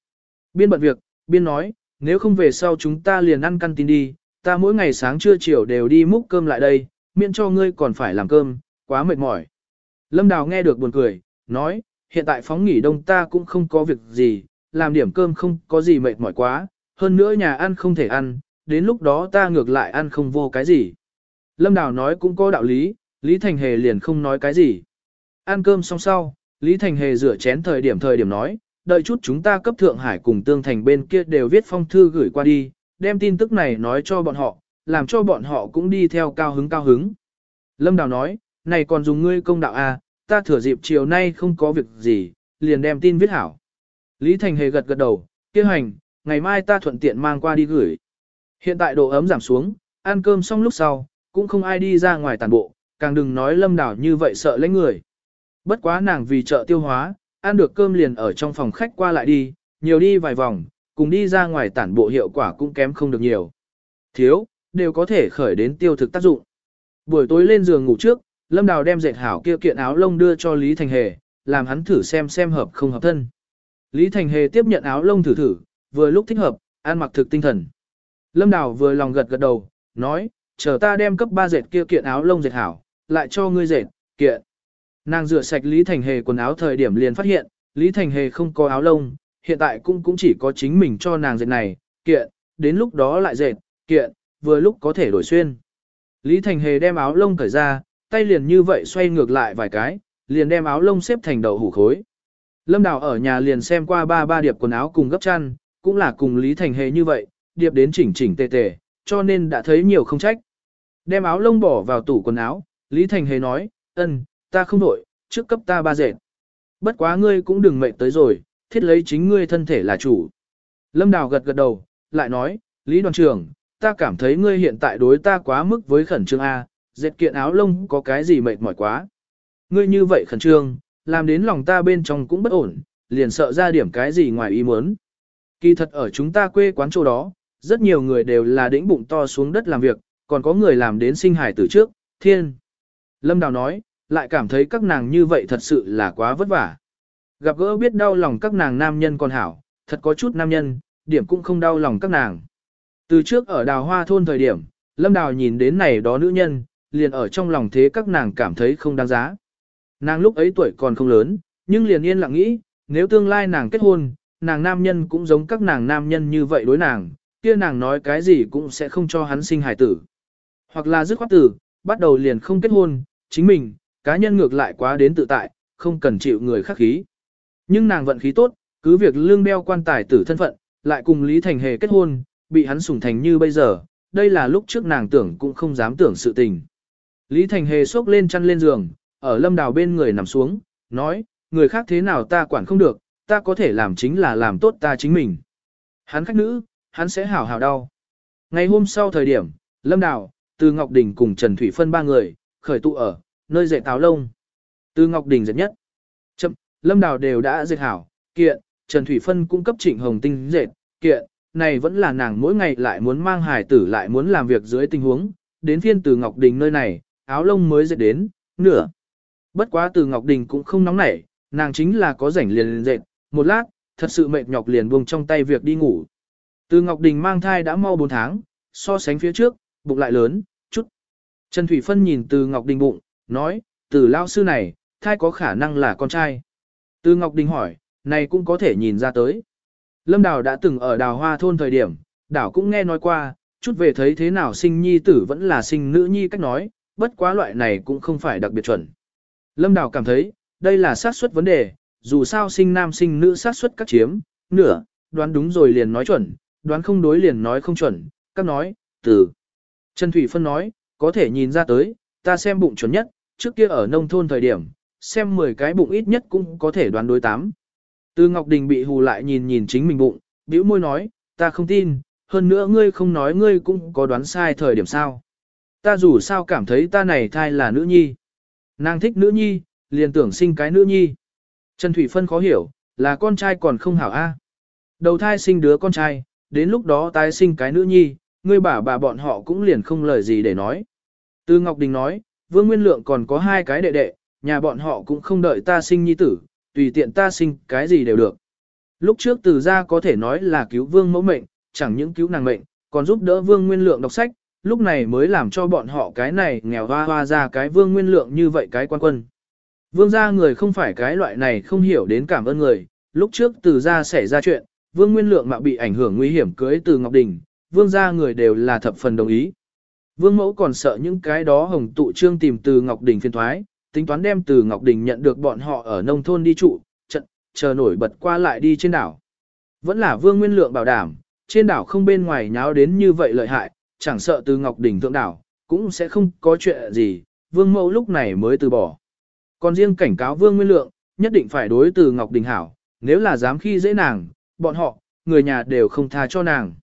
Biên bận việc, biên nói, nếu không về sau chúng ta liền ăn căn tin đi, ta mỗi ngày sáng trưa chiều đều đi múc cơm lại đây, miễn cho ngươi còn phải làm cơm, quá mệt mỏi. Lâm Đào nghe được buồn cười, nói, hiện tại phóng nghỉ đông ta cũng không có việc gì, làm điểm cơm không có gì mệt mỏi quá, hơn nữa nhà ăn không thể ăn, đến lúc đó ta ngược lại ăn không vô cái gì. Lâm Đào nói cũng có đạo lý, Lý Thành Hề liền không nói cái gì. Ăn cơm xong sau, Lý Thành Hề rửa chén thời điểm thời điểm nói, đợi chút chúng ta cấp Thượng Hải cùng Tương Thành bên kia đều viết phong thư gửi qua đi, đem tin tức này nói cho bọn họ, làm cho bọn họ cũng đi theo cao hứng cao hứng. Lâm Đào nói, này còn dùng ngươi công đạo à, ta thừa dịp chiều nay không có việc gì, liền đem tin viết hảo. Lý Thành Hề gật gật đầu, kêu hành, ngày mai ta thuận tiện mang qua đi gửi. Hiện tại độ ấm giảm xuống, ăn cơm xong lúc sau, cũng không ai đi ra ngoài tàn bộ, càng đừng nói lâm đảo như vậy sợ lấy người. Bất quá nàng vì chợ tiêu hóa, ăn được cơm liền ở trong phòng khách qua lại đi, nhiều đi vài vòng, cùng đi ra ngoài tản bộ hiệu quả cũng kém không được nhiều. Thiếu, đều có thể khởi đến tiêu thực tác dụng. Buổi tối lên giường ngủ trước, Lâm Đào đem dệt hảo kia kiện áo lông đưa cho Lý Thành Hề, làm hắn thử xem xem hợp không hợp thân. Lý Thành Hề tiếp nhận áo lông thử thử, vừa lúc thích hợp, ăn mặc thực tinh thần. Lâm Đào vừa lòng gật gật đầu, nói, chờ ta đem cấp ba dệt kia kiện áo lông dệt hảo, lại cho ngươi dệt, kiện. Nàng rửa sạch Lý Thành Hề quần áo thời điểm liền phát hiện, Lý Thành Hề không có áo lông, hiện tại cũng cũng chỉ có chính mình cho nàng dệt này, kiện, đến lúc đó lại dệt, kiện, vừa lúc có thể đổi xuyên. Lý Thành Hề đem áo lông cởi ra, tay liền như vậy xoay ngược lại vài cái, liền đem áo lông xếp thành đầu hủ khối. Lâm Đào ở nhà liền xem qua ba ba điệp quần áo cùng gấp chăn, cũng là cùng Lý Thành Hề như vậy, điệp đến chỉnh chỉnh tề tề, cho nên đã thấy nhiều không trách. Đem áo lông bỏ vào tủ quần áo, Lý Thành Hề nói, ân, ta không đổi, trước cấp ta ba dệt. Bất quá ngươi cũng đừng mệt tới rồi, thiết lấy chính ngươi thân thể là chủ. Lâm Đào gật gật đầu, lại nói, Lý đoàn trưởng, ta cảm thấy ngươi hiện tại đối ta quá mức với khẩn trương A, dệt kiện áo lông có cái gì mệt mỏi quá. Ngươi như vậy khẩn trương, làm đến lòng ta bên trong cũng bất ổn, liền sợ ra điểm cái gì ngoài ý muốn. Kỳ thật ở chúng ta quê quán chỗ đó, rất nhiều người đều là đĩnh bụng to xuống đất làm việc, còn có người làm đến sinh hải từ trước, thiên. Lâm Đào nói, lại cảm thấy các nàng như vậy thật sự là quá vất vả. Gặp gỡ biết đau lòng các nàng nam nhân còn hảo, thật có chút nam nhân, điểm cũng không đau lòng các nàng. Từ trước ở đào hoa thôn thời điểm, Lâm Đào nhìn đến này đó nữ nhân, liền ở trong lòng thế các nàng cảm thấy không đáng giá. Nàng lúc ấy tuổi còn không lớn, nhưng liền yên lặng nghĩ, nếu tương lai nàng kết hôn, nàng nam nhân cũng giống các nàng nam nhân như vậy đối nàng, kia nàng nói cái gì cũng sẽ không cho hắn sinh hài tử. Hoặc là dứt khoát tử, bắt đầu liền không kết hôn, chính mình, cá nhân ngược lại quá đến tự tại, không cần chịu người khắc khí. Nhưng nàng vận khí tốt, cứ việc lương đeo quan tài tử thân phận, lại cùng Lý Thành Hề kết hôn, bị hắn sủng thành như bây giờ, đây là lúc trước nàng tưởng cũng không dám tưởng sự tình. Lý Thành Hề xốc lên chăn lên giường, ở lâm đào bên người nằm xuống, nói, người khác thế nào ta quản không được, ta có thể làm chính là làm tốt ta chính mình. Hắn khách nữ, hắn sẽ hảo hảo đau. Ngày hôm sau thời điểm, lâm đào, từ Ngọc Đình cùng Trần Thủy Phân ba người, khởi tụ ở, nơi dệt táo lông. Từ Ngọc Đình dệt nhất. Chậm, lâm đào đều đã dệt hảo, kiện, Trần Thủy Phân cung cấp trịnh hồng tinh dệt, kiện, này vẫn là nàng mỗi ngày lại muốn mang hài tử lại muốn làm việc dưới tình huống, đến phiên từ Ngọc Đình nơi này, áo lông mới dệt đến, nửa. Bất quá từ Ngọc Đình cũng không nóng nảy, nàng chính là có rảnh liền dệt, một lát, thật sự mệt nhọc liền buông trong tay việc đi ngủ. Từ Ngọc Đình mang thai đã mau 4 tháng, so sánh phía trước, bụng lại lớn, chút. Trần Thủy Phân nhìn từ Ngọc Đình bụng, nói, từ lao sư này, thai có khả năng là con trai. Từ Ngọc Đình hỏi, này cũng có thể nhìn ra tới. Lâm Đào đã từng ở đào hoa thôn thời điểm, đảo cũng nghe nói qua, chút về thấy thế nào sinh nhi tử vẫn là sinh nữ nhi cách nói, bất quá loại này cũng không phải đặc biệt chuẩn. Lâm Đào cảm thấy, đây là xác suất vấn đề, dù sao sinh nam sinh nữ xác suất các chiếm, nửa, đoán đúng rồi liền nói chuẩn, đoán không đối liền nói không chuẩn, các nói, từ. Trần Thủy Phân nói, có thể nhìn ra tới, ta xem bụng chuẩn nhất, trước kia ở nông thôn thời điểm, xem 10 cái bụng ít nhất cũng có thể đoán đối tám. Từ Ngọc Đình bị hù lại nhìn nhìn chính mình bụng, bĩu môi nói, ta không tin, hơn nữa ngươi không nói ngươi cũng có đoán sai thời điểm sao. Ta dù sao cảm thấy ta này thai là nữ nhi. Nàng thích nữ nhi, liền tưởng sinh cái nữ nhi. Trần Thủy Phân khó hiểu, là con trai còn không hảo a. Đầu thai sinh đứa con trai, đến lúc đó tái sinh cái nữ nhi, ngươi bà bà bọn họ cũng liền không lời gì để nói. Từ Ngọc Đình nói, Vương Nguyên Lượng còn có hai cái đệ đệ, nhà bọn họ cũng không đợi ta sinh nhi tử, tùy tiện ta sinh cái gì đều được. Lúc trước từ Gia có thể nói là cứu Vương mẫu mệnh, chẳng những cứu nàng mệnh, còn giúp đỡ Vương Nguyên Lượng đọc sách, lúc này mới làm cho bọn họ cái này nghèo hoa hoa ra cái Vương Nguyên Lượng như vậy cái quan quân. Vương gia người không phải cái loại này không hiểu đến cảm ơn người, lúc trước từ Gia xảy ra chuyện, Vương Nguyên Lượng mạo bị ảnh hưởng nguy hiểm cưới từ Ngọc Đình, Vương gia người đều là thập phần đồng ý. Vương mẫu còn sợ những cái đó hồng tụ trương tìm từ Ngọc Đình phiên thoái, tính toán đem từ Ngọc Đình nhận được bọn họ ở nông thôn đi trụ, trận, chờ nổi bật qua lại đi trên đảo. Vẫn là Vương Nguyên Lượng bảo đảm, trên đảo không bên ngoài nháo đến như vậy lợi hại, chẳng sợ từ Ngọc Đình thượng đảo, cũng sẽ không có chuyện gì, Vương mẫu lúc này mới từ bỏ. Còn riêng cảnh cáo Vương Nguyên Lượng, nhất định phải đối từ Ngọc Đình hảo, nếu là dám khi dễ nàng, bọn họ, người nhà đều không tha cho nàng.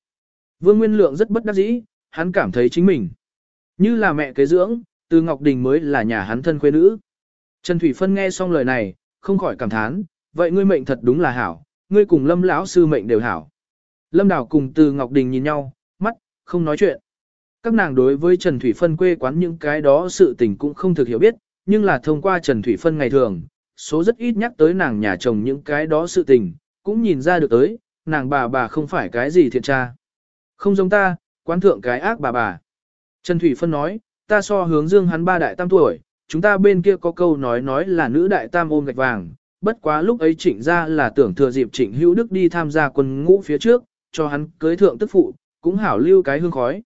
Vương Nguyên Lượng rất bất đắc dĩ, hắn cảm thấy chính mình. Như là mẹ kế dưỡng, từ Ngọc Đình mới là nhà hắn thân quê nữ. Trần Thủy Phân nghe xong lời này, không khỏi cảm thán, vậy ngươi mệnh thật đúng là hảo, ngươi cùng Lâm lão sư mệnh đều hảo. Lâm Đào cùng từ Ngọc Đình nhìn nhau, mắt, không nói chuyện. Các nàng đối với Trần Thủy Phân quê quán những cái đó sự tình cũng không thực hiểu biết, nhưng là thông qua Trần Thủy Phân ngày thường, số rất ít nhắc tới nàng nhà chồng những cái đó sự tình, cũng nhìn ra được tới, nàng bà bà không phải cái gì thiện tra. Không giống ta, quán thượng cái ác bà bà. Trần Thủy Phân nói, ta so hướng dương hắn ba đại tam tuổi, chúng ta bên kia có câu nói nói là nữ đại tam ôm gạch vàng, bất quá lúc ấy trịnh ra là tưởng thừa dịp trịnh hữu đức đi tham gia quân ngũ phía trước, cho hắn cưới thượng tức phụ, cũng hảo lưu cái hương khói.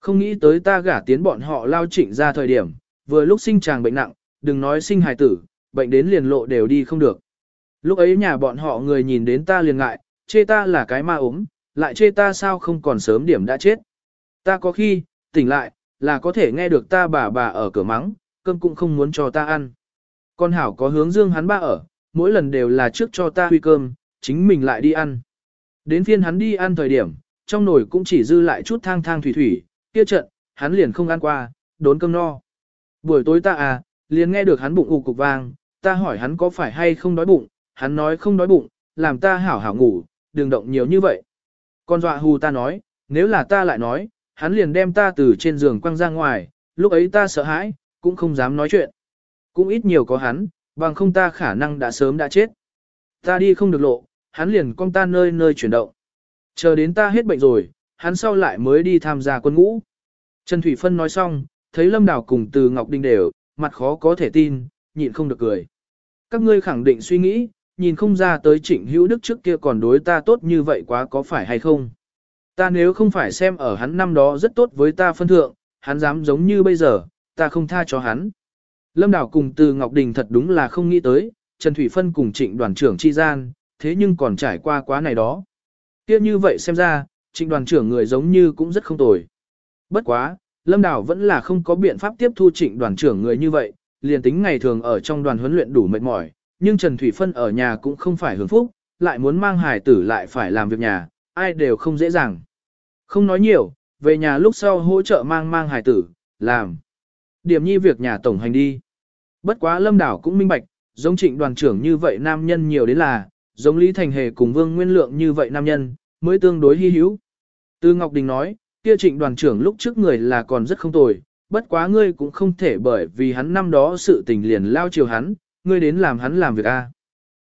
Không nghĩ tới ta gả tiến bọn họ lao trịnh ra thời điểm, vừa lúc sinh chàng bệnh nặng, đừng nói sinh hài tử, bệnh đến liền lộ đều đi không được. Lúc ấy nhà bọn họ người nhìn đến ta liền ngại, chê ta là cái ma ốm, lại chê ta sao không còn sớm điểm đã chết. Ta có khi, tỉnh lại, là có thể nghe được ta bà bà ở cửa mắng, cơm cũng không muốn cho ta ăn. Con hảo có hướng dương hắn ba ở, mỗi lần đều là trước cho ta huy cơm, chính mình lại đi ăn. Đến phiên hắn đi ăn thời điểm, trong nồi cũng chỉ dư lại chút thang thang thủy thủy, kia trận, hắn liền không ăn qua, đốn cơm no. Buổi tối ta à, liền nghe được hắn bụng ù cục vang, ta hỏi hắn có phải hay không đói bụng, hắn nói không đói bụng, làm ta hảo hảo ngủ, đừng động nhiều như vậy. Con dọa hù ta nói, nếu là ta lại nói, hắn liền đem ta từ trên giường quăng ra ngoài, lúc ấy ta sợ hãi, cũng không dám nói chuyện. Cũng ít nhiều có hắn, bằng không ta khả năng đã sớm đã chết. Ta đi không được lộ, hắn liền quăng ta nơi nơi chuyển động. Chờ đến ta hết bệnh rồi, hắn sau lại mới đi tham gia quân ngũ. Trần Thủy Phân nói xong, thấy Lâm Đào cùng từ Ngọc Đinh đều, mặt khó có thể tin, nhịn không được cười. Các ngươi khẳng định suy nghĩ, nhìn không ra tới trịnh hữu đức trước kia còn đối ta tốt như vậy quá có phải hay không. Ta nếu không phải xem ở hắn năm đó rất tốt với ta phân thượng, hắn dám giống như bây giờ, ta không tha cho hắn. Lâm Đào cùng từ Ngọc Đình thật đúng là không nghĩ tới, Trần Thủy Phân cùng trịnh đoàn trưởng chi gian, thế nhưng còn trải qua quá này đó. Tiếp như vậy xem ra, trịnh đoàn trưởng người giống như cũng rất không tồi. Bất quá, Lâm Đào vẫn là không có biện pháp tiếp thu trịnh đoàn trưởng người như vậy, liền tính ngày thường ở trong đoàn huấn luyện đủ mệt mỏi, nhưng Trần Thủy Phân ở nhà cũng không phải hưởng phúc, lại muốn mang hài tử lại phải làm việc nhà, ai đều không dễ dàng. Không nói nhiều, về nhà lúc sau hỗ trợ mang mang hải tử, làm. Điểm nhi việc nhà tổng hành đi. Bất quá Lâm Đảo cũng minh bạch, giống trịnh đoàn trưởng như vậy nam nhân nhiều đến là, giống Lý Thành Hề cùng Vương Nguyên Lượng như vậy nam nhân, mới tương đối hy hữu. Tư Ngọc Đình nói, kia trịnh đoàn trưởng lúc trước người là còn rất không tồi, bất quá ngươi cũng không thể bởi vì hắn năm đó sự tình liền lao chiều hắn, ngươi đến làm hắn làm việc a.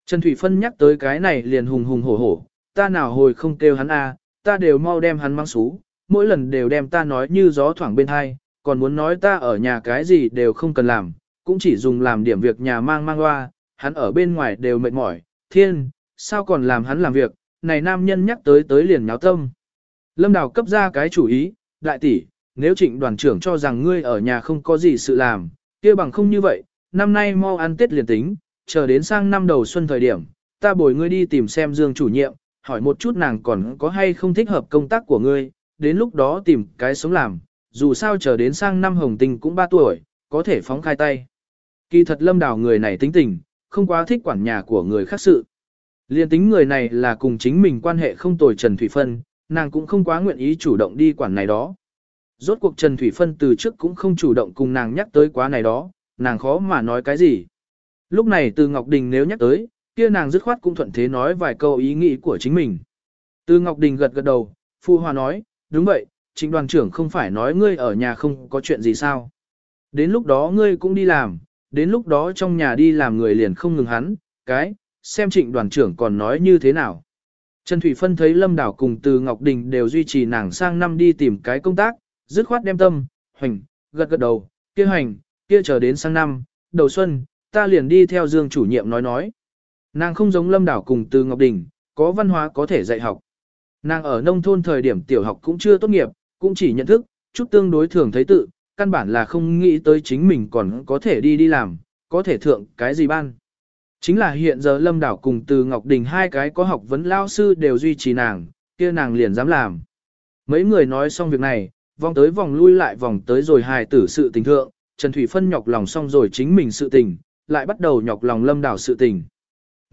Trần Thủy Phân nhắc tới cái này liền hùng hùng hổ hổ, ta nào hồi không kêu hắn a, ta đều mau đem hắn mang xú, mỗi lần đều đem ta nói như gió thoảng bên hai, còn muốn nói ta ở nhà cái gì đều không cần làm, cũng chỉ dùng làm điểm việc nhà mang mang hoa, hắn ở bên ngoài đều mệt mỏi, thiên, sao còn làm hắn làm việc, này nam nhân nhắc tới tới liền nháo tâm. Lâm Đào cấp ra cái chủ ý, đại tỷ, nếu trịnh đoàn trưởng cho rằng ngươi ở nhà không có gì sự làm, kia bằng không như vậy, năm nay mau ăn Tết liền tính, chờ đến sang năm đầu xuân thời điểm, ta bồi ngươi đi tìm xem Dương chủ nhiệm, hỏi một chút nàng còn có hay không thích hợp công tác của ngươi, đến lúc đó tìm cái sống làm, dù sao chờ đến sang năm hồng tình cũng 3 tuổi, có thể phóng khai tay. Kỳ thật lâm đào người này tính tình, không quá thích quản nhà của người khác sự. Liên tính người này là cùng chính mình quan hệ không tồi Trần Thủy Phân, nàng cũng không quá nguyện ý chủ động đi quản này đó. Rốt cuộc Trần Thủy Phân từ trước cũng không chủ động cùng nàng nhắc tới quá này đó, nàng khó mà nói cái gì. Lúc này từ Ngọc Đình nếu nhắc tới, kia nàng dứt khoát cũng thuận thế nói vài câu ý nghĩ của chính mình. Từ Ngọc Đình gật gật đầu, Phu Hòa nói, đúng vậy, trịnh đoàn trưởng không phải nói ngươi ở nhà không có chuyện gì sao. Đến lúc đó ngươi cũng đi làm, đến lúc đó trong nhà đi làm người liền không ngừng hắn, cái, xem trịnh đoàn trưởng còn nói như thế nào. Trần Thủy Phân thấy Lâm Đảo cùng từ Ngọc Đình đều duy trì nàng sang năm đi tìm cái công tác, dứt khoát đem tâm, hoành, gật gật đầu, kia hành, kia chờ đến sang năm, đầu xuân, ta liền đi theo Dương chủ nhiệm nói nói. Nàng không giống Lâm Đảo cùng từ Ngọc Đình, có văn hóa có thể dạy học. Nàng ở nông thôn thời điểm tiểu học cũng chưa tốt nghiệp, cũng chỉ nhận thức, chút tương đối thường thấy tự, căn bản là không nghĩ tới chính mình còn có thể đi đi làm, có thể thượng cái gì ban. Chính là hiện giờ Lâm Đảo cùng từ Ngọc Đình hai cái có học vấn lao sư đều duy trì nàng, kia nàng liền dám làm. Mấy người nói xong việc này, vòng tới vòng lui lại vòng tới rồi hài tử sự tình thượng, Trần Thủy Phân nhọc lòng xong rồi chính mình sự tình, lại bắt đầu nhọc lòng Lâm Đảo sự tình.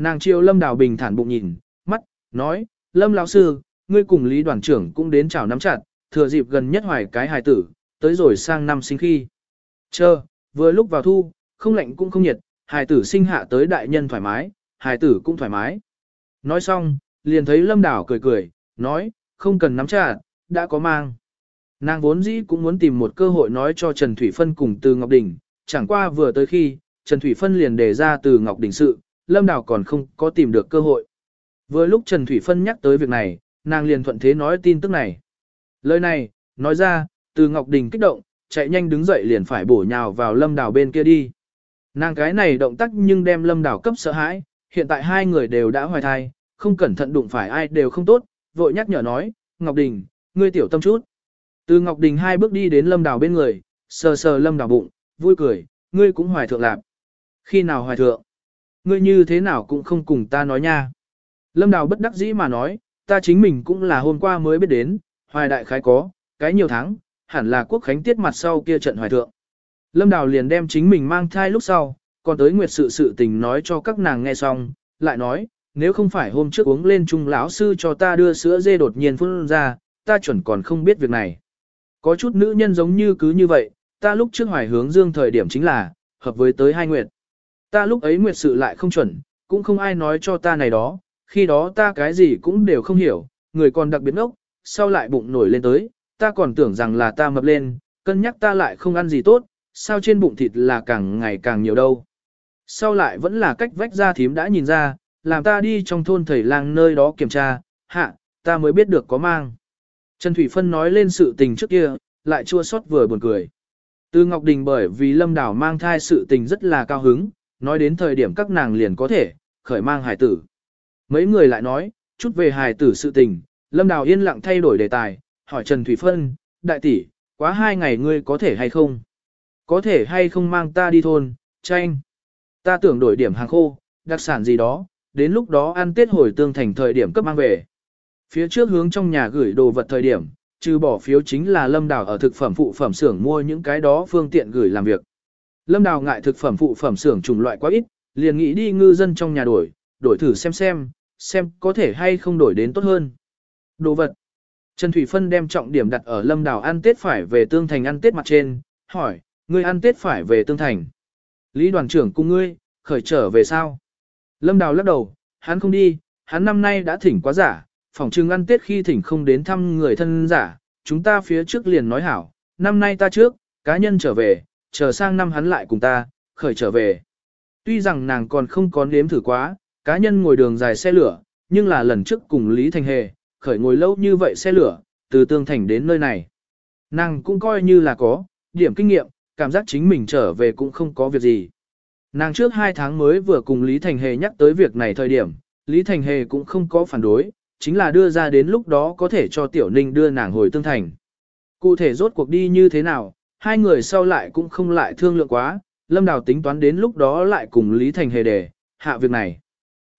Nàng chiều Lâm đào bình thản bụng nhìn, mắt, nói, Lâm lão sư, ngươi cùng Lý đoàn trưởng cũng đến chào nắm chặt, thừa dịp gần nhất hoài cái hài tử, tới rồi sang năm sinh khi. Chờ, vừa lúc vào thu, không lạnh cũng không nhiệt, hài tử sinh hạ tới đại nhân thoải mái, hài tử cũng thoải mái. Nói xong, liền thấy Lâm đào cười cười, nói, không cần nắm chặt, đã có mang. Nàng vốn dĩ cũng muốn tìm một cơ hội nói cho Trần Thủy Phân cùng từ Ngọc Đình, chẳng qua vừa tới khi, Trần Thủy Phân liền đề ra từ Ngọc Đình sự, Lâm Đào còn không có tìm được cơ hội. Vừa lúc Trần Thủy Phân nhắc tới việc này, nàng liền thuận thế nói tin tức này. Lời này, nói ra, từ Ngọc Đình kích động, chạy nhanh đứng dậy liền phải bổ nhào vào Lâm Đào bên kia đi. Nàng cái này động tác nhưng đem Lâm Đào cấp sợ hãi, hiện tại hai người đều đã hoài thai, không cẩn thận đụng phải ai đều không tốt, vội nhắc nhở nói, Ngọc Đình, ngươi tiểu tâm chút. Từ Ngọc Đình hai bước đi đến Lâm Đào bên người, sờ sờ Lâm Đào bụng, vui cười, ngươi cũng hoài thượng lạp. Khi nào hoài thượng? Ngươi như thế nào cũng không cùng ta nói nha. Lâm Đào bất đắc dĩ mà nói, ta chính mình cũng là hôm qua mới biết đến, hoài đại khái có, cái nhiều tháng, hẳn là quốc khánh tiết mặt sau kia trận hoài thượng. Lâm Đào liền đem chính mình mang thai lúc sau, còn tới nguyệt sự sự tình nói cho các nàng nghe xong, lại nói, nếu không phải hôm trước uống lên trung lão sư cho ta đưa sữa dê đột nhiên phun ra, ta chuẩn còn không biết việc này. Có chút nữ nhân giống như cứ như vậy, ta lúc trước hoài hướng dương thời điểm chính là, hợp với tới hai nguyệt. Ta lúc ấy nguyệt sự lại không chuẩn, cũng không ai nói cho ta này đó, khi đó ta cái gì cũng đều không hiểu, người còn đặc biệt ngốc, sau lại bụng nổi lên tới, ta còn tưởng rằng là ta mập lên, cân nhắc ta lại không ăn gì tốt, sao trên bụng thịt là càng ngày càng nhiều đâu. Sau lại vẫn là cách vách ra thím đã nhìn ra, làm ta đi trong thôn thầy lang nơi đó kiểm tra, hạ, ta mới biết được có mang. Trần Thủy Phân nói lên sự tình trước kia, lại chua xót vừa buồn cười. Từ Ngọc Đình bởi vì Lâm Đảo mang thai sự tình rất là cao hứng, nói đến thời điểm các nàng liền có thể, khởi mang hải tử. Mấy người lại nói, chút về hài tử sự tình, Lâm Đào yên lặng thay đổi đề tài, hỏi Trần Thủy Phân, đại tỷ, quá hai ngày ngươi có thể hay không? Có thể hay không mang ta đi thôn, tranh? Ta tưởng đổi điểm hàng khô, đặc sản gì đó, đến lúc đó ăn tết hồi tương thành thời điểm cấp mang về. Phía trước hướng trong nhà gửi đồ vật thời điểm, trừ bỏ phiếu chính là Lâm Đào ở thực phẩm phụ phẩm xưởng mua những cái đó phương tiện gửi làm việc. Lâm Đào ngại thực phẩm phụ phẩm xưởng chủng loại quá ít, liền nghĩ đi ngư dân trong nhà đổi, đổi thử xem xem, xem có thể hay không đổi đến tốt hơn. Đồ vật. Trần Thủy Phân đem trọng điểm đặt ở Lâm Đào ăn Tết phải về Tương Thành ăn Tết mặt trên, hỏi, ngươi ăn Tết phải về Tương Thành. Lý đoàn trưởng cùng ngươi, khởi trở về sao? Lâm Đào lắc đầu, hắn không đi, hắn năm nay đã thỉnh quá giả, phòng trưng ăn Tết khi thỉnh không đến thăm người thân giả, chúng ta phía trước liền nói hảo, năm nay ta trước, cá nhân trở về, chờ sang năm hắn lại cùng ta, khởi trở về. Tuy rằng nàng còn không có nếm thử quá, cá nhân ngồi đường dài xe lửa, nhưng là lần trước cùng Lý Thành Hề, khởi ngồi lâu như vậy xe lửa, từ Tương Thành đến nơi này. Nàng cũng coi như là có, điểm kinh nghiệm, cảm giác chính mình trở về cũng không có việc gì. Nàng trước hai tháng mới vừa cùng Lý Thành Hề nhắc tới việc này thời điểm, Lý Thành Hề cũng không có phản đối, chính là đưa ra đến lúc đó có thể cho Tiểu Ninh đưa nàng hồi Tương Thành. Cụ thể rốt cuộc đi như thế nào, hai người sau lại cũng không lại thương lượng quá, Lâm Đào tính toán đến lúc đó lại cùng Lý Thành Hề đề, hạ việc này.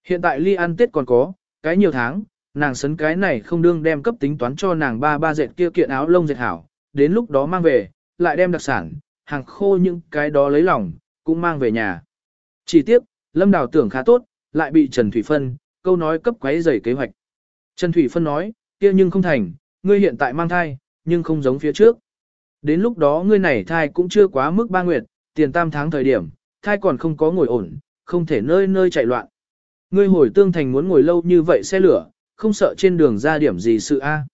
Hiện tại ly ăn tết còn có, cái nhiều tháng, nàng sấn cái này không đương đem cấp tính toán cho nàng ba ba dệt kia kiện áo lông dệt hảo, đến lúc đó mang về, lại đem đặc sản, hàng khô những cái đó lấy lòng, cũng mang về nhà. Chỉ tiếp, Lâm Đào tưởng khá tốt, lại bị Trần Thủy Phân, câu nói cấp quấy rầy kế hoạch. Trần Thủy Phân nói, kia nhưng không thành, ngươi hiện tại mang thai, nhưng không giống phía trước. Đến lúc đó ngươi này thai cũng chưa quá mức ba nguyệt, tiền tam tháng thời điểm, thai còn không có ngồi ổn, không thể nơi nơi chạy loạn. Ngươi hồi tương thành muốn ngồi lâu như vậy xe lửa, không sợ trên đường ra điểm gì sự a?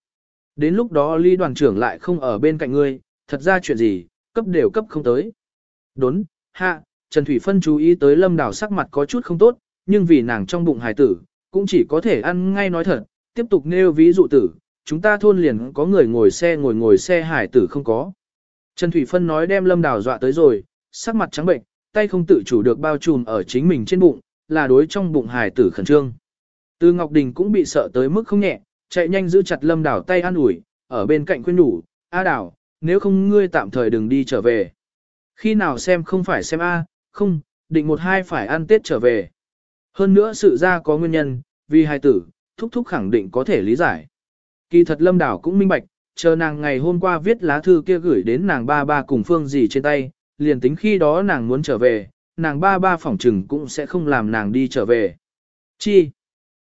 Đến lúc đó Lý đoàn trưởng lại không ở bên cạnh ngươi, thật ra chuyện gì, cấp đều cấp không tới. Đốn, hạ, Trần Thủy Phân chú ý tới Lâm Đảo sắc mặt có chút không tốt, nhưng vì nàng trong bụng hài tử, cũng chỉ có thể ăn ngay nói thật, tiếp tục nêu ví dụ tử, chúng ta thôn liền có người ngồi xe ngồi ngồi xe hải tử không có. Trần Thủy Phân nói đem Lâm Đào dọa tới rồi, sắc mặt trắng bệnh, tay không tự chủ được bao trùm ở chính mình trên bụng, là đối trong bụng hải tử khẩn trương. Từ Ngọc Đình cũng bị sợ tới mức không nhẹ, chạy nhanh giữ chặt Lâm Đào tay an ủi, ở bên cạnh khuyên nhủ, A Đào, nếu không ngươi tạm thời đừng đi trở về. Khi nào xem không phải xem A, không, định một hai phải ăn Tết trở về. Hơn nữa sự ra có nguyên nhân, vì hài tử, thúc thúc khẳng định có thể lý giải. Kỳ thật Lâm Đào cũng minh bạch, chờ nàng ngày hôm qua viết lá thư kia gửi đến nàng ba ba cùng phương gì trên tay, liền tính khi đó nàng muốn trở về, nàng ba ba phỏng trừng cũng sẽ không làm nàng đi trở về. Chi?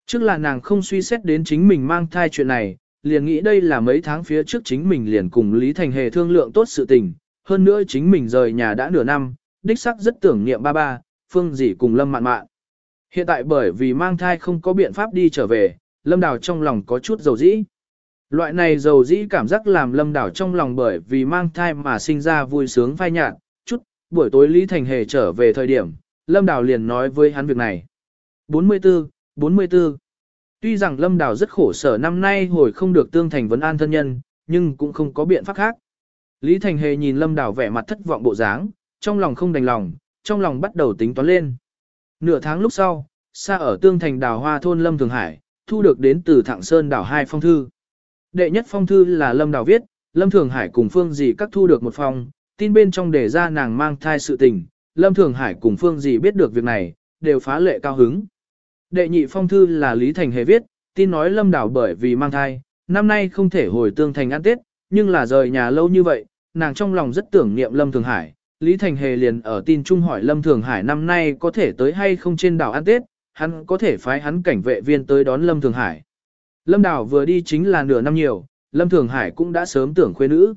Trước là nàng không suy xét đến chính mình mang thai chuyện này, liền nghĩ đây là mấy tháng phía trước chính mình liền cùng Lý Thành Hề thương lượng tốt sự tình, hơn nữa chính mình rời nhà đã nửa năm, đích sắc rất tưởng niệm ba ba, phương gì cùng Lâm mạn mạn. Hiện tại bởi vì mang thai không có biện pháp đi trở về, Lâm Đào trong lòng có chút dầu dĩ. Loại này dầu dĩ cảm giác làm Lâm đảo trong lòng bởi vì mang thai mà sinh ra vui sướng phai nhạt, chút, buổi tối Lý Thành Hề trở về thời điểm, Lâm đảo liền nói với hắn việc này. 44, 44 Tuy rằng Lâm đảo rất khổ sở năm nay hồi không được tương thành vấn an thân nhân, nhưng cũng không có biện pháp khác. Lý Thành Hề nhìn Lâm đảo vẻ mặt thất vọng bộ dáng, trong lòng không đành lòng, trong lòng bắt đầu tính toán lên. Nửa tháng lúc sau, xa ở tương thành đào hoa thôn Lâm Thường Hải, thu được đến từ Thạng Sơn đảo hai phong thư. Đệ nhất phong thư là Lâm Đào viết, Lâm Thường Hải cùng Phương Dì các thu được một phong, tin bên trong để ra nàng mang thai sự tình, Lâm Thường Hải cùng Phương Dì biết được việc này, đều phá lệ cao hứng. Đệ nhị phong thư là Lý Thành Hề viết, tin nói Lâm Đào bởi vì mang thai, năm nay không thể hồi tương thành ăn Tết, nhưng là rời nhà lâu như vậy, nàng trong lòng rất tưởng niệm Lâm Thường Hải, Lý Thành Hề liền ở tin trung hỏi Lâm Thường Hải năm nay có thể tới hay không trên đảo ăn Tết, hắn có thể phái hắn cảnh vệ viên tới đón Lâm Thường Hải. Lâm Đảo vừa đi chính là nửa năm nhiều, Lâm Thường Hải cũng đã sớm tưởng khuê nữ.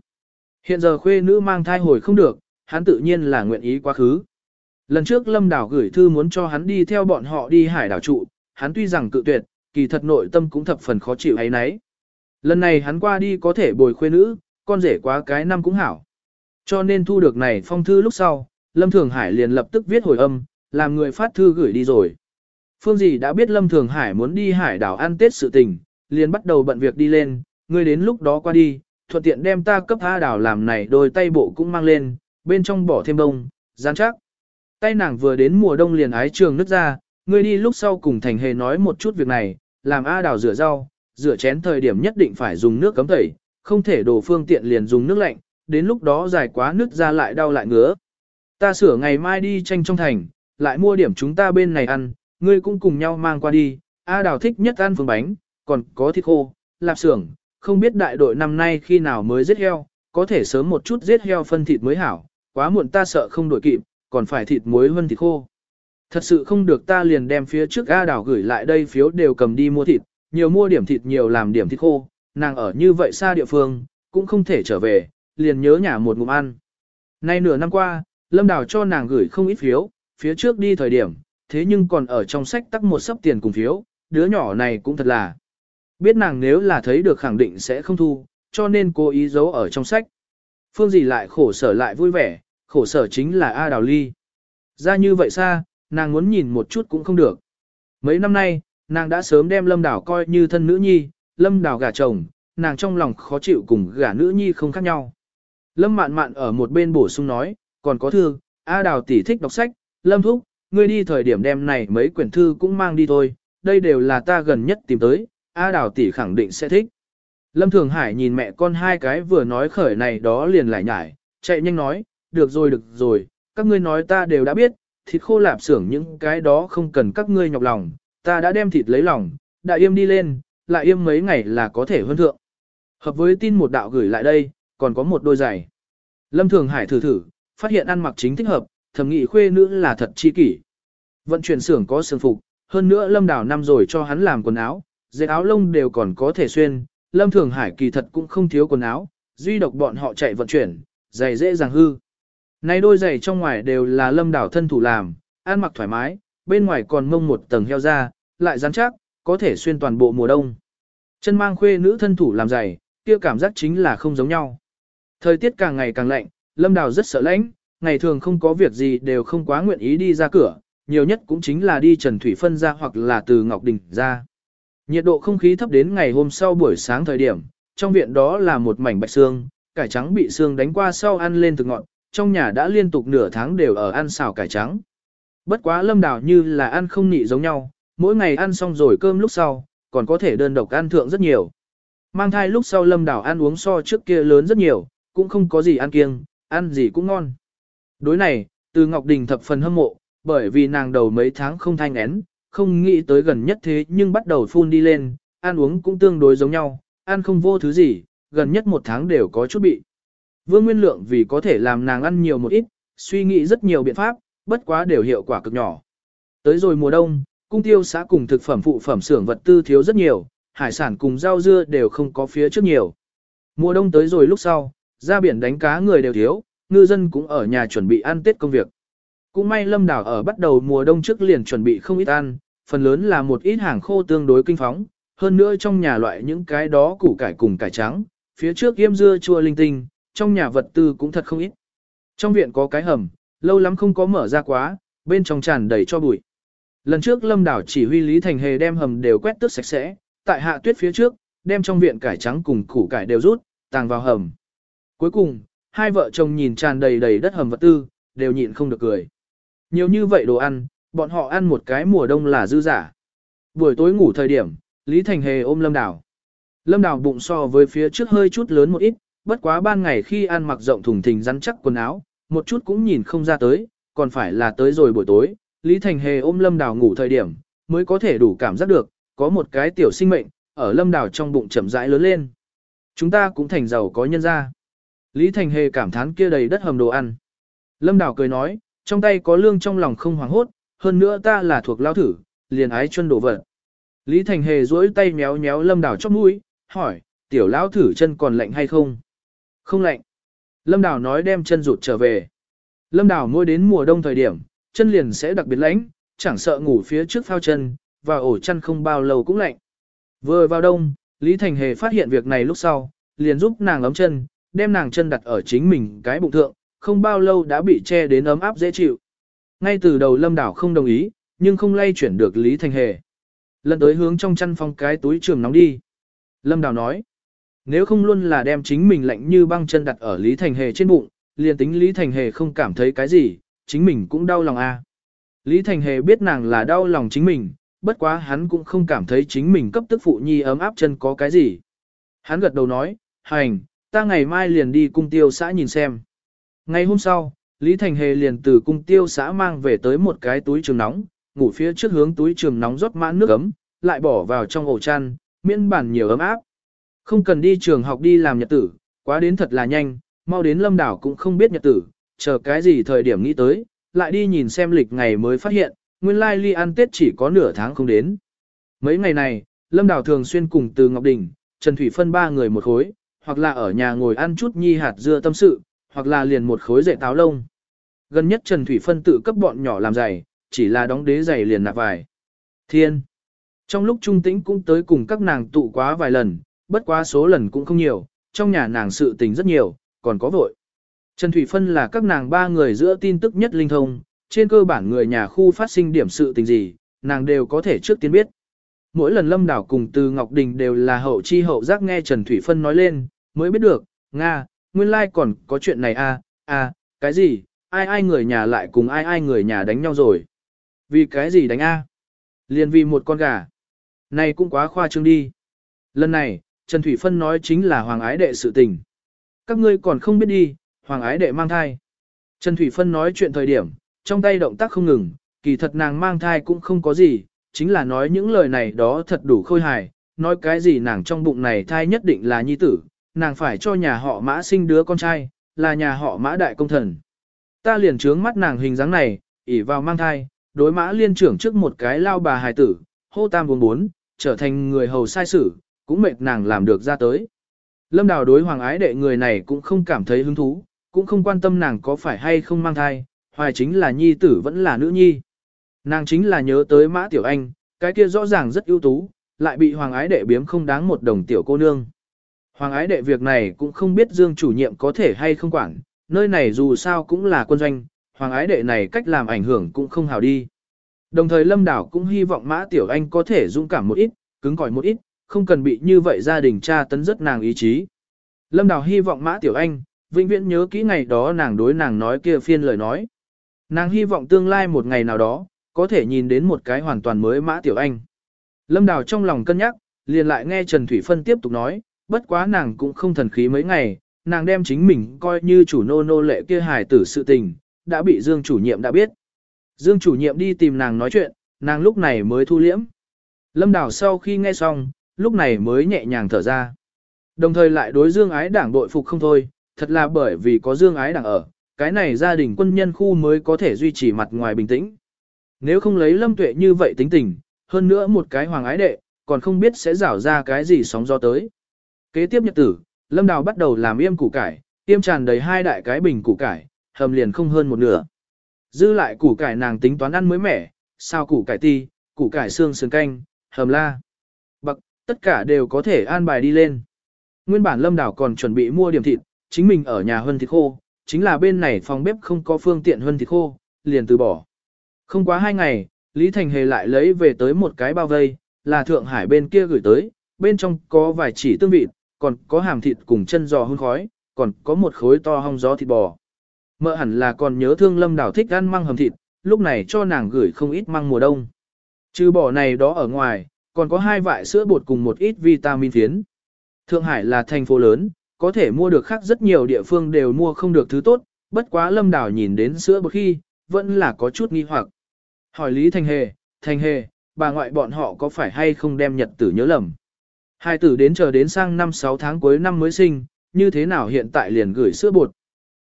Hiện giờ khuê nữ mang thai hồi không được, hắn tự nhiên là nguyện ý quá khứ. Lần trước Lâm Đảo gửi thư muốn cho hắn đi theo bọn họ đi hải đảo trụ, hắn tuy rằng cự tuyệt, kỳ thật nội tâm cũng thập phần khó chịu ấy nấy. Lần này hắn qua đi có thể bồi khuê nữ, con rể quá cái năm cũng hảo. Cho nên thu được này phong thư lúc sau, Lâm Thường Hải liền lập tức viết hồi âm, làm người phát thư gửi đi rồi. Phương Dì đã biết Lâm Thường Hải muốn đi hải đảo ăn Tết sự tình, liền bắt đầu bận việc đi lên, ngươi đến lúc đó qua đi, thuận tiện đem ta cấp A đảo làm này đôi tay bộ cũng mang lên, bên trong bỏ thêm đông, gian chắc. Tay nàng vừa đến mùa đông liền ái trường nứt ra, ngươi đi lúc sau cùng thành hề nói một chút việc này, làm A đảo rửa rau, rửa chén thời điểm nhất định phải dùng nước cấm tẩy, không thể đổ phương tiện liền dùng nước lạnh, đến lúc đó dài quá nứt ra lại đau lại ngứa. Ta sửa ngày mai đi tranh trong thành, lại mua điểm chúng ta bên này ăn, ngươi cũng cùng nhau mang qua đi, A Đào thích nhất ăn phương bánh, còn có thịt khô, lạp xưởng, không biết đại đội năm nay khi nào mới giết heo, có thể sớm một chút giết heo phân thịt mới hảo, quá muộn ta sợ không đổi kịp, còn phải thịt muối hơn thịt khô. Thật sự không được ta liền đem phía trước A Đào gửi lại đây phiếu đều cầm đi mua thịt, nhiều mua điểm thịt nhiều làm điểm thịt khô, nàng ở như vậy xa địa phương, cũng không thể trở về, liền nhớ nhà một ngụm ăn. Nay nửa năm qua, Lâm Đào cho nàng gửi không ít phiếu, phía trước đi thời điểm, thế nhưng còn ở trong sách tắc một sấp tiền cùng phiếu, đứa nhỏ này cũng thật là. Biết nàng nếu là thấy được khẳng định sẽ không thu, cho nên cố ý giấu ở trong sách. Phương gì lại khổ sở lại vui vẻ, khổ sở chính là A Đào Ly. Ra như vậy xa, nàng muốn nhìn một chút cũng không được. Mấy năm nay, nàng đã sớm đem Lâm Đào coi như thân nữ nhi, Lâm Đào gả chồng, nàng trong lòng khó chịu cùng gả nữ nhi không khác nhau. Lâm mạn mạn ở một bên bổ sung nói, còn có thư, A Đào tỷ thích đọc sách, Lâm Thúc, ngươi đi thời điểm đem này mấy quyển thư cũng mang đi thôi, đây đều là ta gần nhất tìm tới, A Đào tỷ khẳng định sẽ thích. Lâm Thường Hải nhìn mẹ con hai cái vừa nói khởi này đó liền lại nhải, chạy nhanh nói, được rồi được rồi, các ngươi nói ta đều đã biết, thịt khô lạp xưởng những cái đó không cần các ngươi nhọc lòng, ta đã đem thịt lấy lòng, đại yêm đi lên, lại yêm mấy ngày là có thể hơn thượng. Hợp với tin một đạo gửi lại đây, còn có một đôi giày. Lâm Thường Hải thử thử, phát hiện ăn mặc chính thích hợp, thẩm nghị khuê nữ là thật chi kỷ. Vận chuyển xưởng có sương phục, hơn nữa Lâm Đào năm rồi cho hắn làm quần áo, dệt áo lông đều còn có thể xuyên, Lâm Thường Hải kỳ thật cũng không thiếu quần áo, duy độc bọn họ chạy vận chuyển, giày dễ dàng hư. Này đôi giày trong ngoài đều là Lâm đảo thân thủ làm, ăn mặc thoải mái, bên ngoài còn mông một tầng heo da, lại rắn chắc, có thể xuyên toàn bộ mùa đông. Chân mang khuê nữ thân thủ làm giày, kia cảm giác chính là không giống nhau. Thời tiết càng ngày càng lạnh, Lâm Đào rất sợ lạnh, ngày thường không có việc gì đều không quá nguyện ý đi ra cửa, nhiều nhất cũng chính là đi Trần Thủy Phân ra hoặc là từ Ngọc Đình ra. Nhiệt độ không khí thấp đến ngày hôm sau buổi sáng thời điểm, trong viện đó là một mảnh bạch xương, cải trắng bị xương đánh qua sau ăn lên từ ngọn, trong nhà đã liên tục nửa tháng đều ở ăn xào cải trắng. Bất quá lâm đào như là ăn không nị giống nhau, mỗi ngày ăn xong rồi cơm lúc sau, còn có thể đơn độc ăn thượng rất nhiều. Mang thai lúc sau lâm đào ăn uống so trước kia lớn rất nhiều, cũng không có gì ăn kiêng, ăn gì cũng ngon. Đối này, từ Ngọc Đình thập phần hâm mộ, bởi vì nàng đầu mấy tháng không thanh én, không nghĩ tới gần nhất thế nhưng bắt đầu phun đi lên, ăn uống cũng tương đối giống nhau, ăn không vô thứ gì, gần nhất một tháng đều có chút bị. Vương Nguyên Lượng vì có thể làm nàng ăn nhiều một ít, suy nghĩ rất nhiều biện pháp, bất quá đều hiệu quả cực nhỏ. Tới rồi mùa đông, cung tiêu xã cùng thực phẩm phụ phẩm xưởng vật tư thiếu rất nhiều, hải sản cùng rau dưa đều không có phía trước nhiều. Mùa đông tới rồi lúc sau, ra biển đánh cá người đều thiếu, ngư dân cũng ở nhà chuẩn bị ăn Tết công việc. Cũng may lâm đảo ở bắt đầu mùa đông trước liền chuẩn bị không ít ăn, phần lớn là một ít hàng khô tương đối kinh phóng, hơn nữa trong nhà loại những cái đó củ cải cùng cải trắng, phía trước yêm dưa chua linh tinh, trong nhà vật tư cũng thật không ít. Trong viện có cái hầm, lâu lắm không có mở ra quá, bên trong tràn đầy cho bụi. Lần trước Lâm Đảo chỉ huy Lý Thành Hề đem hầm đều quét tước sạch sẽ, tại hạ tuyết phía trước, đem trong viện cải trắng cùng củ cải đều rút, tàng vào hầm. Cuối cùng, hai vợ chồng nhìn tràn đầy đầy đất hầm vật tư, đều nhịn không được cười. Nhiều như vậy đồ ăn, bọn họ ăn một cái mùa đông là dư giả. Buổi tối ngủ thời điểm, Lý Thành Hề ôm Lâm Đào. Lâm Đào bụng so với phía trước hơi chút lớn một ít, bất quá ban ngày khi ăn mặc rộng thùng thình rắn chắc quần áo, một chút cũng nhìn không ra tới, còn phải là tới rồi buổi tối, Lý Thành Hề ôm Lâm Đào ngủ thời điểm, mới có thể đủ cảm giác được, có một cái tiểu sinh mệnh, ở Lâm Đào trong bụng chậm rãi lớn lên. Chúng ta cũng thành giàu có nhân gia. Lý Thành Hề cảm thán kia đầy đất hầm đồ ăn. Lâm Đào cười nói, trong tay có lương trong lòng không hoảng hốt, hơn nữa ta là thuộc lao thử, liền ái chân đổ vật. Lý Thành Hề duỗi tay méo méo Lâm Đào chóp mũi, hỏi, tiểu lão thử chân còn lạnh hay không? Không lạnh. Lâm Đào nói đem chân rụt trở về. Lâm Đào mỗi đến mùa đông thời điểm, chân liền sẽ đặc biệt lạnh, chẳng sợ ngủ phía trước phao chân, và ổ chân không bao lâu cũng lạnh. Vừa vào đông, Lý Thành Hề phát hiện việc này lúc sau, liền giúp nàng ấm chân, đem nàng chân đặt ở chính mình cái bụng thượng, không bao lâu đã bị che đến ấm áp dễ chịu. Ngay từ đầu Lâm Đảo không đồng ý, nhưng không lay chuyển được Lý Thành Hề. Lần tới hướng trong chăn phong cái túi trường nóng đi. Lâm Đảo nói, nếu không luôn là đem chính mình lạnh như băng chân đặt ở Lý Thành Hề trên bụng, liền tính Lý Thành Hề không cảm thấy cái gì, chính mình cũng đau lòng a. À. Lý Thành Hề biết nàng là đau lòng chính mình, bất quá hắn cũng không cảm thấy chính mình cấp tức phụ nhi ấm áp chân có cái gì. Hắn gật đầu nói, hành, ta ngày mai liền đi cung tiêu xã nhìn xem. Ngày hôm sau, Lý Thành Hề liền từ cung tiêu xã mang về tới một cái túi trường nóng, ngủ phía trước hướng túi trường nóng rót mãn nước ấm, lại bỏ vào trong ổ chăn, miễn bản nhiều ấm áp. Không cần đi trường học đi làm nhật tử, quá đến thật là nhanh, mau đến lâm đảo cũng không biết nhật tử, chờ cái gì thời điểm nghĩ tới, lại đi nhìn xem lịch ngày mới phát hiện, nguyên lai ly ăn Tết chỉ có nửa tháng không đến. Mấy ngày này, lâm đảo thường xuyên cùng từ Ngọc Đình, Trần Thủy phân ba người một khối, hoặc là ở nhà ngồi ăn chút nhi hạt dưa tâm sự, hoặc là liền một khối dạy táo lông. Gần nhất Trần Thủy phân tự cấp bọn nhỏ làm giày, chỉ là đóng đế giày liền nạp vài. Thiên. Trong lúc trung tĩnh cũng tới cùng các nàng tụ quá vài lần, bất quá số lần cũng không nhiều, trong nhà nàng sự tình rất nhiều, còn có vội. Trần Thủy Phân là các nàng ba người giữa tin tức nhất linh thông, trên cơ bản người nhà khu phát sinh điểm sự tình gì, nàng đều có thể trước tiên biết. Mỗi lần Lâm Đảo cùng từ Ngọc Đình đều là hậu chi hậu giác nghe Trần Thủy Phân nói lên, mới biết được, Nga, nguyên lai like còn có chuyện này à, à, cái gì, ai ai người nhà lại cùng ai ai người nhà đánh nhau rồi. Vì cái gì đánh a? Liền vì một con gà. Này cũng quá khoa trương đi. Lần này, Trần Thủy Phân nói chính là Hoàng Ái Đệ sự tình. Các ngươi còn không biết đi, Hoàng Ái Đệ mang thai. Trần Thủy Phân nói chuyện thời điểm, trong tay động tác không ngừng, kỳ thật nàng mang thai cũng không có gì, chính là nói những lời này đó thật đủ khôi hài, nói cái gì nàng trong bụng này thai nhất định là nhi tử, nàng phải cho nhà họ mã sinh đứa con trai, là nhà họ mã đại công thần. Ta liền trướng mắt nàng hình dáng này, ỉ vào mang thai, đối mã liên trưởng trước một cái lao bà hài tử, hô tam bốn bốn, trở thành người hầu sai sử, cũng mệt nàng làm được ra tới. Lâm đào đối hoàng ái đệ người này cũng không cảm thấy hứng thú, cũng không quan tâm nàng có phải hay không mang thai, hoài chính là nhi tử vẫn là nữ nhi. Nàng chính là nhớ tới mã tiểu anh, cái kia rõ ràng rất ưu tú, lại bị hoàng ái đệ biếm không đáng một đồng tiểu cô nương. Hoàng ái đệ việc này cũng không biết Dương chủ nhiệm có thể hay không quản, nơi này dù sao cũng là quân doanh, Hoàng ái đệ này cách làm ảnh hưởng cũng không hào đi. Đồng thời Lâm Đảo cũng hy vọng Mã Tiểu Anh có thể dũng cảm một ít, cứng cỏi một ít, không cần bị như vậy gia đình cha tấn rất nàng ý chí. Lâm đảo hy vọng Mã Tiểu Anh, vĩnh viễn nhớ kỹ ngày đó nàng đối nàng nói kia phiên lời nói. Nàng hy vọng tương lai một ngày nào đó, có thể nhìn đến một cái hoàn toàn mới Mã Tiểu Anh. Lâm Đào trong lòng cân nhắc, liền lại nghe Trần Thủy Phân tiếp tục nói, bất quá nàng cũng không thần khí mấy ngày, nàng đem chính mình coi như chủ nô nô lệ kia hài tử sự tình, đã bị Dương chủ nhiệm đã biết. Dương chủ nhiệm đi tìm nàng nói chuyện, nàng lúc này mới thu liễm. Lâm Đào sau khi nghe xong, lúc này mới nhẹ nhàng thở ra. Đồng thời lại đối Dương Ái Đảng đội phục không thôi, thật là bởi vì có Dương Ái Đảng ở, cái này gia đình quân nhân khu mới có thể duy trì mặt ngoài bình tĩnh. Nếu không lấy Lâm Tuệ như vậy tính tình, hơn nữa một cái hoàng ái đệ, còn không biết sẽ rảo ra cái gì sóng gió tới. Kế tiếp nhật tử, Lâm Đào bắt đầu làm yêm củ cải, yêm tràn đầy hai đại cái bình củ cải, hầm liền không hơn một nửa. Dư lại củ cải nàng tính toán ăn mới mẻ, sao củ cải ti, củ cải xương sườn canh, hầm la. Bậc, tất cả đều có thể an bài đi lên. Nguyên bản Lâm Đào còn chuẩn bị mua điểm thịt, chính mình ở nhà hơn thịt khô, chính là bên này phòng bếp không có phương tiện hơn thịt khô, liền từ bỏ. Không quá hai ngày, Lý Thành Hề lại lấy về tới một cái bao vây, là Thượng Hải bên kia gửi tới, bên trong có vài chỉ tương vịt, còn có hàm thịt cùng chân giò hun khói, còn có một khối to hong gió thịt bò. Mợ hẳn là còn nhớ thương Lâm Đào thích ăn măng hầm thịt, lúc này cho nàng gửi không ít măng mùa đông. Trừ bỏ này đó ở ngoài, còn có hai vại sữa bột cùng một ít vitamin phiến. Thượng Hải là thành phố lớn, có thể mua được khác rất nhiều địa phương đều mua không được thứ tốt, bất quá Lâm Đào nhìn đến sữa bột khi, vẫn là có chút nghi hoặc. Hỏi Lý Thành Hề, Thành Hề, bà ngoại bọn họ có phải hay không đem nhật tử nhớ lầm. Hai tử đến chờ đến sang năm 6 tháng cuối năm mới sinh, như thế nào hiện tại liền gửi sữa bột.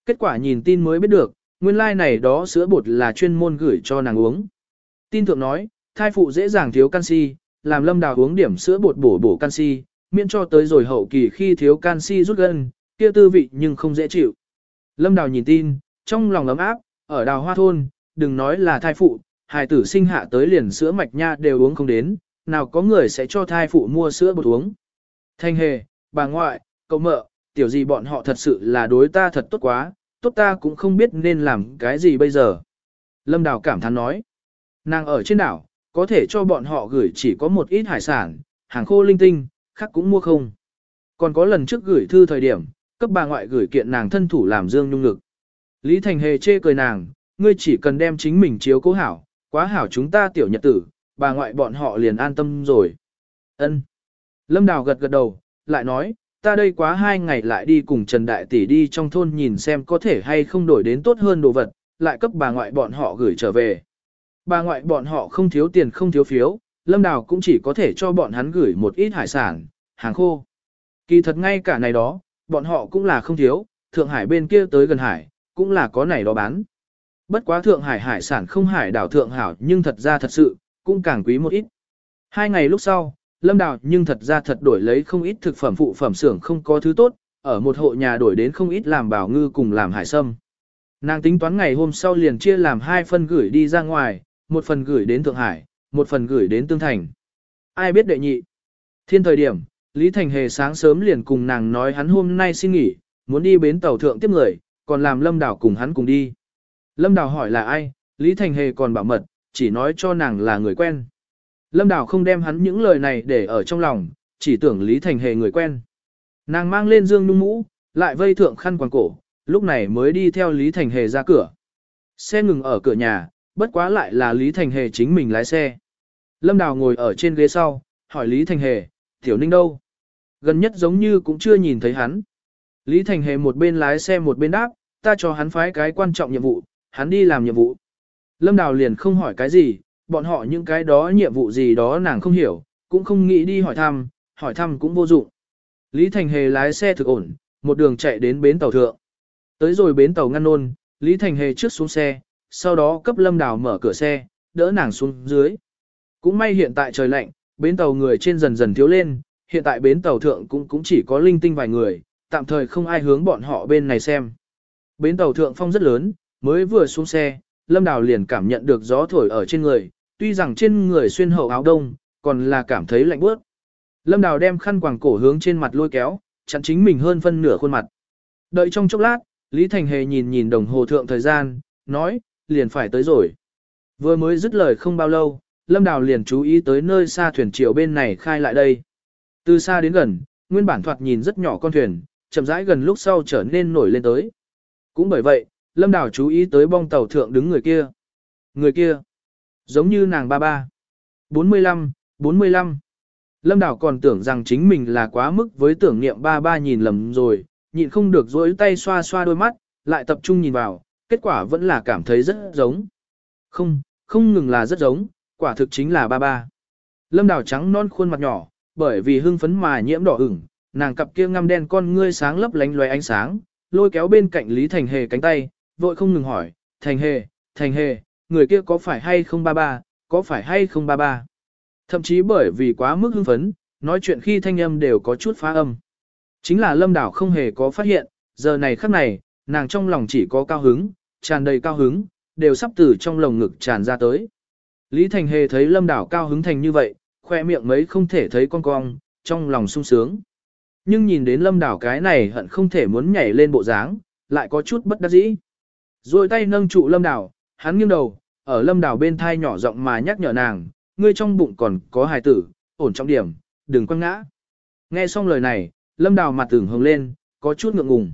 Kết quả nhìn tin mới biết được, nguyên lai like này đó sữa bột là chuyên môn gửi cho nàng uống. Tin thượng nói, thai phụ dễ dàng thiếu canxi, làm lâm đào uống điểm sữa bột bổ bổ canxi, miễn cho tới rồi hậu kỳ khi thiếu canxi rút gân, kia tư vị nhưng không dễ chịu. Lâm đào nhìn tin, trong lòng ấm áp, ở đào hoa thôn, đừng nói là thai phụ, hài tử sinh hạ tới liền sữa mạch nha đều uống không đến, nào có người sẽ cho thai phụ mua sữa bột uống. Thanh hề, bà ngoại, cậu mợ, tiểu gì bọn họ thật sự là đối ta thật tốt quá, tốt ta cũng không biết nên làm cái gì bây giờ. Lâm Đào cảm thán nói, nàng ở trên đảo, có thể cho bọn họ gửi chỉ có một ít hải sản, hàng khô linh tinh, khác cũng mua không. Còn có lần trước gửi thư thời điểm, cấp bà ngoại gửi kiện nàng thân thủ làm dương nhung ngực. Lý Thành Hề chê cười nàng, ngươi chỉ cần đem chính mình chiếu cố hảo, quá hảo chúng ta tiểu nhật tử, bà ngoại bọn họ liền an tâm rồi. Ân. Lâm Đào gật gật đầu, lại nói, ta đây quá hai ngày lại đi cùng Trần Đại Tỷ đi trong thôn nhìn xem có thể hay không đổi đến tốt hơn đồ vật, lại cấp bà ngoại bọn họ gửi trở về. Bà ngoại bọn họ không thiếu tiền không thiếu phiếu, Lâm Đào cũng chỉ có thể cho bọn hắn gửi một ít hải sản, hàng khô. Kỳ thật ngay cả này đó, bọn họ cũng là không thiếu, Thượng Hải bên kia tới gần Hải, cũng là có này đó bán. Bất quá Thượng Hải hải sản không hải đảo Thượng Hảo nhưng thật ra thật sự, cũng càng quý một ít. Hai ngày lúc sau, Lâm Đào nhưng thật ra thật đổi lấy không ít thực phẩm phụ phẩm xưởng không có thứ tốt, ở một hộ nhà đổi đến không ít làm bảo ngư cùng làm hải sâm. Nàng tính toán ngày hôm sau liền chia làm hai phần gửi đi ra ngoài, một phần gửi đến Thượng Hải, một phần gửi đến Tương Thành. Ai biết đệ nhị. Thiên thời điểm, Lý Thành Hề sáng sớm liền cùng nàng nói hắn hôm nay xin nghỉ, muốn đi bến tàu thượng tiếp người, còn làm Lâm Đào cùng hắn cùng đi. Lâm Đào hỏi là ai, Lý Thành Hề còn bảo mật, chỉ nói cho nàng là người quen. Lâm Đào không đem hắn những lời này để ở trong lòng, chỉ tưởng Lý Thành Hề người quen. Nàng mang lên dương nung mũ, lại vây thượng khăn quàng cổ, lúc này mới đi theo Lý Thành Hề ra cửa. Xe ngừng ở cửa nhà, bất quá lại là Lý Thành Hề chính mình lái xe. Lâm Đào ngồi ở trên ghế sau, hỏi Lý Thành Hề, Tiểu Ninh đâu? Gần nhất giống như cũng chưa nhìn thấy hắn. Lý Thành Hề một bên lái xe một bên đáp, ta cho hắn phái cái quan trọng nhiệm vụ, hắn đi làm nhiệm vụ. Lâm Đào liền không hỏi cái gì, bọn họ những cái đó nhiệm vụ gì đó nàng không hiểu, cũng không nghĩ đi hỏi thăm, hỏi thăm cũng vô dụng. Lý Thành Hề lái xe thực ổn, một đường chạy đến bến tàu thượng. Tới rồi bến tàu ngăn nôn, Lý Thành Hề trước xuống xe, sau đó cấp Lâm Đào mở cửa xe, đỡ nàng xuống dưới. Cũng may hiện tại trời lạnh, bến tàu người trên dần dần thiếu lên, hiện tại bến tàu thượng cũng cũng chỉ có linh tinh vài người, tạm thời không ai hướng bọn họ bên này xem. Bến tàu thượng phong rất lớn, mới vừa xuống xe, Lâm Đào liền cảm nhận được gió thổi ở trên người, tuy rằng trên người xuyên hậu áo đông, còn là cảm thấy lạnh bớt. Lâm Đào đem khăn quàng cổ hướng trên mặt lôi kéo, chặn chính mình hơn phân nửa khuôn mặt. Đợi trong chốc lát, Lý Thành Hề nhìn nhìn đồng hồ thượng thời gian, nói, liền phải tới rồi. Vừa mới dứt lời không bao lâu, Lâm Đào liền chú ý tới nơi xa thuyền triều bên này khai lại đây. Từ xa đến gần, nguyên bản thoạt nhìn rất nhỏ con thuyền, chậm rãi gần lúc sau trở nên nổi lên tới. Cũng bởi vậy, Lâm Đào chú ý tới bong tàu thượng đứng người kia. Người kia, giống như nàng ba ba. 45, 45. Lâm Đào còn tưởng rằng chính mình là quá mức với tưởng niệm ba ba nhìn lầm rồi, nhịn không được dối tay xoa xoa đôi mắt, lại tập trung nhìn vào, kết quả vẫn là cảm thấy rất giống. Không, không ngừng là rất giống, quả thực chính là ba ba. Lâm Đào trắng non khuôn mặt nhỏ, bởi vì hưng phấn mà nhiễm đỏ ửng, nàng cặp kia ngăm đen con ngươi sáng lấp lánh loé ánh sáng, lôi kéo bên cạnh Lý Thành Hề cánh tay, vội không ngừng hỏi, Thành Hề, Thành Hề, người kia có phải hay không ba ba, có phải hay không ba ba. Thậm chí bởi vì quá mức hưng phấn, nói chuyện khi thanh âm đều có chút phá âm. Chính là Lâm Đảo không hề có phát hiện, giờ này khắc này, nàng trong lòng chỉ có cao hứng, tràn đầy cao hứng, đều sắp từ trong lồng ngực tràn ra tới. Lý Thành Hề thấy Lâm Đảo cao hứng thành như vậy, khoe miệng mấy không thể thấy con cong, trong lòng sung sướng. Nhưng nhìn đến Lâm Đảo cái này hận không thể muốn nhảy lên bộ dáng, lại có chút bất đắc dĩ. Rồi tay nâng trụ Lâm Đảo, hắn nghiêng đầu, ở Lâm Đảo bên thai nhỏ giọng mà nhắc nhở nàng, ngươi trong bụng còn có hài tử, ổn trọng điểm, đừng quăng ngã. Nghe xong lời này, Lâm Đào mặt tưởng hồng lên, có chút ngượng ngùng.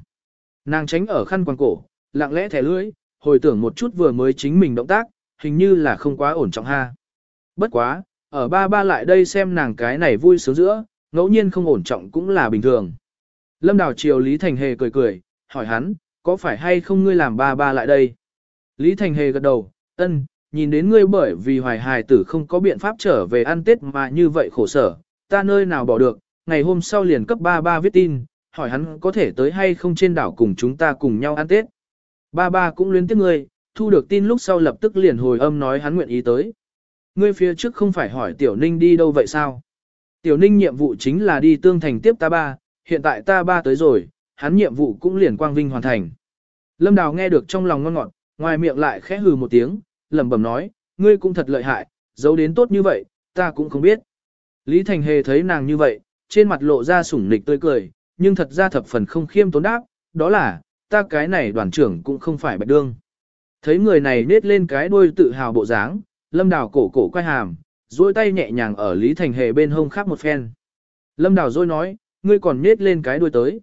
Nàng tránh ở khăn quàng cổ, lặng lẽ thẻ lưỡi, hồi tưởng một chút vừa mới chính mình động tác, hình như là không quá ổn trọng ha. Bất quá, ở ba ba lại đây xem nàng cái này vui sướng giữa, ngẫu nhiên không ổn trọng cũng là bình thường. Lâm Đào chiều Lý Thành Hề cười cười, hỏi hắn, có phải hay không ngươi làm ba ba lại đây? Lý Thành Hề gật đầu, ân, nhìn đến ngươi bởi vì hoài hài tử không có biện pháp trở về ăn tết mà như vậy khổ sở, ta nơi nào bỏ được, ngày hôm sau liền cấp ba ba viết tin, hỏi hắn có thể tới hay không trên đảo cùng chúng ta cùng nhau ăn tết. Ba ba cũng luyến tiếc ngươi, thu được tin lúc sau lập tức liền hồi âm nói hắn nguyện ý tới. Ngươi phía trước không phải hỏi Tiểu Ninh đi đâu vậy sao? Tiểu Ninh nhiệm vụ chính là đi tương thành tiếp ta ba, hiện tại ta ba tới rồi, hắn nhiệm vụ cũng liền quang vinh hoàn thành. Lâm Đào nghe được trong lòng ngon ngọt, ngoài miệng lại khẽ hừ một tiếng, lẩm bẩm nói, ngươi cũng thật lợi hại, giấu đến tốt như vậy, ta cũng không biết. Lý Thành Hề thấy nàng như vậy, trên mặt lộ ra sủng nịch tươi cười, nhưng thật ra thập phần không khiêm tốn đáp, đó là, ta cái này đoàn trưởng cũng không phải bạch đương. Thấy người này nết lên cái đuôi tự hào bộ dáng, lâm đào cổ cổ quay hàm, duỗi tay nhẹ nhàng ở Lý Thành Hề bên hông khác một phen. Lâm đào rồi nói, ngươi còn nết lên cái đuôi tới.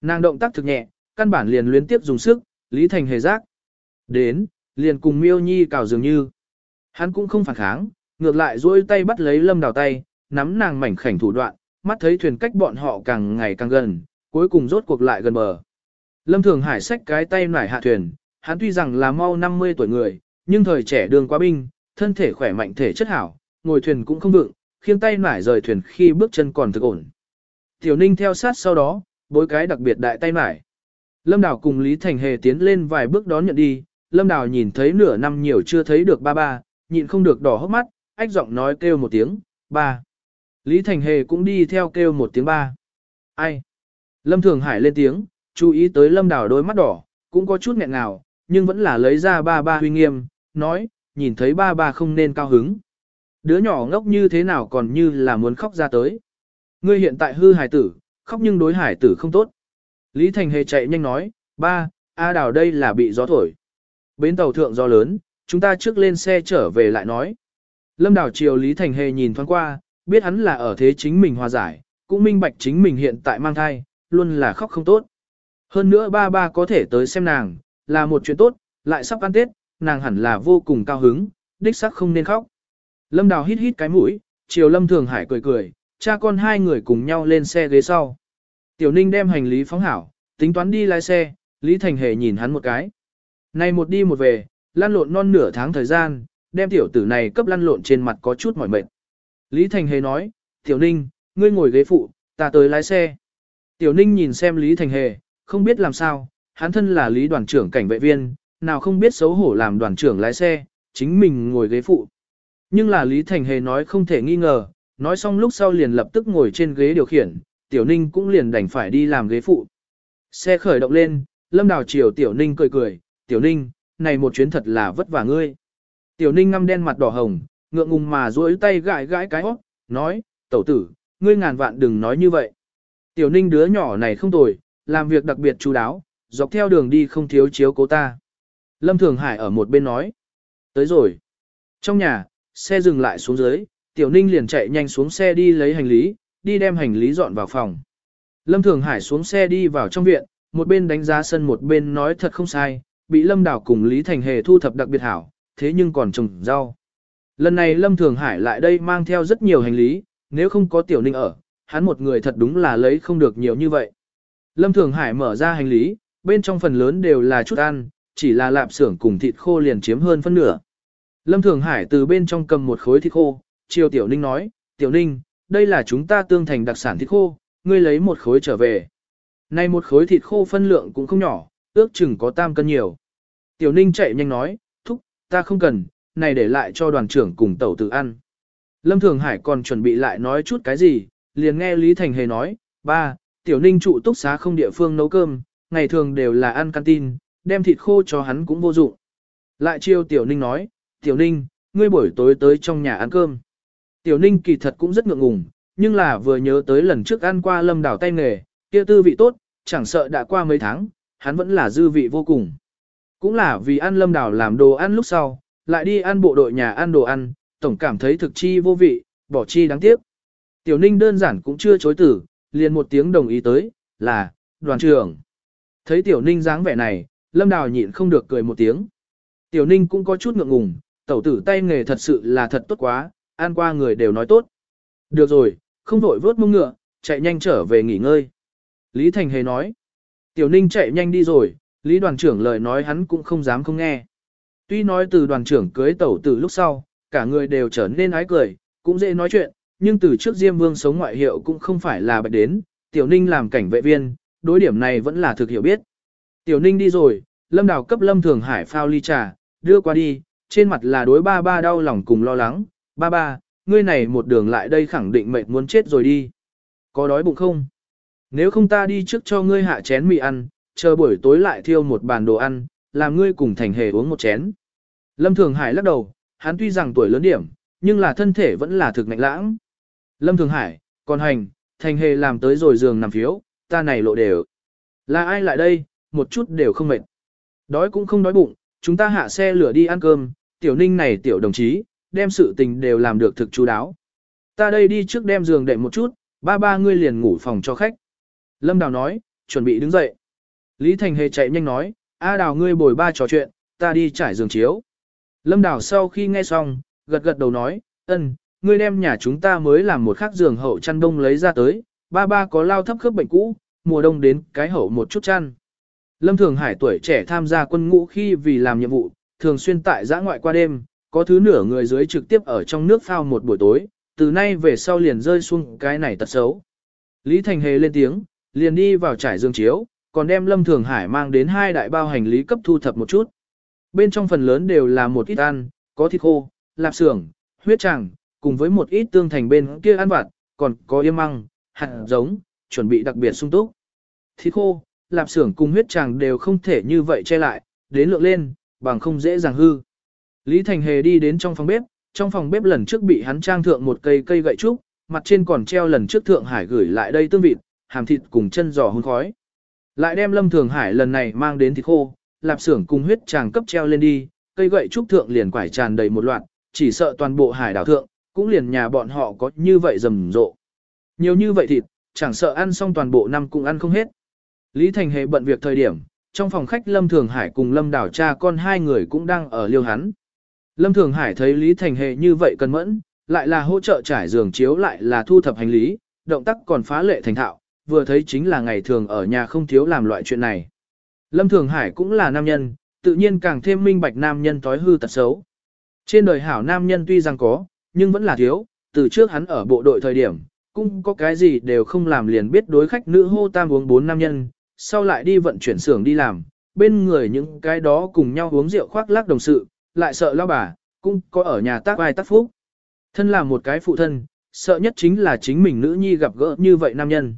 Nàng động tác thực nhẹ, căn bản liền luyến tiếp dùng sức, Lý Thành Hề giác. Đến, liền cùng miêu nhi cào dường như. Hắn cũng không phản kháng, ngược lại duỗi tay bắt lấy lâm đào tay, nắm nàng mảnh khảnh thủ đoạn, mắt thấy thuyền cách bọn họ càng ngày càng gần, cuối cùng rốt cuộc lại gần bờ. Lâm Thường Hải xách cái tay nải hạ thuyền, hắn tuy rằng là mau 50 tuổi người, nhưng thời trẻ đường quá binh, thân thể khỏe mạnh thể chất hảo, ngồi thuyền cũng không vượng, khiêng tay nải rời thuyền khi bước chân còn thực ổn. Tiểu Ninh theo sát sau đó, bối cái đặc biệt đại tay mải Lâm Đào cùng Lý Thành Hề tiến lên vài bước đón nhận đi, Lâm Đào nhìn thấy nửa năm nhiều chưa thấy được ba ba, nhịn không được đỏ hốc mắt, ách giọng nói kêu một tiếng, ba. Lý Thành Hề cũng đi theo kêu một tiếng ba. Ai? Lâm Thường Hải lên tiếng, chú ý tới Lâm Đào đôi mắt đỏ, cũng có chút nghẹn ngào, nhưng vẫn là lấy ra ba ba huy nghiêm, nói, nhìn thấy ba ba không nên cao hứng. Đứa nhỏ ngốc như thế nào còn như là muốn khóc ra tới. Ngươi hiện tại hư hải tử, khóc nhưng đối hải tử không tốt. Lý Thành Hề chạy nhanh nói, ba, A Đào đây là bị gió thổi. Bến tàu thượng gió lớn, chúng ta trước lên xe trở về lại nói. Lâm Đào chiều Lý Thành Hề nhìn thoáng qua, biết hắn là ở thế chính mình hòa giải, cũng minh bạch chính mình hiện tại mang thai, luôn là khóc không tốt. Hơn nữa ba ba có thể tới xem nàng, là một chuyện tốt, lại sắp ăn Tết, nàng hẳn là vô cùng cao hứng, đích sắc không nên khóc. Lâm Đào hít hít cái mũi, chiều Lâm Thường Hải cười cười, cha con hai người cùng nhau lên xe ghế sau. Tiểu Ninh đem hành lý phóng hảo, tính toán đi lái xe, Lý Thành Hề nhìn hắn một cái. Này một đi một về, lăn lộn non nửa tháng thời gian, đem tiểu tử này cấp lăn lộn trên mặt có chút mỏi mệt. Lý Thành Hề nói, Tiểu Ninh, ngươi ngồi ghế phụ, ta tới lái xe. Tiểu Ninh nhìn xem Lý Thành Hề, không biết làm sao, hắn thân là Lý đoàn trưởng cảnh vệ viên, nào không biết xấu hổ làm đoàn trưởng lái xe, chính mình ngồi ghế phụ. Nhưng là Lý Thành Hề nói không thể nghi ngờ, nói xong lúc sau liền lập tức ngồi trên ghế điều khiển, Tiểu Ninh cũng liền đành phải đi làm ghế phụ. Xe khởi động lên, Lâm Đào chiều Tiểu Ninh cười cười, Tiểu Ninh, này một chuyến thật là vất vả ngươi. Tiểu Ninh ngăm đen mặt đỏ hồng, ngượng ngùng mà duỗi tay gãi gãi cái hót, nói, tẩu tử, ngươi ngàn vạn đừng nói như vậy. Tiểu ninh đứa nhỏ này không tồi, làm việc đặc biệt chú đáo, dọc theo đường đi không thiếu chiếu cố ta. Lâm Thường Hải ở một bên nói. Tới rồi. Trong nhà, xe dừng lại xuống dưới, Tiểu Ninh liền chạy nhanh xuống xe đi lấy hành lý, đi đem hành lý dọn vào phòng. Lâm Thường Hải xuống xe đi vào trong viện, một bên đánh giá sân một bên nói thật không sai, bị Lâm Đảo cùng Lý Thành Hề thu thập đặc biệt hảo, thế nhưng còn trồng rau. Lần này Lâm Thường Hải lại đây mang theo rất nhiều hành lý, nếu không có Tiểu Ninh ở, hắn một người thật đúng là lấy không được nhiều như vậy. Lâm Thường Hải mở ra hành lý, bên trong phần lớn đều là chút ăn, chỉ là lạp xưởng cùng thịt khô liền chiếm hơn phân nửa. Lâm Thường Hải từ bên trong cầm một khối thịt khô, chiều Tiểu Ninh nói, Tiểu Ninh, đây là chúng ta tương thành đặc sản thịt khô, ngươi lấy một khối trở về. Này một khối thịt khô phân lượng cũng không nhỏ, ước chừng có tam cân nhiều. Tiểu Ninh chạy nhanh nói, thúc, ta không cần, này để lại cho đoàn trưởng cùng tẩu tử ăn. Lâm Thường Hải còn chuẩn bị lại nói chút cái gì, liền nghe Lý Thành Hề nói, ba, Tiểu Ninh trụ túc xá không địa phương nấu cơm, ngày thường đều là ăn canteen, đem thịt khô cho hắn cũng vô dụng. Lại chiêu Tiểu Ninh nói, Tiểu Ninh, ngươi buổi tối tới trong nhà ăn cơm. Tiểu Ninh kỳ thật cũng rất ngượng ngùng, nhưng là vừa nhớ tới lần trước ăn qua lâm đảo tay nghề, kia tư vị tốt, chẳng sợ đã qua mấy tháng, hắn vẫn là dư vị vô cùng. Cũng là vì ăn lâm đảo làm đồ ăn lúc sau, lại đi ăn bộ đội nhà ăn đồ ăn, tổng cảm thấy thực chi vô vị, bỏ chi đáng tiếc. Tiểu Ninh đơn giản cũng chưa chối tử, liền một tiếng đồng ý tới, là, đoàn trưởng. Thấy Tiểu Ninh dáng vẻ này, Lâm Đào nhịn không được cười một tiếng. Tiểu Ninh cũng có chút ngượng ngùng, tẩu tử tay nghề thật sự là thật tốt quá, ăn qua người đều nói tốt. Được rồi, không vội vớt mông ngựa, chạy nhanh trở về nghỉ ngơi. Lý Thành Hề nói. Tiểu Ninh chạy nhanh đi rồi, Lý đoàn trưởng lời nói hắn cũng không dám không nghe. Tuy nói từ đoàn trưởng cưới tẩu tử lúc sau, cả người đều trở nên ái cười, cũng dễ nói chuyện, nhưng từ trước Diêm Vương sống ngoại hiệu cũng không phải là bạch đến, Tiểu Ninh làm cảnh vệ viên, đối điểm này vẫn là thực hiểu biết. Tiểu Ninh đi rồi, Lâm Đào cấp Lâm Thường Hải phao ly trà, đưa qua đi, trên mặt là đối ba ba đau lòng cùng lo lắng, ba ba, ngươi này một đường lại đây khẳng định mệt muốn chết rồi đi. Có đói bụng không? Nếu không ta đi trước cho ngươi hạ chén mì ăn, chờ buổi tối lại thiêu một bàn đồ ăn, làm ngươi cùng thành hề uống một chén. Lâm Thường Hải lắc đầu, hắn tuy rằng tuổi lớn điểm, nhưng là thân thể vẫn là thực mạnh lãng. Lâm Thường Hải, còn hành, thành hề làm tới rồi giường nằm phiếu, ta này lộ đều. Là ai lại đây, một chút đều không mệt. Đói cũng không đói bụng, chúng ta hạ xe lửa đi ăn cơm, tiểu ninh này tiểu đồng chí, đem sự tình đều làm được thực chú đáo. Ta đây đi trước đem giường đệm một chút, ba ba ngươi liền ngủ phòng cho khách. Lâm Đào nói, chuẩn bị đứng dậy. Lý Thành Hề chạy nhanh nói, A Đào ngươi bồi ba trò chuyện, ta đi trải giường chiếu. Lâm Đào sau khi nghe xong, gật gật đầu nói, ân, ngươi đem nhà chúng ta mới làm một khắc giường hậu chăn đông lấy ra tới, ba ba có lao thấp khớp bệnh cũ, mùa đông đến cái hậu một chút chăn. Lâm Thường Hải tuổi trẻ tham gia quân ngũ khi vì làm nhiệm vụ, thường xuyên tại giã ngoại qua đêm, có thứ nửa người dưới trực tiếp ở trong nước phao một buổi tối, từ nay về sau liền rơi xuống cái này tật xấu. Lý Thành Hề lên tiếng, liền đi vào trải giường chiếu, còn đem Lâm Thường Hải mang đến hai đại bao hành lý cấp thu thập một chút. Bên trong phần lớn đều là một ít ăn, có thịt khô, lạp xưởng, huyết tràng, cùng với một ít tương thành bên kia ăn vặt, còn có yêm măng, hạt giống, chuẩn bị đặc biệt sung túc. Thịt khô, lạp xưởng cùng huyết tràng đều không thể như vậy che lại, đến lượng lên, bằng không dễ dàng hư. Lý Thành Hề đi đến trong phòng bếp, trong phòng bếp lần trước bị hắn trang thượng một cây cây gậy trúc, mặt trên còn treo lần trước Thượng Hải gửi lại đây tương vịt, hàm thịt cùng chân giò hun khói. Lại đem Lâm Thường Hải lần này mang đến thịt khô, lạp xưởng cùng huyết tràng cấp treo lên đi, cây gậy trúc thượng liền quải tràn đầy một loạt, chỉ sợ toàn bộ hải đảo thượng, cũng liền nhà bọn họ có như vậy rầm rộ. Nhiều như vậy thịt, chẳng sợ ăn xong toàn bộ năm cũng ăn không hết. Lý Thành Hề bận việc thời điểm, trong phòng khách Lâm Thường Hải cùng Lâm Đảo cha con hai người cũng đang ở liêu hắn. Lâm Thường Hải thấy Lý Thành Hề như vậy cân mẫn, lại là hỗ trợ trải giường chiếu lại là thu thập hành lý, động tác còn phá lệ thành thạo, vừa thấy chính là ngày thường ở nhà không thiếu làm loại chuyện này. Lâm Thường Hải cũng là nam nhân, tự nhiên càng thêm minh bạch nam nhân tối hư tật xấu. Trên đời hảo nam nhân tuy rằng có, nhưng vẫn là thiếu, từ trước hắn ở bộ đội thời điểm, cũng có cái gì đều không làm liền biết đối khách nữ hô tam uống bốn nam nhân, sau lại đi vận chuyển xưởng đi làm, bên người những cái đó cùng nhau uống rượu khoác lác đồng sự, lại sợ lao bà, cũng có ở nhà tác ai tác phúc. Thân là một cái phụ thân, sợ nhất chính là chính mình nữ nhi gặp gỡ như vậy nam nhân.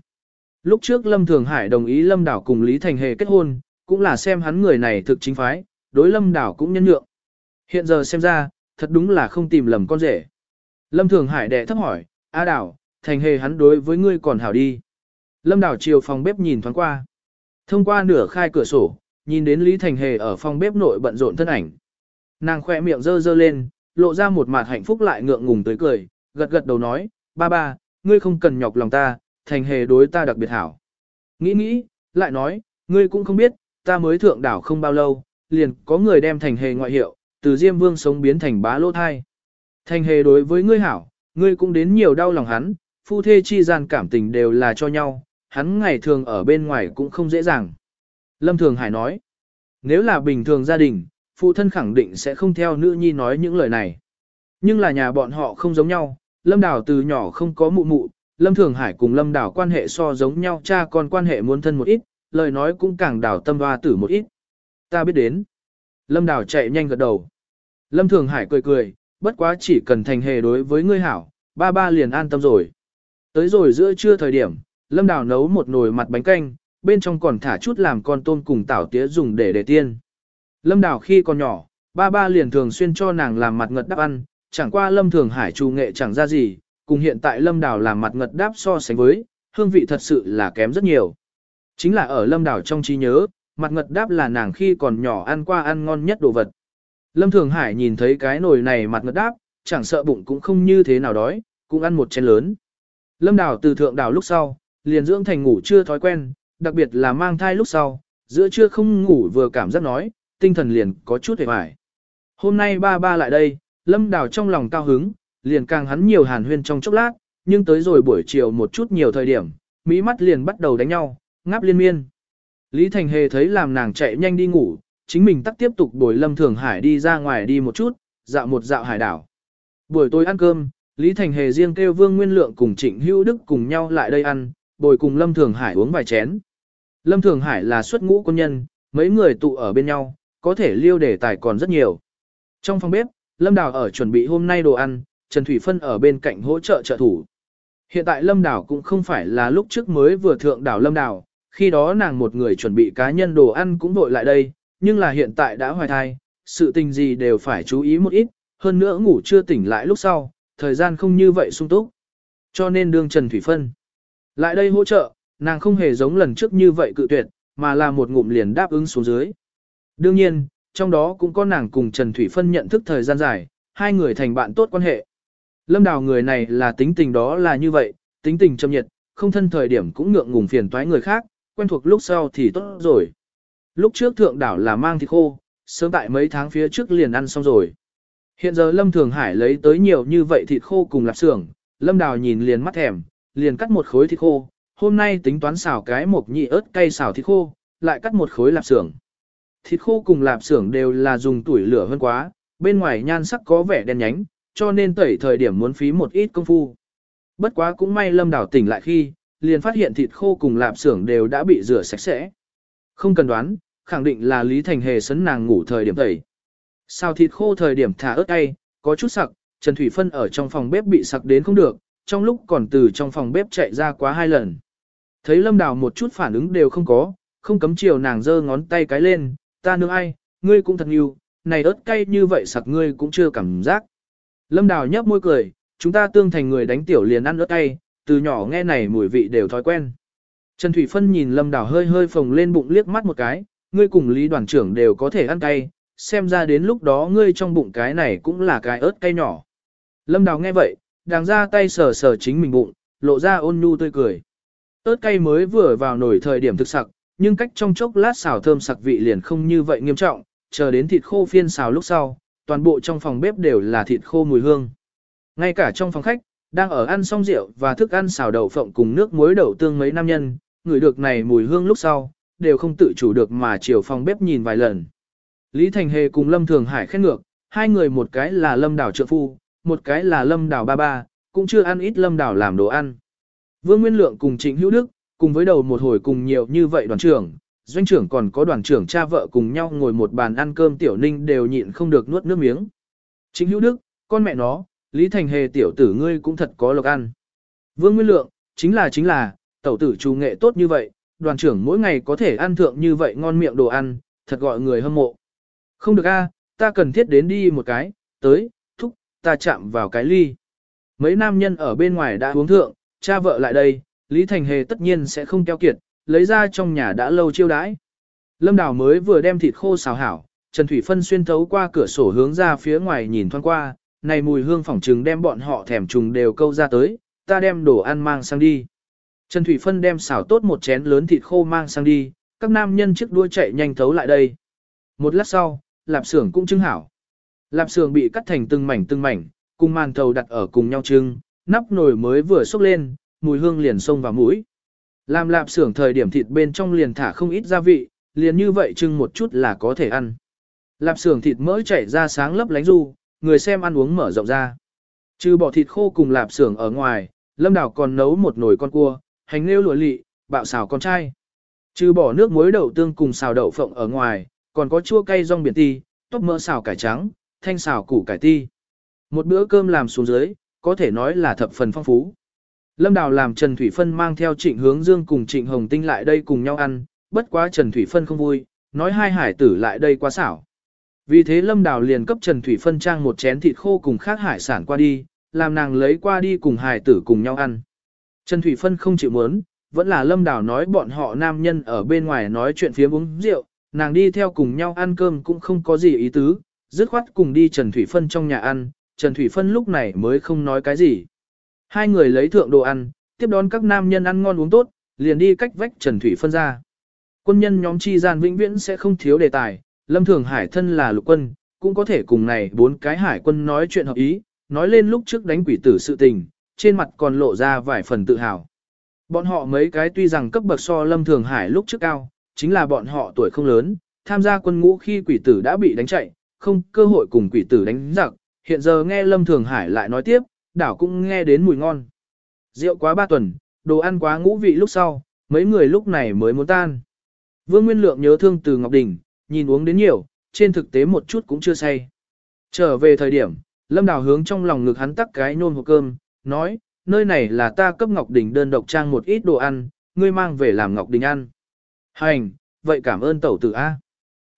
Lúc trước Lâm Thường Hải đồng ý Lâm Đảo cùng Lý Thành Hề kết hôn, cũng là xem hắn người này thực chính phái, đối Lâm Đảo cũng nhân nhượng. Hiện giờ xem ra, thật đúng là không tìm lầm con rể. Lâm Thường Hải đệ thấp hỏi, A Đảo, Thành Hề hắn đối với ngươi còn hảo đi. Lâm đảo chiều phòng bếp nhìn thoáng qua. Thông qua nửa khai cửa sổ, nhìn đến Lý Thành Hề ở phòng bếp nội bận rộn thân ảnh. Nàng khoe miệng dơ dơ lên, lộ ra một mặt hạnh phúc lại ngượng ngùng tới cười, gật gật đầu nói, ba ba, ngươi không cần nhọc lòng ta, Thành Hề đối ta đặc biệt hảo. Nghĩ nghĩ, lại nói, ngươi cũng không biết, ta mới thượng đảo không bao lâu, liền có người đem Thành Hề ngoại hiệu, từ Diêm Vương sống biến thành bá lô thai. Thành Hề đối với ngươi hảo, ngươi cũng đến nhiều đau lòng hắn, phu thê chi gian cảm tình đều là cho nhau, hắn ngày thường ở bên ngoài cũng không dễ dàng. Lâm Thường Hải nói, nếu là bình thường gia đình, phụ thân khẳng định sẽ không theo nữ nhi nói những lời này. Nhưng là nhà bọn họ không giống nhau, Lâm Đào từ nhỏ không có mụ mụ, Lâm Thường Hải cùng Lâm Đào quan hệ so giống nhau cha con quan hệ muốn thân một ít, lời nói cũng càng đào tâm hoa tử một ít. Ta biết đến. Lâm Đào chạy nhanh gật đầu. Lâm Thường Hải cười cười, bất quá chỉ cần thành hề đối với ngươi hảo, ba ba liền an tâm rồi. Tới rồi giữa trưa thời điểm, Lâm Đào nấu một nồi mặt bánh canh, bên trong còn thả chút làm con tôm cùng tảo tía dùng để để tiên. Lâm Đào khi còn nhỏ, ba ba liền thường xuyên cho nàng làm mặt ngật đáp ăn, chẳng qua Lâm Thường Hải trù nghệ chẳng ra gì, cùng hiện tại Lâm Đào làm mặt ngật đáp so sánh với, hương vị thật sự là kém rất nhiều. Chính là ở Lâm Đào trong trí nhớ, mặt ngật đáp là nàng khi còn nhỏ ăn qua ăn ngon nhất đồ vật. Lâm Thường Hải nhìn thấy cái nồi này mặt ngật đáp, chẳng sợ bụng cũng không như thế nào đói, cũng ăn một chén lớn. Lâm Đào từ thượng đào lúc sau, liền dưỡng thành ngủ chưa thói quen, đặc biệt là mang thai lúc sau, giữa trưa không ngủ vừa cảm giác nói, tinh thần liền có chút hề hoài. Hôm nay ba ba lại đây, Lâm Đào trong lòng cao hứng, liền càng hắn nhiều hàn huyên trong chốc lát, nhưng tới rồi buổi chiều một chút nhiều thời điểm, mỹ mắt liền bắt đầu đánh nhau, ngáp liên miên. Lý Thành Hề thấy làm nàng chạy nhanh đi ngủ, chính mình tắt tiếp tục bồi Lâm Thường Hải đi ra ngoài đi một chút, dạo một dạo hải đảo. Buổi tối ăn cơm, Lý Thành Hề riêng kêu Vương Nguyên Lượng cùng Trịnh Hữu Đức cùng nhau lại đây ăn, bồi cùng Lâm Thường Hải uống vài chén. Lâm Thường Hải là xuất ngũ quân nhân, mấy người tụ ở bên nhau, có thể liêu đề tài còn rất nhiều. Trong phòng bếp, Lâm Đào ở chuẩn bị hôm nay đồ ăn, Trần Thủy Phân ở bên cạnh hỗ trợ trợ thủ. Hiện tại Lâm Đào cũng không phải là lúc trước mới vừa thượng đảo Lâm Đào, khi đó nàng một người chuẩn bị cá nhân đồ ăn cũng vội lại đây, nhưng là hiện tại đã hoài thai, sự tình gì đều phải chú ý một ít, hơn nữa ngủ chưa tỉnh lại lúc sau, thời gian không như vậy sung túc. Cho nên đương Trần Thủy Phân. Lại đây hỗ trợ, nàng không hề giống lần trước như vậy cự tuyệt, mà là một ngụm liền đáp ứng xuống dưới. Đương nhiên, trong đó cũng có nàng cùng Trần Thủy Phân nhận thức thời gian dài, hai người thành bạn tốt quan hệ. Lâm Đào người này là tính tình đó là như vậy, tính tình châm nhiệt, không thân thời điểm cũng ngượng ngùng phiền toái người khác, quen thuộc lúc sau thì tốt rồi. Lúc trước thượng đảo là mang thịt khô, sớm tại mấy tháng phía trước liền ăn xong rồi. Hiện giờ Lâm Thường Hải lấy tới nhiều như vậy thịt khô cùng lạp xưởng, Lâm Đào nhìn liền mắt thèm, liền cắt một khối thịt khô, hôm nay tính toán xào cái một nhị ớt cay xào thịt khô, lại cắt một khối lạp xưởng. Thịt khô cùng lạp xưởng đều là dùng tuổi lửa hơn quá, bên ngoài nhan sắc có vẻ đen nhánh, cho nên tẩy thời điểm muốn phí một ít công phu. Bất quá cũng may Lâm đảo tỉnh lại khi, liền phát hiện thịt khô cùng lạp xưởng đều đã bị rửa sạch sẽ. Không cần đoán, khẳng định là Lý Thành Hề sấn nàng ngủ thời điểm tẩy. Xào thịt khô thời điểm thả ớt cay, có chút sặc, Trần Thủy Phân ở trong phòng bếp bị sặc đến không được, trong lúc còn từ trong phòng bếp chạy ra quá hai lần. Thấy Lâm Đào một chút phản ứng đều không có, không cấm chiều nàng giơ ngón tay cái lên, ta nương ai, ngươi cũng thật nhiều, này ớt cay như vậy sặc ngươi cũng chưa cảm giác. Lâm Đào nhấp môi cười, chúng ta tương thành người đánh tiểu liền ăn ớt cay, từ nhỏ nghe này mùi vị đều thói quen. Trần Thủy Phân nhìn Lâm Đào hơi hơi phồng lên bụng liếc mắt một cái, ngươi cùng Lý đoàn trưởng đều có thể ăn cay, xem ra đến lúc đó ngươi trong bụng cái này cũng là cái ớt cay nhỏ. Lâm Đào nghe vậy, đàng ra tay sờ sờ chính mình bụng, lộ ra ôn nhu tươi cười. ớt cay mới vừa vào nổi thời điểm thực sặc, nhưng cách trong chốc lát xào thơm sặc vị liền không như vậy nghiêm trọng, chờ đến thịt khô phiên xào lúc sau, toàn bộ trong phòng bếp đều là thịt khô mùi hương. Ngay cả trong phòng khách, đang ở ăn xong rượu và thức ăn xào đậu phộng cùng nước muối đậu tương mấy nam nhân, người được này mùi hương lúc sau, đều không tự chủ được mà chiều phòng bếp nhìn vài lần. Lý Thành Hề cùng Lâm Thường Hải khen ngược, hai người một cái là Lâm Đảo trợ phu, một cái là Lâm Đảo ba ba, cũng chưa ăn ít Lâm Đảo làm đồ ăn. Vương Nguyên Lượng cùng Trịnh Hữu Đức, cùng với đầu một hồi cùng nhiều như vậy đoàn trưởng, doanh trưởng còn có đoàn trưởng cha vợ cùng nhau ngồi một bàn ăn cơm tiểu ninh đều nhịn không được nuốt nước miếng. chính Hữu Đức, con mẹ nó, Lý Thành Hề tiểu tử ngươi cũng thật có lộc ăn. Vương Nguyên Lượng, chính là chính là, tẩu tử chủ nghệ tốt như vậy, đoàn trưởng mỗi ngày có thể ăn thượng như vậy ngon miệng đồ ăn, thật gọi người hâm mộ. Không được a, ta cần thiết đến đi một cái, tới, thúc, ta chạm vào cái ly. Mấy nam nhân ở bên ngoài đã uống thượng, cha vợ lại đây, Lý Thành Hề tất nhiên sẽ không keo kiệt, lấy ra trong nhà đã lâu chiêu đãi. Lâm Đào mới vừa đem thịt khô xào hảo, Trần Thủy Phân xuyên thấu qua cửa sổ hướng ra phía ngoài nhìn thoáng qua, này mùi hương phỏng trừng đem bọn họ thèm trùng đều câu ra tới, ta đem đồ ăn mang sang đi. Trần Thủy Phân đem xào tốt một chén lớn thịt khô mang sang đi, các nam nhân chiếc đuôi chạy nhanh thấu lại đây. Một lát sau, lạp xưởng cũng trưng hảo. Lạp xưởng bị cắt thành từng mảnh từng mảnh, cùng màn thầu đặt ở cùng nhau trưng, nắp nồi mới vừa xúc lên, mùi hương liền xông vào mũi. Làm lạp xưởng thời điểm thịt bên trong liền thả không ít gia vị, liền như vậy chưng một chút là có thể ăn. Lạp xưởng thịt mỡ chảy ra sáng lấp lánh du, người xem ăn uống mở rộng ra. Trừ bỏ thịt khô cùng lạp xưởng ở ngoài, Lâm Đào còn nấu một nồi con cua, hành nêu lụa lị, bạo xào con trai. Trừ bỏ nước muối đậu tương cùng xào đậu phộng ở ngoài, còn có chua cay rong biển ti, tóc mỡ xào cải trắng, thanh xào củ cải ti. Một bữa cơm làm xuống dưới, có thể nói là thập phần phong phú. Lâm Đào làm Trần Thủy Phân mang theo Trịnh Hướng Dương cùng Trịnh Hồng Tinh lại đây cùng nhau ăn, bất quá Trần Thủy Phân không vui, nói hai hải tử lại đây quá xảo. Vì thế Lâm Đào liền cấp Trần Thủy Phân trang một chén thịt khô cùng khác hải sản qua đi, làm nàng lấy qua đi cùng hải tử cùng nhau ăn. Trần Thủy Phân không chịu muốn, vẫn là Lâm Đào nói bọn họ nam nhân ở bên ngoài nói chuyện phía uống rượu, nàng đi theo cùng nhau ăn cơm cũng không có gì ý tứ, dứt khoát cùng đi Trần Thủy Phân trong nhà ăn, Trần Thủy Phân lúc này mới không nói cái gì. Hai người lấy thượng đồ ăn, tiếp đón các nam nhân ăn ngon uống tốt, liền đi cách vách Trần Thủy Phân ra. Quân nhân nhóm chi gian vĩnh viễn sẽ không thiếu đề tài, Lâm Thường Hải thân là lục quân, cũng có thể cùng này bốn cái hải quân nói chuyện hợp ý, nói lên lúc trước đánh quỷ tử sự tình, trên mặt còn lộ ra vài phần tự hào. Bọn họ mấy cái tuy rằng cấp bậc so Lâm Thường Hải lúc trước cao, chính là bọn họ tuổi không lớn, tham gia quân ngũ khi quỷ tử đã bị đánh chạy, không cơ hội cùng quỷ tử đánh giặc, hiện giờ nghe Lâm Thường Hải lại nói tiếp, đảo cũng nghe đến mùi ngon. Rượu quá ba tuần, đồ ăn quá ngũ vị lúc sau, mấy người lúc này mới muốn tan. Vương Nguyên Lượng nhớ thương từ Ngọc Đình, nhìn uống đến nhiều, trên thực tế một chút cũng chưa say. Trở về thời điểm, Lâm Đào hướng trong lòng ngực hắn tắc cái nôn hộp cơm, nói, nơi này là ta cấp Ngọc Đình đơn độc trang một ít đồ ăn, ngươi mang về làm Ngọc Đình ăn. Hành, vậy cảm ơn tẩu tử A.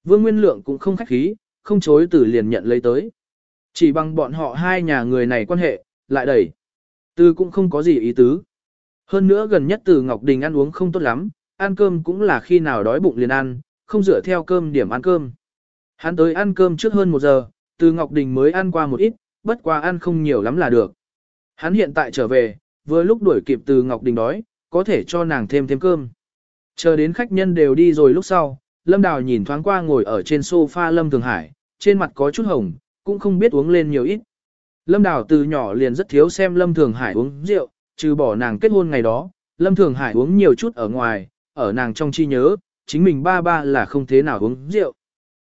Vương Nguyên Lượng cũng không khách khí, không chối từ liền nhận lấy tới. Chỉ bằng bọn họ hai nhà người này quan hệ, lại đẩy. Từ cũng không có gì ý tứ. Hơn nữa gần nhất từ Ngọc Đình ăn uống không tốt lắm, ăn cơm cũng là khi nào đói bụng liền ăn, không dựa theo cơm điểm ăn cơm. Hắn tới ăn cơm trước hơn một giờ, từ Ngọc Đình mới ăn qua một ít, bất quá ăn không nhiều lắm là được. Hắn hiện tại trở về, vừa lúc đuổi kịp từ Ngọc Đình đói, có thể cho nàng thêm thêm cơm. Chờ đến khách nhân đều đi rồi lúc sau, Lâm Đào nhìn thoáng qua ngồi ở trên sofa Lâm Thường Hải, trên mặt có chút hồng, cũng không biết uống lên nhiều ít. Lâm Đào từ nhỏ liền rất thiếu xem Lâm Thường Hải uống rượu, trừ bỏ nàng kết hôn ngày đó, Lâm Thường Hải uống nhiều chút ở ngoài, ở nàng trong chi nhớ, chính mình ba ba là không thế nào uống rượu.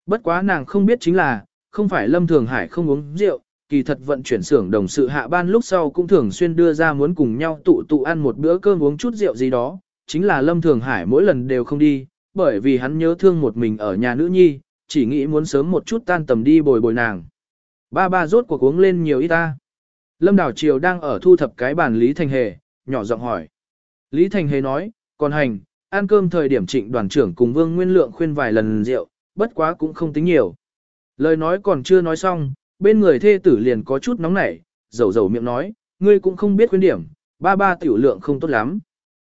Bất quá nàng không biết chính là, không phải Lâm Thường Hải không uống rượu, kỳ thật vận chuyển xưởng đồng sự hạ ban lúc sau cũng thường xuyên đưa ra muốn cùng nhau tụ tụ ăn một bữa cơm uống chút rượu gì đó, chính là Lâm Thường Hải mỗi lần đều không đi, bởi vì hắn nhớ thương một mình ở nhà nữ nhi, chỉ nghĩ muốn sớm một chút tan tầm đi bồi bồi nàng. Ba ba rốt cuộc uống lên nhiều ít ta. Lâm Đào Triều đang ở thu thập cái bàn Lý Thành Hề, nhỏ giọng hỏi. Lý Thành Hề nói, còn hành, ăn cơm thời điểm trịnh đoàn trưởng cùng Vương Nguyên Lượng khuyên vài lần rượu, bất quá cũng không tính nhiều. Lời nói còn chưa nói xong, bên người thê tử liền có chút nóng nảy, dầu dầu miệng nói, ngươi cũng không biết khuyên điểm, ba ba tiểu lượng không tốt lắm.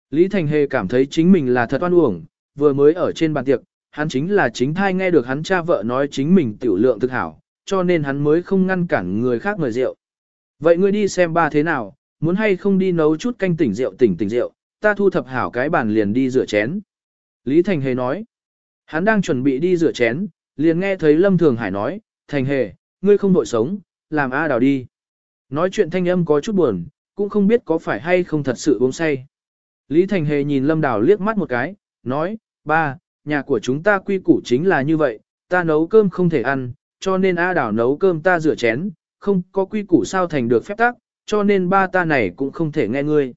Lý Thành Hề cảm thấy chính mình là thật oan uổng, vừa mới ở trên bàn tiệc, hắn chính là chính thai nghe được hắn cha vợ nói chính mình tiểu lượng thực hảo, cho nên hắn mới không ngăn cản người khác mời rượu. Vậy ngươi đi xem ba thế nào, muốn hay không đi nấu chút canh tỉnh rượu tỉnh tỉnh rượu, ta thu thập hảo cái bàn liền đi rửa chén. Lý Thành Hề nói, hắn đang chuẩn bị đi rửa chén, liền nghe thấy Lâm Thường Hải nói, Thành Hề, ngươi không đội sống, làm A đào đi. Nói chuyện thanh âm có chút buồn, cũng không biết có phải hay không thật sự uống say. Lý Thành Hề nhìn Lâm Đào liếc mắt một cái, nói, ba, nhà của chúng ta quy củ chính là như vậy, ta nấu cơm không thể ăn, cho nên A Đào nấu cơm ta rửa chén, không có quy củ sao thành được phép tắc, cho nên ba ta này cũng không thể nghe ngươi.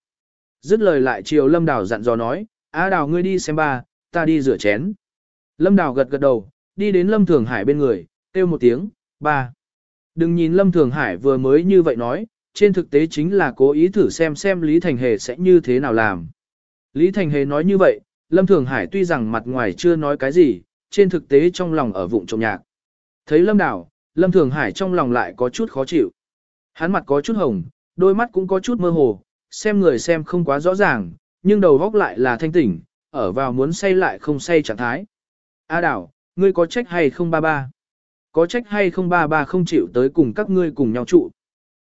Dứt lời lại chiều Lâm Đào dặn dò nói, A Đào ngươi đi xem ba, ta đi rửa chén. Lâm Đào gật gật đầu, đi đến Lâm Thường Hải bên người, kêu một tiếng, ba. Đừng nhìn Lâm Thường Hải vừa mới như vậy nói, trên thực tế chính là cố ý thử xem xem Lý Thành Hề sẽ như thế nào làm. Lý Thành Hề nói như vậy, Lâm Thường Hải tuy rằng mặt ngoài chưa nói cái gì, trên thực tế trong lòng ở vụng trộm nhạc. Thấy Lâm Đào, Lâm Thường Hải trong lòng lại có chút khó chịu. Hắn mặt có chút hồng, đôi mắt cũng có chút mơ hồ, xem người xem không quá rõ ràng, nhưng đầu góc lại là thanh tỉnh, ở vào muốn say lại không say trạng thái. A đảo, ngươi có trách hay không ba ba? Có trách hay không ba ba không chịu tới cùng các ngươi cùng nhau trụ?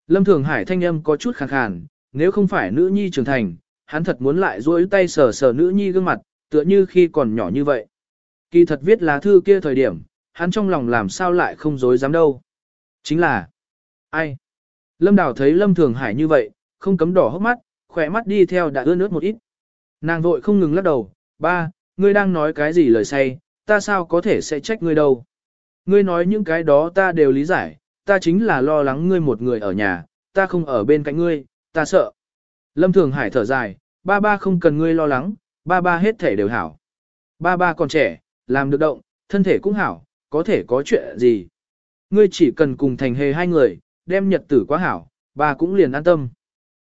Lâm Thường Hải thanh âm có chút khàn khàn, nếu không phải nữ nhi trưởng thành, hắn thật muốn lại duỗi tay sờ sờ nữ nhi gương mặt, tựa như khi còn nhỏ như vậy. Kỳ thật viết lá thư kia thời điểm, hắn trong lòng làm sao lại không dối dám đâu. Chính là, ai? Lâm Đào thấy Lâm Thường Hải như vậy, không cấm đỏ hốc mắt, khỏe mắt đi theo đã ướt nước một ít. Nàng vội không ngừng lắc đầu, ba, ngươi đang nói cái gì lời say, ta sao có thể sẽ trách ngươi đâu. Ngươi nói những cái đó ta đều lý giải, ta chính là lo lắng ngươi một người ở nhà, ta không ở bên cạnh ngươi, ta sợ. Lâm Thường Hải thở dài, ba ba không cần ngươi lo lắng, ba ba hết thể đều hảo. Ba ba còn trẻ, làm được động, thân thể cũng hảo, có thể có chuyện gì. Ngươi chỉ cần cùng thành hề hai người, đem nhật tử quá hảo, bà cũng liền an tâm.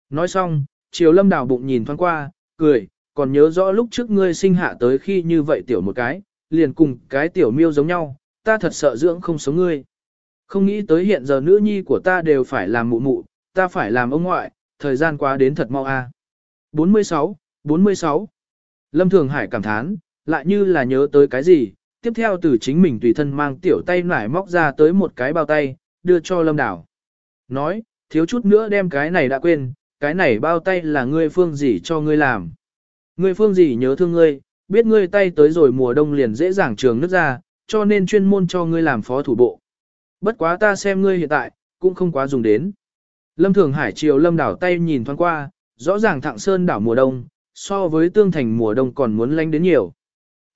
Nói xong, chiều lâm đào bụng nhìn thoáng qua, cười, còn nhớ rõ lúc trước ngươi sinh hạ tới khi như vậy tiểu một cái, liền cùng cái tiểu miêu giống nhau, ta thật sợ dưỡng không sống ngươi. Không nghĩ tới hiện giờ nữ nhi của ta đều phải làm mụ mụ, ta phải làm ông ngoại, thời gian quá đến thật mau a. À. 46, 46. Lâm Thường Hải cảm thán, lại như là nhớ tới cái gì, tiếp theo từ chính mình tùy thân mang tiểu tay nải móc ra tới một cái bao tay, đưa cho Lâm Đảo. Nói, thiếu chút nữa đem cái này đã quên, cái này bao tay là ngươi phương gì cho ngươi làm. Ngươi phương gì nhớ thương ngươi, biết ngươi tay tới rồi mùa đông liền dễ dàng trường nước ra, cho nên chuyên môn cho ngươi làm phó thủ bộ. Bất quá ta xem ngươi hiện tại, cũng không quá dùng đến. Lâm Thường Hải chiều Lâm đảo tay nhìn thoáng qua, rõ ràng thạng sơn đảo mùa đông, so với tương thành mùa đông còn muốn lánh đến nhiều.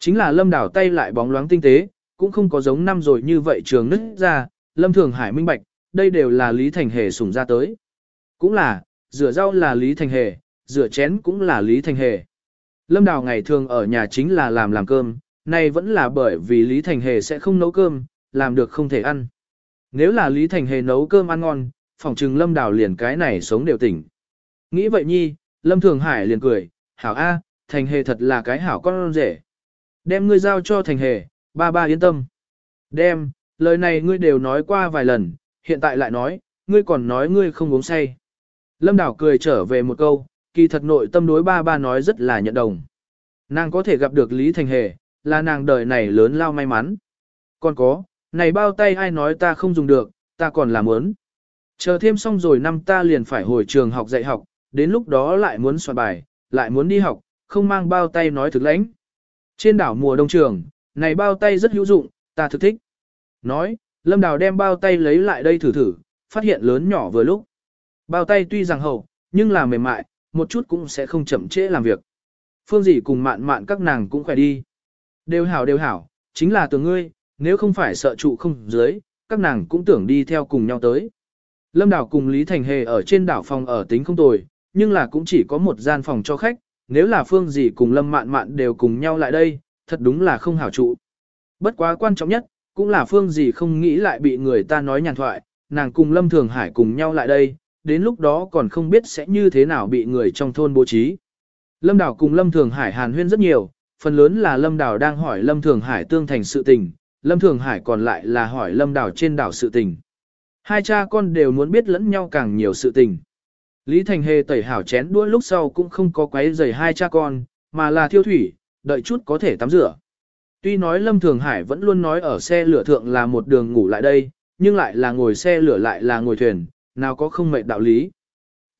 Chính là Lâm đảo tay lại bóng loáng tinh tế, cũng không có giống năm rồi như vậy trường nứt ra, Lâm Thường Hải minh bạch, đây đều là Lý Thành Hề sủng ra tới. Cũng là, rửa rau là Lý Thành Hề, rửa chén cũng là Lý Thành Hề. Lâm Đào ngày thường ở nhà chính là làm làm cơm, nay vẫn là bởi vì Lý Thành Hề sẽ không nấu cơm, làm được không thể ăn. Nếu là Lý Thành Hề nấu cơm ăn ngon, phỏng chừng Lâm Đào liền cái này sống đều tỉnh. Nghĩ vậy nhi, Lâm Thường Hải liền cười, hảo A, Thành Hề thật là cái hảo con rể. Đem ngươi giao cho Thành Hề, ba ba yên tâm. Đem, lời này ngươi đều nói qua vài lần, hiện tại lại nói, ngươi còn nói ngươi không uống say. Lâm Đảo cười trở về một câu, kỳ thật nội tâm đối ba ba nói rất là nhận đồng. Nàng có thể gặp được Lý Thành Hề, là nàng đời này lớn lao may mắn. Còn có, này bao tay ai nói ta không dùng được, ta còn làm muốn. Chờ thêm xong rồi năm ta liền phải hồi trường học dạy học, đến lúc đó lại muốn soạn bài, lại muốn đi học, không mang bao tay nói thực lãnh. Trên đảo mùa đông trường, này bao tay rất hữu dụng, ta thực thích. Nói, Lâm Đào đem bao tay lấy lại đây thử thử, phát hiện lớn nhỏ vừa lúc. Bao tay tuy rằng hậu, nhưng là mềm mại, một chút cũng sẽ không chậm trễ làm việc. Phương dĩ cùng mạn mạn các nàng cũng khỏe đi. Đều hảo đều hảo, chính là từ ngươi, nếu không phải sợ trụ không dưới, các nàng cũng tưởng đi theo cùng nhau tới. Lâm đào cùng Lý Thành Hề ở trên đảo phòng ở tính không tồi, nhưng là cũng chỉ có một gian phòng cho khách, nếu là phương gì cùng Lâm mạn mạn đều cùng nhau lại đây, thật đúng là không hảo trụ. Bất quá quan trọng nhất, cũng là phương gì không nghĩ lại bị người ta nói nhàn thoại, nàng cùng Lâm Thường Hải cùng nhau lại đây, đến lúc đó còn không biết sẽ như thế nào bị người trong thôn bố trí. Lâm Đào cùng Lâm Thường Hải hàn huyên rất nhiều, phần lớn là Lâm Đào đang hỏi Lâm Thường Hải tương thành sự tình, Lâm Thường Hải còn lại là hỏi Lâm Đào trên đảo sự tình. Hai cha con đều muốn biết lẫn nhau càng nhiều sự tình. Lý Thành Hề tẩy hảo chén đũa lúc sau cũng không có quấy rầy hai cha con, mà là thiêu thủy, đợi chút có thể tắm rửa. Tuy nói Lâm Thường Hải vẫn luôn nói ở xe lửa thượng là một đường ngủ lại đây, nhưng lại là ngồi xe lửa lại là ngồi thuyền, nào có không mệt đạo lý.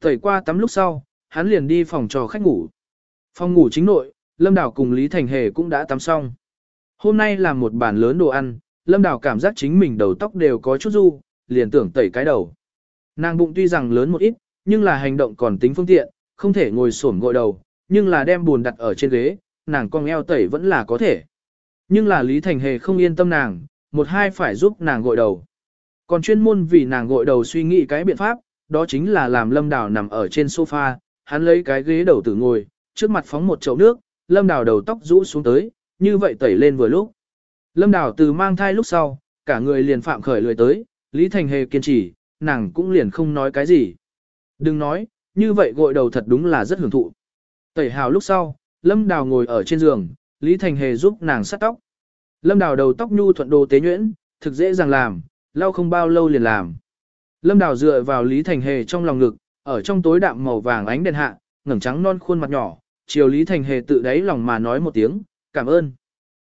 Tẩy qua tắm lúc sau, hắn liền đi phòng trò khách ngủ. Phòng ngủ chính nội, Lâm Đào cùng Lý Thành Hề cũng đã tắm xong. Hôm nay là một bàn lớn đồ ăn, Lâm Đào cảm giác chính mình đầu tóc đều có chút du, liền tưởng tẩy cái đầu. Nàng bụng tuy rằng lớn một ít, nhưng là hành động còn tính phương tiện, không thể ngồi xổm gội đầu, nhưng là đem buồn đặt ở trên ghế, nàng cong eo tẩy vẫn là có thể. Nhưng là Lý Thành Hề không yên tâm nàng, một hai phải giúp nàng gội đầu. Còn chuyên môn vì nàng gội đầu suy nghĩ cái biện pháp, đó chính là làm Lâm Đào nằm ở trên sofa, hắn lấy cái ghế đầu tử ngồi, trước mặt phóng một chậu nước, Lâm Đào đầu tóc rũ xuống tới, như vậy tẩy lên vừa lúc. Lâm Đào từ mang thai lúc sau, cả người liền phạm khởi lười tới, Lý Thành Hề kiên trì, nàng cũng liền không nói cái gì. Đừng nói, như vậy gội đầu thật đúng là rất hưởng thụ. Tẩy hào lúc sau, Lâm Đào ngồi ở trên giường, Lý Thành Hề giúp nàng sát tóc. Lâm Đào đầu tóc nhu thuận đồ tế nhuyễn, thực dễ dàng làm, lau không bao lâu liền làm. Lâm Đào dựa vào Lý Thành Hề trong lòng ngực, ở trong tối đạm màu vàng ánh đèn hạ, ngẩng trắng non khuôn mặt nhỏ, chiều Lý Thành Hề tự đáy lòng mà nói một tiếng, cảm ơn.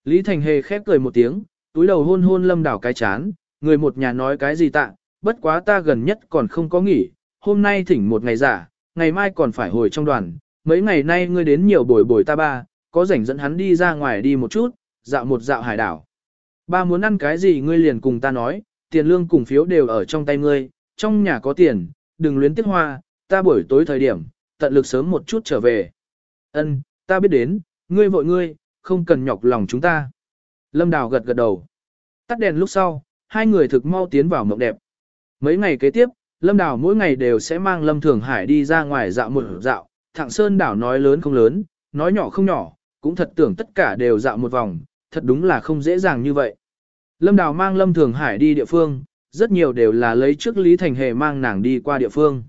Lý Thành Hề khép cười một tiếng, túi đầu hôn hôn lâm đào cái chán, người một nhà nói cái gì tạ, bất quá ta gần nhất còn không có nghỉ, hôm nay thỉnh một ngày giả, ngày mai còn phải hồi trong đoàn, mấy ngày nay ngươi đến nhiều bồi bồi ta ba, có rảnh dẫn hắn đi ra ngoài đi một chút, dạo một dạo hải đảo. Ba muốn ăn cái gì ngươi liền cùng ta nói, tiền lương cùng phiếu đều ở trong tay ngươi, trong nhà có tiền, đừng luyến tiếc hoa, ta buổi tối thời điểm, tận lực sớm một chút trở về. Ân, ta biết đến, ngươi vội ngươi, không cần nhọc lòng chúng ta. Lâm Đào gật gật đầu. Tắt đèn lúc sau, hai người thực mau tiến vào mộng đẹp. Mấy ngày kế tiếp, Lâm Đào mỗi ngày đều sẽ mang Lâm Thường Hải đi ra ngoài dạo một dạo, Thạng Sơn đảo nói lớn không lớn, nói nhỏ không nhỏ, cũng thật tưởng tất cả đều dạo một vòng, thật đúng là không dễ dàng như vậy. Lâm Đào mang Lâm Thường Hải đi địa phương, rất nhiều đều là lấy trước Lý Thành Hề mang nàng đi qua địa phương.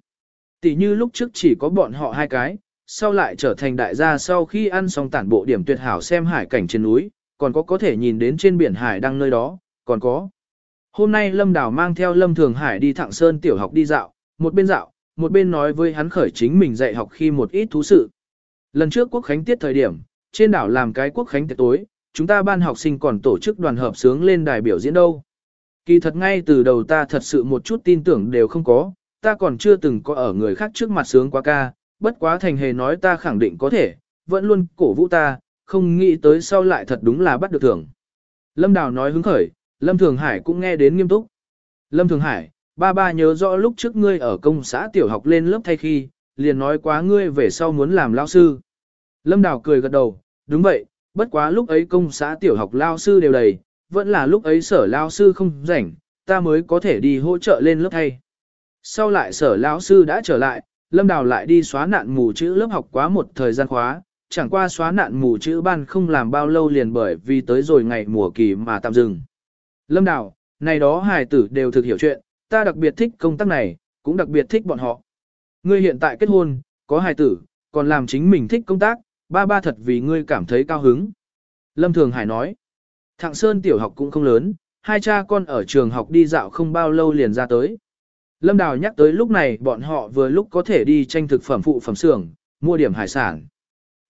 Tỷ như lúc trước chỉ có bọn họ hai cái, sau lại trở thành đại gia sau khi ăn xong tản bộ điểm tuyệt hảo xem hải cảnh trên núi, còn có có thể nhìn đến trên biển hải đang nơi đó, còn có. Hôm nay Lâm Đào mang theo Lâm Thường Hải đi thẳng sơn tiểu học đi dạo, một bên dạo, một bên nói với hắn khởi chính mình dạy học khi một ít thú sự. Lần trước quốc khánh tiết thời điểm, trên đảo làm cái quốc khánh tiệc tối, chúng ta ban học sinh còn tổ chức đoàn hợp sướng lên đài biểu diễn đâu. Kỳ thật ngay từ đầu ta thật sự một chút tin tưởng đều không có, ta còn chưa từng có ở người khác trước mặt sướng quá ca, bất quá thành hề nói ta khẳng định có thể, vẫn luôn cổ vũ ta, không nghĩ tới sau lại thật đúng là bắt được thưởng. Lâm Đào nói hứng khởi, Lâm Thường Hải cũng nghe đến nghiêm túc. Lâm Thường Hải, ba ba nhớ rõ lúc trước ngươi ở công xã tiểu học lên lớp thay khi, liền nói quá ngươi về sau muốn làm lao sư. Lâm Đào cười gật đầu, đúng vậy, bất quá lúc ấy công xã tiểu học lao sư đều đầy, vẫn là lúc ấy sở lao sư không rảnh, ta mới có thể đi hỗ trợ lên lớp thay. Sau lại sở lao sư đã trở lại, Lâm Đào lại đi xóa nạn mù chữ lớp học quá một thời gian khóa, chẳng qua xóa nạn mù chữ ban không làm bao lâu liền bởi vì tới rồi ngày mùa kỳ mà tạm dừng. Lâm Đào, này đó hài tử đều thực hiểu chuyện, ta đặc biệt thích công tác này, cũng đặc biệt thích bọn họ. Ngươi hiện tại kết hôn, có hài tử, còn làm chính mình thích công tác, ba ba thật vì ngươi cảm thấy cao hứng. Lâm Thường Hải nói, Thạng Sơn tiểu học cũng không lớn, hai cha con ở trường học đi dạo không bao lâu liền ra tới. Lâm Đào nhắc tới lúc này bọn họ vừa lúc có thể đi tranh thực phẩm phụ phẩm xưởng, mua điểm hải sản.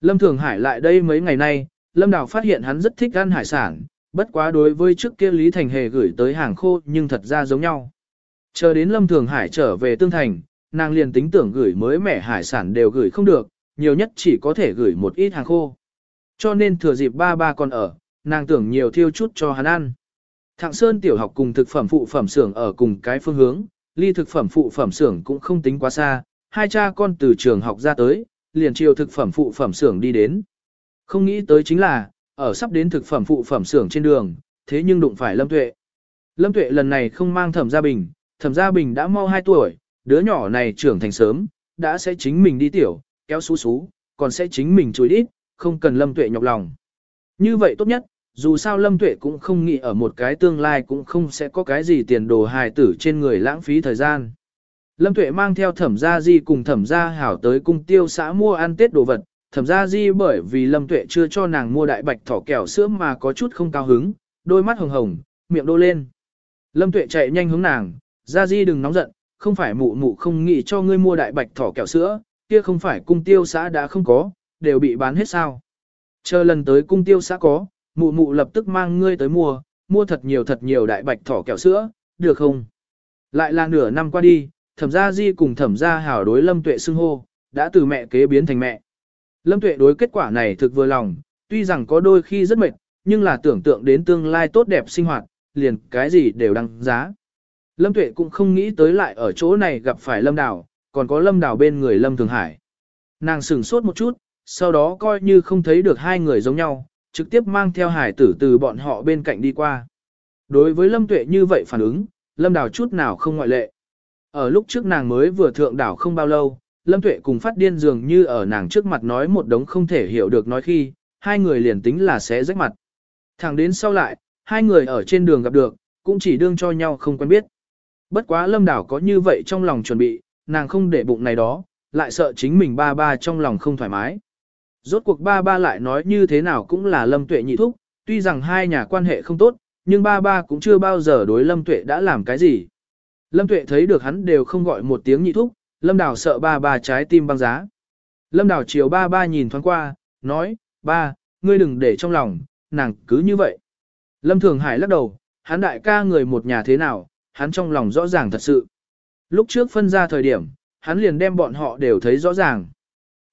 Lâm Thường Hải lại đây mấy ngày nay, Lâm Đào phát hiện hắn rất thích ăn hải sản, bất quá đối với trước kia Lý Thành Hề gửi tới hàng khô nhưng thật ra giống nhau. Chờ đến Lâm Thường Hải trở về Tương Thành, nàng liền tính tưởng gửi mới mẻ hải sản đều gửi không được, nhiều nhất chỉ có thể gửi một ít hàng khô. Cho nên thừa dịp ba ba còn ở, nàng tưởng nhiều thiêu chút cho hắn ăn. Thạng Sơn tiểu học cùng thực phẩm phụ phẩm xưởng ở cùng cái phương hướng, ly thực phẩm phụ phẩm xưởng cũng không tính quá xa, hai cha con từ trường học ra tới, liền chiều thực phẩm phụ phẩm xưởng đi đến. Không nghĩ tới chính là, ở sắp đến thực phẩm phụ phẩm xưởng trên đường, thế nhưng đụng phải Lâm Tuệ. Lâm Tuệ lần này không mang Thẩm Gia Bình, Thẩm Gia Bình đã mau 2 tuổi, đứa nhỏ này trưởng thành sớm, đã sẽ chính mình đi tiểu, kéo xú xú, còn sẽ chính mình chùi đít, không cần Lâm Tuệ nhọc lòng. Như vậy tốt nhất, dù sao Lâm Tuệ cũng không nghĩ ở một cái tương lai cũng không sẽ có cái gì tiền đồ hài tử trên người lãng phí thời gian. Lâm Tuệ mang theo thẩm gia di cùng thẩm gia hảo tới cung tiêu xã mua ăn tết đồ vật, thẩm gia di bởi vì Lâm Tuệ chưa cho nàng mua đại bạch thỏ kẹo sữa mà có chút không cao hứng, đôi mắt hồng hồng, miệng đô lên. Lâm Tuệ chạy nhanh hướng nàng, gia di đừng nóng giận, không phải mụ mụ không nghĩ cho ngươi mua đại bạch thỏ kẹo sữa, kia không phải cung tiêu xã đã không có, đều bị bán hết sao. Chờ lần tới cung tiêu xã có, mụ mụ lập tức mang ngươi tới mua, mua thật nhiều thật nhiều đại bạch thỏ kẹo sữa, được không? Lại là nửa năm qua đi, thẩm gia di cùng thẩm gia hảo đối lâm tuệ xưng hô, đã từ mẹ kế biến thành mẹ. Lâm tuệ đối kết quả này thực vừa lòng, tuy rằng có đôi khi rất mệt, nhưng là tưởng tượng đến tương lai tốt đẹp sinh hoạt, liền cái gì đều đăng giá. Lâm tuệ cũng không nghĩ tới lại ở chỗ này gặp phải lâm Đào, còn có lâm Đào bên người lâm thường hải. Nàng sửng sốt một chút, sau đó coi như không thấy được hai người giống nhau, trực tiếp mang theo hải tử từ bọn họ bên cạnh đi qua. Đối với lâm tuệ như vậy phản ứng, lâm Đào chút nào không ngoại lệ. Ở lúc trước nàng mới vừa thượng đảo không bao lâu, Lâm Tuệ cùng phát điên dường như ở nàng trước mặt nói một đống không thể hiểu được nói khi, hai người liền tính là sẽ rách mặt. Thẳng đến sau lại, hai người ở trên đường gặp được, cũng chỉ đương cho nhau không quen biết. Bất quá Lâm Đảo có như vậy trong lòng chuẩn bị, nàng không để bụng này đó, lại sợ chính mình ba ba trong lòng không thoải mái. Rốt cuộc ba ba lại nói như thế nào cũng là Lâm Tuệ nhị thúc, tuy rằng hai nhà quan hệ không tốt, nhưng ba ba cũng chưa bao giờ đối Lâm Tuệ đã làm cái gì. Lâm Tuệ thấy được hắn đều không gọi một tiếng nhị thúc, Lâm Đào sợ ba ba trái tim băng giá. Lâm Đào chiều ba ba nhìn thoáng qua, nói, ba, ngươi đừng để trong lòng, nàng cứ như vậy. Lâm Thường Hải lắc đầu, hắn đại ca người một nhà thế nào, hắn trong lòng rõ ràng thật sự. Lúc trước phân ra thời điểm, hắn liền đem bọn họ đều thấy rõ ràng.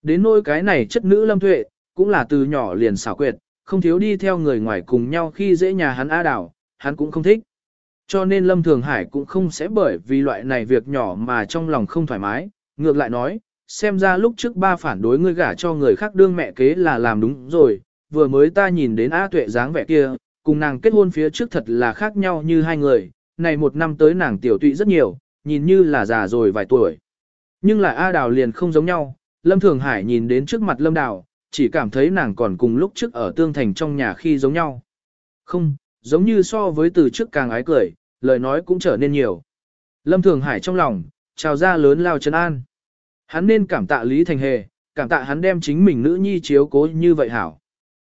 Đến nỗi cái này chất nữ Lâm Thuệ, cũng là từ nhỏ liền xảo quyệt, không thiếu đi theo người ngoài cùng nhau khi dễ nhà hắn A Đào, hắn cũng không thích. Cho nên Lâm Thường Hải cũng không sẽ bởi vì loại này việc nhỏ mà trong lòng không thoải mái, ngược lại nói, xem ra lúc trước ba phản đối ngươi gả cho người khác đương mẹ kế là làm đúng rồi, vừa mới ta nhìn đến A Tuệ dáng vẻ kia, cùng nàng kết hôn phía trước thật là khác nhau như hai người, này một năm tới nàng tiểu tụy rất nhiều, nhìn như là già rồi vài tuổi. Nhưng lại A Đào liền không giống nhau, Lâm Thường Hải nhìn đến trước mặt Lâm Đào, chỉ cảm thấy nàng còn cùng lúc trước ở tương thành trong nhà khi giống nhau. Không, giống như so với từ trước càng ái cười, lời nói cũng trở nên nhiều. Lâm Thường Hải trong lòng, trào ra lớn lao chân an. Hắn nên cảm tạ Lý Thành Hề, cảm tạ hắn đem chính mình nữ nhi chiếu cố như vậy hảo.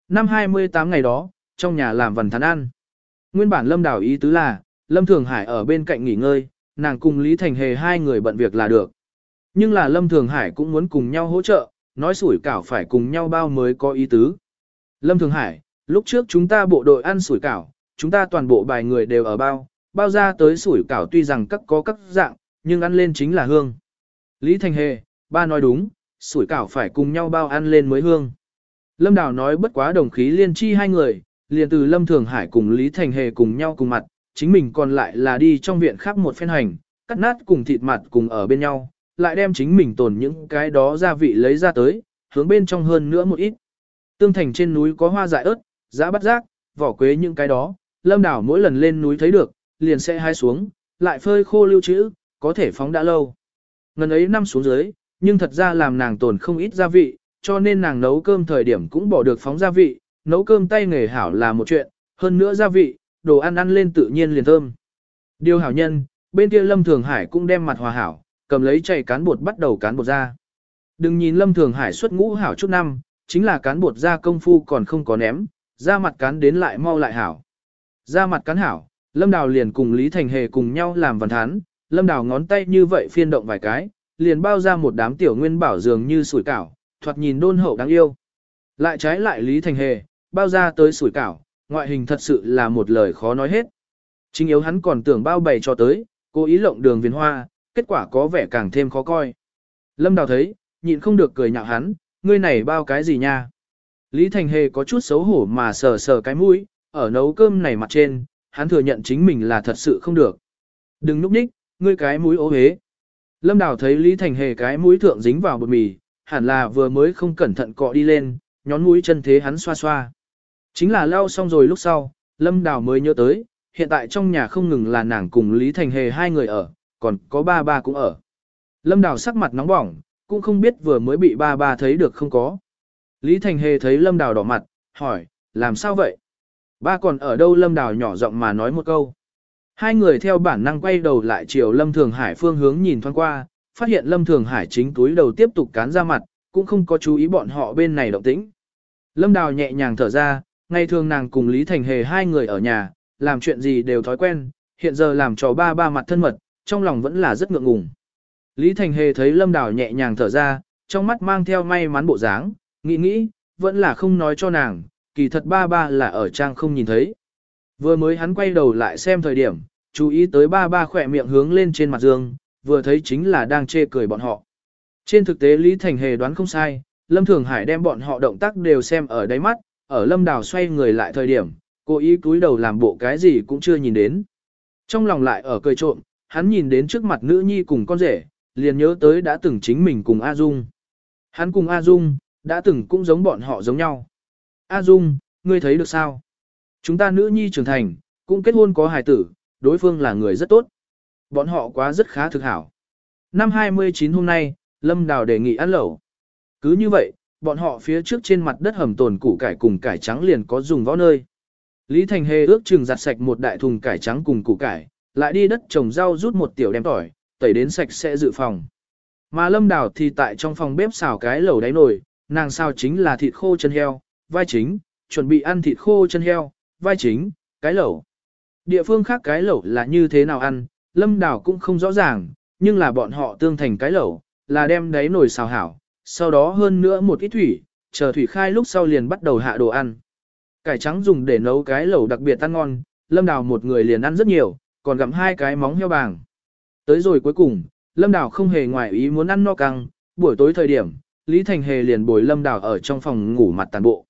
Năm 28 ngày đó, trong nhà làm vần thắn ăn. Nguyên bản Lâm Đào ý tứ là, Lâm Thường Hải ở bên cạnh nghỉ ngơi, nàng cùng Lý Thành Hề hai người bận việc là được. Nhưng là Lâm Thường Hải cũng muốn cùng nhau hỗ trợ, nói sủi cảo phải cùng nhau bao mới có ý tứ. Lâm Thường Hải, lúc trước chúng ta bộ đội ăn sủi cảo, chúng ta toàn bộ bài người đều ở bao, bao ra tới sủi cảo tuy rằng các có các dạng, nhưng ăn lên chính là hương. Lý Thành Hề, ba nói đúng, sủi cảo phải cùng nhau bao ăn lên mới hương. Lâm Đào nói bất quá đồng khí liên chi hai người, liền từ Lâm Thường Hải cùng Lý Thành Hề cùng nhau cùng mặt, chính mình còn lại là đi trong viện khác một phen hành, cắt nát cùng thịt mặt cùng ở bên nhau, lại đem chính mình tồn những cái đó gia vị lấy ra tới, hướng bên trong hơn nữa một ít. Tương thành trên núi có hoa dại ớt, giá bắt rác, vỏ quế những cái đó, lâm đảo mỗi lần lên núi thấy được, liền sẽ hai xuống, lại phơi khô lưu trữ, có thể phóng đã lâu. Ngần ấy năm xuống dưới, nhưng thật ra làm nàng tồn không ít gia vị, cho nên nàng nấu cơm thời điểm cũng bỏ được phóng gia vị, nấu cơm tay nghề hảo là một chuyện, hơn nữa gia vị, đồ ăn ăn lên tự nhiên liền thơm. Điều hảo nhân, bên kia Lâm Thường Hải cũng đem mặt hòa hảo, cầm lấy chày cán bột bắt đầu cán bột ra. Đừng nhìn Lâm Thường Hải xuất ngũ hảo chút năm, chính là cán bột ra công phu còn không có ném, ra mặt cán đến lại mau lại hảo. Ra mặt cắn hảo, Lâm Đào liền cùng Lý Thành Hề cùng nhau làm văn thán, Lâm Đào ngón tay như vậy phiên động vài cái, liền bao ra một đám tiểu nguyên bảo dường như sủi cảo, thoạt nhìn đôn hậu đáng yêu. Lại trái lại Lý Thành Hề, bao ra tới sủi cảo, ngoại hình thật sự là một lời khó nói hết. Chính yếu hắn còn tưởng bao bày cho tới, cố ý lộng đường viền hoa, kết quả có vẻ càng thêm khó coi. Lâm Đào thấy, nhịn không được cười nhạo hắn, ngươi này bao cái gì nha. Lý Thành Hề có chút xấu hổ mà sờ sờ cái mũi, ở nấu cơm này mặt trên, hắn thừa nhận chính mình là thật sự không được. Đừng núp ních, ngươi cái mũi ố hế. Lâm Đào thấy Lý Thành Hề cái mũi thượng dính vào bột mì, hẳn là vừa mới không cẩn thận cọ đi lên, nhón mũi chân thế hắn xoa xoa. Chính là lau xong rồi lúc sau, Lâm Đào mới nhớ tới, hiện tại trong nhà không ngừng là nàng cùng Lý Thành Hề hai người ở, còn có ba ba cũng ở. Lâm Đào sắc mặt nóng bỏng, cũng không biết vừa mới bị ba ba thấy được không có. Lý Thành Hề thấy Lâm Đào đỏ mặt, hỏi, làm sao vậy? Ba còn ở đâu Lâm Đào nhỏ giọng mà nói một câu. Hai người theo bản năng quay đầu lại chiều Lâm Thường Hải phương hướng nhìn thoáng qua, phát hiện Lâm Thường Hải chính túi đầu tiếp tục cán ra mặt, cũng không có chú ý bọn họ bên này động tĩnh. Lâm Đào nhẹ nhàng thở ra, ngày thường nàng cùng Lý Thành Hề hai người ở nhà, làm chuyện gì đều thói quen, hiện giờ làm cho ba ba mặt thân mật, trong lòng vẫn là rất ngượng ngùng. Lý Thành Hề thấy Lâm Đào nhẹ nhàng thở ra, trong mắt mang theo may mắn bộ dáng, nghĩ nghĩ, vẫn là không nói cho nàng, kỳ thật ba ba là ở trang không nhìn thấy. Vừa mới hắn quay đầu lại xem thời điểm, chú ý tới ba ba khỏe miệng hướng lên trên mặt dương, vừa thấy chính là đang chê cười bọn họ. Trên thực tế Lý Thành Hề đoán không sai, Lâm Thường Hải đem bọn họ động tác đều xem ở đáy mắt, ở Lâm Đào xoay người lại thời điểm, cố ý cúi đầu làm bộ cái gì cũng chưa nhìn đến. Trong lòng lại ở cười trộm, hắn nhìn đến trước mặt nữ nhi cùng con rể, liền nhớ tới đã từng chính mình cùng A Dung. Hắn cùng A Dung, đã từng cũng giống bọn họ giống nhau. A Dung, ngươi thấy được sao? Chúng ta nữ nhi trưởng thành, cũng kết hôn có hài tử, đối phương là người rất tốt. Bọn họ quá rất khá thực hảo. Năm 29 hôm nay, Lâm Đào đề nghị ăn lẩu. Cứ như vậy, bọn họ phía trước trên mặt đất hầm tồn củ cải cùng cải trắng liền có dùng võ nơi. Lý Thành Hề ước chừng giặt sạch một đại thùng cải trắng cùng củ cải, lại đi đất trồng rau rút một tiểu đem tỏi, tẩy đến sạch sẽ dự phòng. Mà Lâm Đào thì tại trong phòng bếp xào cái lẩu đáy nồi, nàng sao chính là thịt khô chân heo, vai chính, chuẩn bị ăn thịt khô chân heo, vai chính, cái lẩu. Địa phương khác cái lẩu là như thế nào ăn, Lâm Đào cũng không rõ ràng, nhưng là bọn họ tương thành cái lẩu, là đem đáy nồi xào hảo, sau đó hơn nữa một ít thủy, chờ thủy khai lúc sau liền bắt đầu hạ đồ ăn. Cải trắng dùng để nấu cái lẩu đặc biệt ăn ngon, Lâm Đào một người liền ăn rất nhiều, còn gặm hai cái móng heo bàng. Tới rồi cuối cùng, Lâm Đào không hề ngoài ý muốn ăn no căng, buổi tối thời điểm, Lý Thành Hề liền bồi Lâm Đào ở trong phòng ngủ mặt tàn bộ.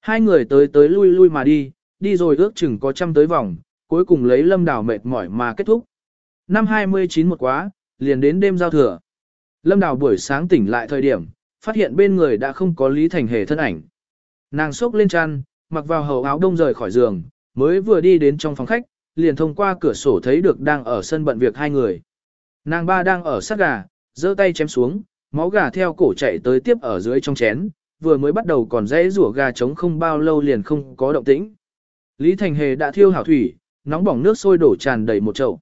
Hai người tới tới lui lui mà đi, đi rồi ước chừng có trăm tới vòng, cuối cùng lấy Lâm Đào mệt mỏi mà kết thúc. Năm 29 một quá, liền đến đêm giao thừa. Lâm Đào buổi sáng tỉnh lại thời điểm, phát hiện bên người đã không có Lý Thành Hề thân ảnh. Nàng xốc lên chăn, mặc vào hầu áo đông rời khỏi giường, mới vừa đi đến trong phòng khách, liền thông qua cửa sổ thấy được đang ở sân bận việc hai người. Nàng ba đang ở sát gà, giơ tay chém xuống, máu gà theo cổ chạy tới tiếp ở dưới trong chén, vừa mới bắt đầu còn dễ rủa gà trống không bao lâu liền không có động tĩnh. Lý Thành Hề đã thiêu hảo thủy, nóng bỏng nước sôi đổ tràn đầy một chậu.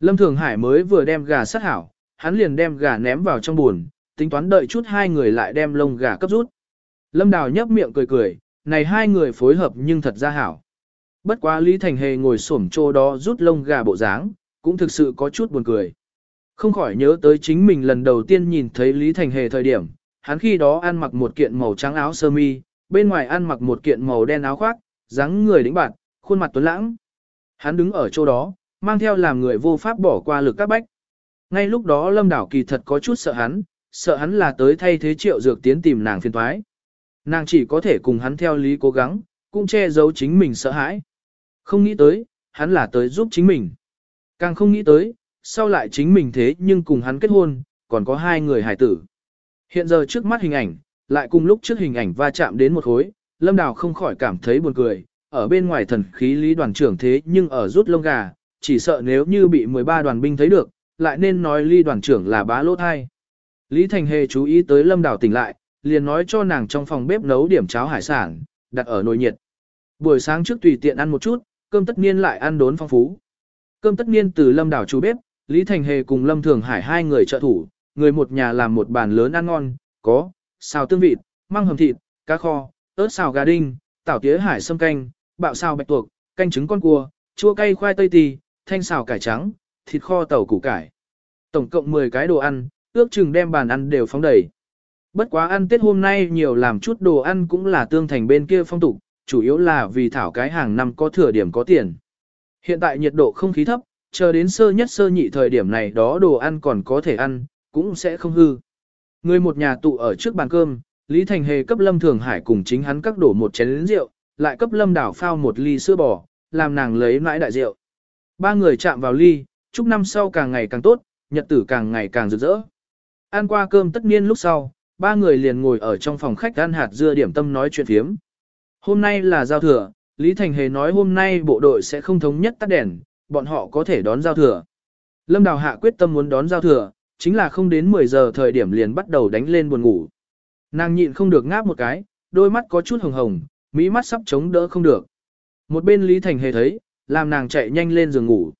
Lâm Thường Hải mới vừa đem gà sát hảo, hắn liền đem gà ném vào trong buồn, tính toán đợi chút hai người lại đem lông gà cấp rút. Lâm Đào nhấp miệng cười cười, này hai người phối hợp nhưng thật ra hảo. Bất quá Lý Thành Hề ngồi xổm chỗ đó rút lông gà bộ dáng, cũng thực sự có chút buồn cười. Không khỏi nhớ tới chính mình lần đầu tiên nhìn thấy Lý Thành Hề thời điểm, hắn khi đó ăn mặc một kiện màu trắng áo sơ mi, bên ngoài ăn mặc một kiện màu đen áo khoác, dáng người đĩnh bạn, khuôn mặt tuấn lãng. Hắn đứng ở chỗ đó, mang theo làm người vô pháp bỏ qua lực các bách. Ngay lúc đó Lâm Đảo kỳ thật có chút sợ hắn, sợ hắn là tới thay thế triệu dược tiến tìm nàng phiền toái. Nàng chỉ có thể cùng hắn theo lý cố gắng, cũng che giấu chính mình sợ hãi. Không nghĩ tới, hắn là tới giúp chính mình. Càng không nghĩ tới, sau lại chính mình thế nhưng cùng hắn kết hôn, còn có hai người hải tử. Hiện giờ trước mắt hình ảnh, lại cùng lúc trước hình ảnh va chạm đến một khối, Lâm Đào không khỏi cảm thấy buồn cười, ở bên ngoài thần khí lý đoàn trưởng thế nhưng ở rút lông gà, chỉ sợ nếu như bị 13 đoàn binh thấy được, lại nên nói Lý đoàn trưởng là bá lỗ thai. Lý Thành Hề chú ý tới Lâm Đào tỉnh lại, liền nói cho nàng trong phòng bếp nấu điểm cháo hải sản, đặt ở nồi nhiệt. Buổi sáng trước tùy tiện ăn một chút, cơm tất niên lại ăn đốn phong phú. Cơm tất niên từ Lâm Đào chú bếp, Lý Thành Hề cùng Lâm Thường Hải hai người trợ thủ, người một nhà làm một bàn lớn ăn ngon, có xào tương vịt, măng hầm thịt, cá kho, ớt xào gà đinh, tảo tía hải sâm canh, bạo xào bạch tuộc, canh trứng con cua, chua cay khoai tây tì, thanh xào cải trắng, thịt kho tàu củ cải. Tổng cộng 10 cái đồ ăn, ước chừng đem bàn ăn đều phóng đầy. Bất quá ăn Tết hôm nay nhiều làm chút đồ ăn cũng là tương thành bên kia phong tục, chủ yếu là vì thảo cái hàng năm có thừa điểm có tiền. Hiện tại nhiệt độ không khí thấp, chờ đến sơ nhất sơ nhị thời điểm này đó đồ ăn còn có thể ăn, cũng sẽ không hư. Người một nhà tụ ở trước bàn cơm, Lý Thành Hề cấp Lâm Thường Hải cùng chính hắn các đổ một chén rượu, lại cấp Lâm Đảo phao một ly sữa bò, làm nàng lấy mãi đại rượu. Ba người chạm vào ly, chúc năm sau càng ngày càng tốt, nhật tử càng ngày càng rực rỡ. Ăn qua cơm tất niên lúc sau, ba người liền ngồi ở trong phòng khách ăn hạt dưa điểm tâm nói chuyện phiếm. Hôm nay là giao thừa, Lý Thành Hề nói hôm nay bộ đội sẽ không thống nhất tắt đèn, bọn họ có thể đón giao thừa. Lâm Đào Hạ quyết tâm muốn đón giao thừa, chính là không đến 10 giờ thời điểm liền bắt đầu đánh lên buồn ngủ. Nàng nhịn không được ngáp một cái, đôi mắt có chút hồng hồng, mỹ mắt sắp chống đỡ không được. Một bên Lý Thành Hề thấy, làm nàng chạy nhanh lên giường ngủ.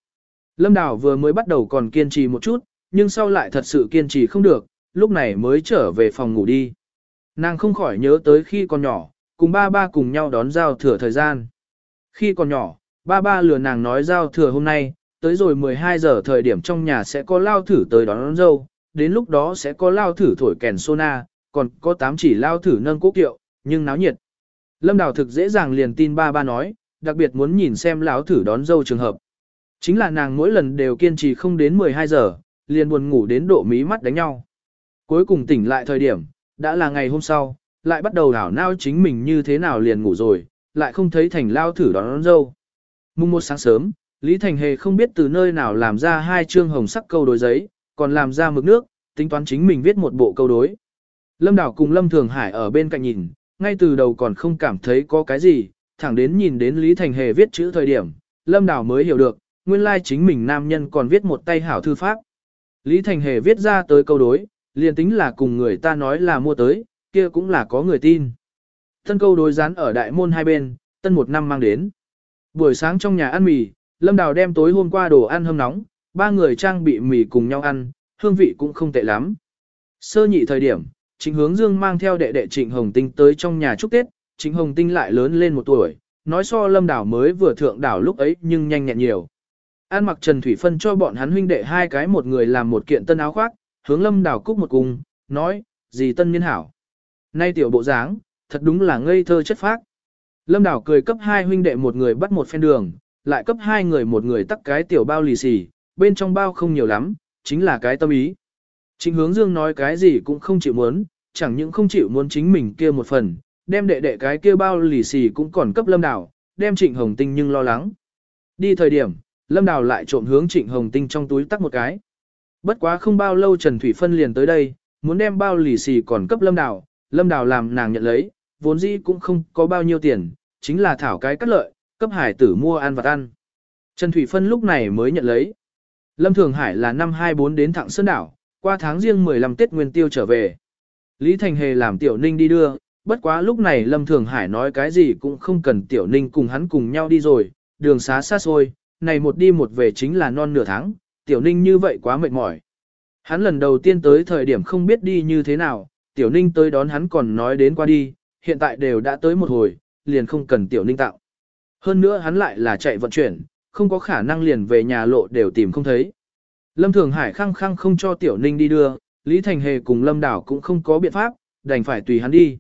Lâm Đào vừa mới bắt đầu còn kiên trì một chút, nhưng sau lại thật sự kiên trì không được, lúc này mới trở về phòng ngủ đi. Nàng không khỏi nhớ tới khi còn nhỏ, cùng ba ba cùng nhau đón giao thừa thời gian. Khi còn nhỏ, ba ba lừa nàng nói giao thừa hôm nay, tới rồi 12 giờ thời điểm trong nhà sẽ có lao thử tới đón, đón dâu, đến lúc đó sẽ có lao thử thổi kèn sona, còn có tám chỉ lao thử nâng cố kiệu, nhưng náo nhiệt. Lâm Đào thực dễ dàng liền tin ba ba nói, đặc biệt muốn nhìn xem lão thử đón dâu trường hợp. Chính là nàng mỗi lần đều kiên trì không đến 12 giờ, liền buồn ngủ đến độ mí mắt đánh nhau. Cuối cùng tỉnh lại thời điểm, đã là ngày hôm sau, lại bắt đầu đảo nao chính mình như thế nào liền ngủ rồi, lại không thấy thành lao thử đón, đón dâu. Mùng một sáng sớm, Lý Thành Hề không biết từ nơi nào làm ra hai chương hồng sắc câu đối giấy, còn làm ra mực nước, tính toán chính mình viết một bộ câu đối. Lâm Đảo cùng Lâm Thường Hải ở bên cạnh nhìn, ngay từ đầu còn không cảm thấy có cái gì, thẳng đến nhìn đến Lý Thành Hề viết chữ thời điểm, Lâm Đảo mới hiểu được, nguyên lai chính mình nam nhân còn viết một tay hảo thư pháp. Lý Thành Hề viết ra tới câu đối, liền tính là cùng người ta nói là mua tới, kia cũng là có người tin. Tân câu đối dán ở đại môn hai bên, tân một năm mang đến. Buổi sáng trong nhà ăn mì, Lâm Đào đem tối hôm qua đồ ăn hâm nóng, ba người trang bị mì cùng nhau ăn, hương vị cũng không tệ lắm. Sơ nhị thời điểm, Trịnh Hướng Dương mang theo đệ đệ Trịnh Hồng Tinh tới trong nhà chúc Tết, Trịnh Hồng Tinh lại lớn lên một tuổi, nói so Lâm Đào mới vừa thượng đảo lúc ấy nhưng nhanh nhẹn nhiều. An mặc Trần Thủy Phân cho bọn hắn huynh đệ hai cái một người làm một kiện tân áo khoác, hướng Lâm Đào cúc một cung, nói, gì tân niên hảo. Nay tiểu bộ dáng, thật đúng là ngây thơ chất phác. Lâm Đào cười cấp hai huynh đệ một người bắt một phen đường, lại cấp hai người một người tắc cái tiểu bao lì xì, bên trong bao không nhiều lắm, chính là cái tâm ý. Trịnh hướng dương nói cái gì cũng không chịu muốn, chẳng những không chịu muốn chính mình kia một phần, đem đệ đệ cái kia bao lì xì cũng còn cấp lâm đảo, đem trịnh hồng tinh nhưng lo lắng. Đi thời điểm, lâm đảo lại trộm hướng trịnh hồng tinh trong túi tắc một cái. Bất quá không bao lâu Trần Thủy Phân liền tới đây, muốn đem bao lì xì còn cấp lâm đảo, lâm đảo làm nàng nhận lấy, vốn dĩ cũng không có bao nhiêu tiền, chính là thảo cái cắt lợi, cấp hải tử mua ăn vặt ăn. Trần Thủy Phân lúc này mới nhận lấy. Lâm Thường Hải là năm 24 đến Thạng Sơn Đảo, qua tháng riêng 15 Tết Nguyên Tiêu trở về. Lý Thành Hề làm Tiểu Ninh đi đưa, bất quá lúc này Lâm Thường Hải nói cái gì cũng không cần Tiểu Ninh cùng hắn cùng nhau đi rồi, đường xá xa xôi, này một đi một về chính là non nửa tháng, Tiểu Ninh như vậy quá mệt mỏi. Hắn lần đầu tiên tới thời điểm không biết đi như thế nào, Tiểu Ninh tới đón hắn còn nói đến qua đi, hiện tại đều đã tới một hồi, liền không cần Tiểu Ninh tạo. Hơn nữa hắn lại là chạy vận chuyển, không có khả năng liền về nhà lộ đều tìm không thấy. Lâm Thường Hải khăng khăng không cho Tiểu Ninh đi đưa, Lý Thành Hề cùng Lâm Đảo cũng không có biện pháp, đành phải tùy hắn đi.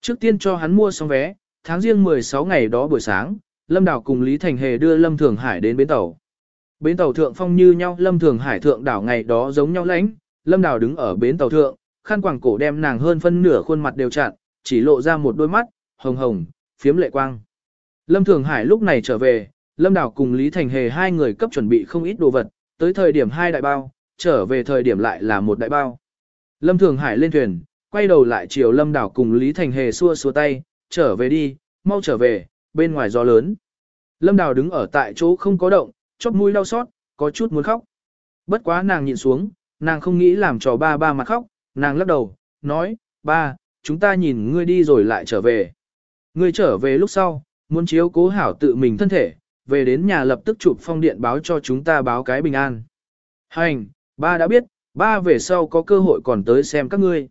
Trước tiên cho hắn mua xong vé, tháng riêng 16 ngày đó buổi sáng, Lâm Đảo cùng Lý Thành Hề đưa Lâm Thường Hải đến bến tàu. Bến tàu thượng phong như nhau, Lâm Thường Hải thượng đảo ngày đó giống nhau lãnh, Lâm Đảo đứng ở bến tàu thượng, khăn quàng cổ đem nàng hơn phân nửa khuôn mặt đều chặn, chỉ lộ ra một đôi mắt, hồng hồng, phiếm lệ quang. Lâm Thường Hải lúc này trở về, Lâm Đảo cùng Lý Thành Hề hai người cấp chuẩn bị không ít đồ vật, tới thời điểm hai đại bao, trở về thời điểm lại là một đại bao. Lâm Thường Hải lên thuyền, quay đầu lại chiều Lâm Đảo cùng Lý Thành Hề xua xua tay, trở về đi, mau trở về, bên ngoài gió lớn. Lâm Đảo đứng ở tại chỗ không có động, chóp mũi đau xót, có chút muốn khóc. Bất quá nàng nhìn xuống, nàng không nghĩ làm trò ba ba mặt khóc, nàng lắc đầu, nói, ba, chúng ta nhìn ngươi đi rồi lại trở về. Ngươi trở về lúc sau, muốn chiếu cố hảo tự mình thân thể, về đến nhà lập tức chụp phong điện báo cho chúng ta báo cái bình an. Hành, ba đã biết, ba về sau có cơ hội còn tới xem các ngươi.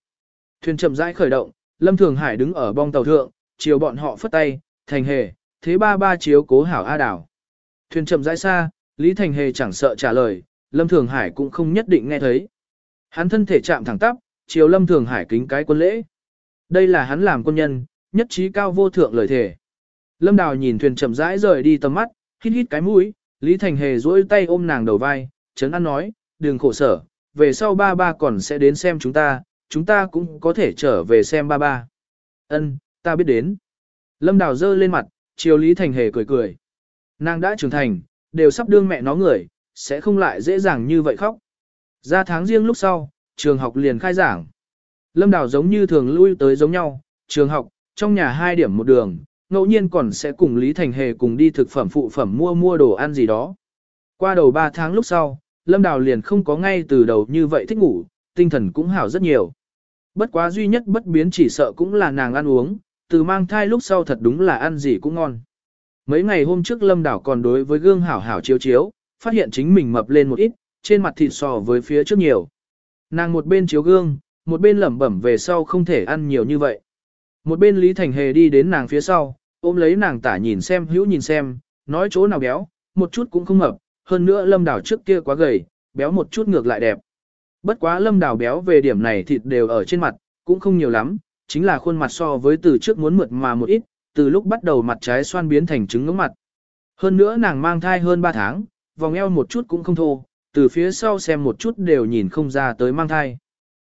Thuyền chậm rãi khởi động, Lâm Thường Hải đứng ở bong tàu thượng, chiều bọn họ phất tay, thành hề, thế ba ba chiếu cố hảo A đảo. Thuyền chậm rãi xa, Lý Thành Hề chẳng sợ trả lời, Lâm Thường Hải cũng không nhất định nghe thấy. Hắn thân thể chạm thẳng tắp, chiều Lâm Thường Hải kính cái quân lễ. Đây là hắn làm quân nhân, nhất trí cao vô thượng lời thể. Lâm Đào nhìn thuyền chậm rãi rời đi tầm mắt, hít hít cái mũi, Lý Thành Hề duỗi tay ôm nàng đầu vai, Trấn an nói, đừng khổ sở, về sau ba ba còn sẽ đến xem chúng ta, chúng ta cũng có thể trở về xem ba ba. Ân, ta biết đến. Lâm Đào dơ lên mặt, chiều Lý Thành Hề cười cười. Nàng đã trưởng thành, đều sắp đương mẹ nó người, sẽ không lại dễ dàng như vậy khóc. Ra tháng riêng lúc sau, trường học liền khai giảng. Lâm Đào giống như thường lui tới giống nhau, trường học, trong nhà hai điểm một đường, ngẫu nhiên còn sẽ cùng Lý Thành Hề cùng đi thực phẩm phụ phẩm mua mua đồ ăn gì đó. Qua đầu 3 tháng lúc sau, Lâm Đào liền không có ngay từ đầu như vậy thích ngủ, tinh thần cũng hảo rất nhiều. Bất quá duy nhất bất biến chỉ sợ cũng là nàng ăn uống, từ mang thai lúc sau thật đúng là ăn gì cũng ngon. Mấy ngày hôm trước Lâm Đào còn đối với gương hảo hảo chiếu chiếu, phát hiện chính mình mập lên một ít, trên mặt thịt sò với phía trước nhiều. Nàng một bên chiếu gương, một bên lẩm bẩm về sau không thể ăn nhiều như vậy. Một bên Lý Thành Hề đi đến nàng phía sau, ôm lấy nàng tả nhìn xem hữu nhìn xem, nói chỗ nào béo, một chút cũng không mập, hơn nữa lâm đảo trước kia quá gầy, béo một chút ngược lại đẹp. Bất quá lâm đảo béo về điểm này thịt đều ở trên mặt, cũng không nhiều lắm, chính là khuôn mặt so với từ trước muốn mượt mà một ít, từ lúc bắt đầu mặt trái xoan biến thành trứng ngưỡng mặt. Hơn nữa nàng mang thai hơn 3 tháng, vòng eo một chút cũng không thô, từ phía sau xem một chút đều nhìn không ra tới mang thai.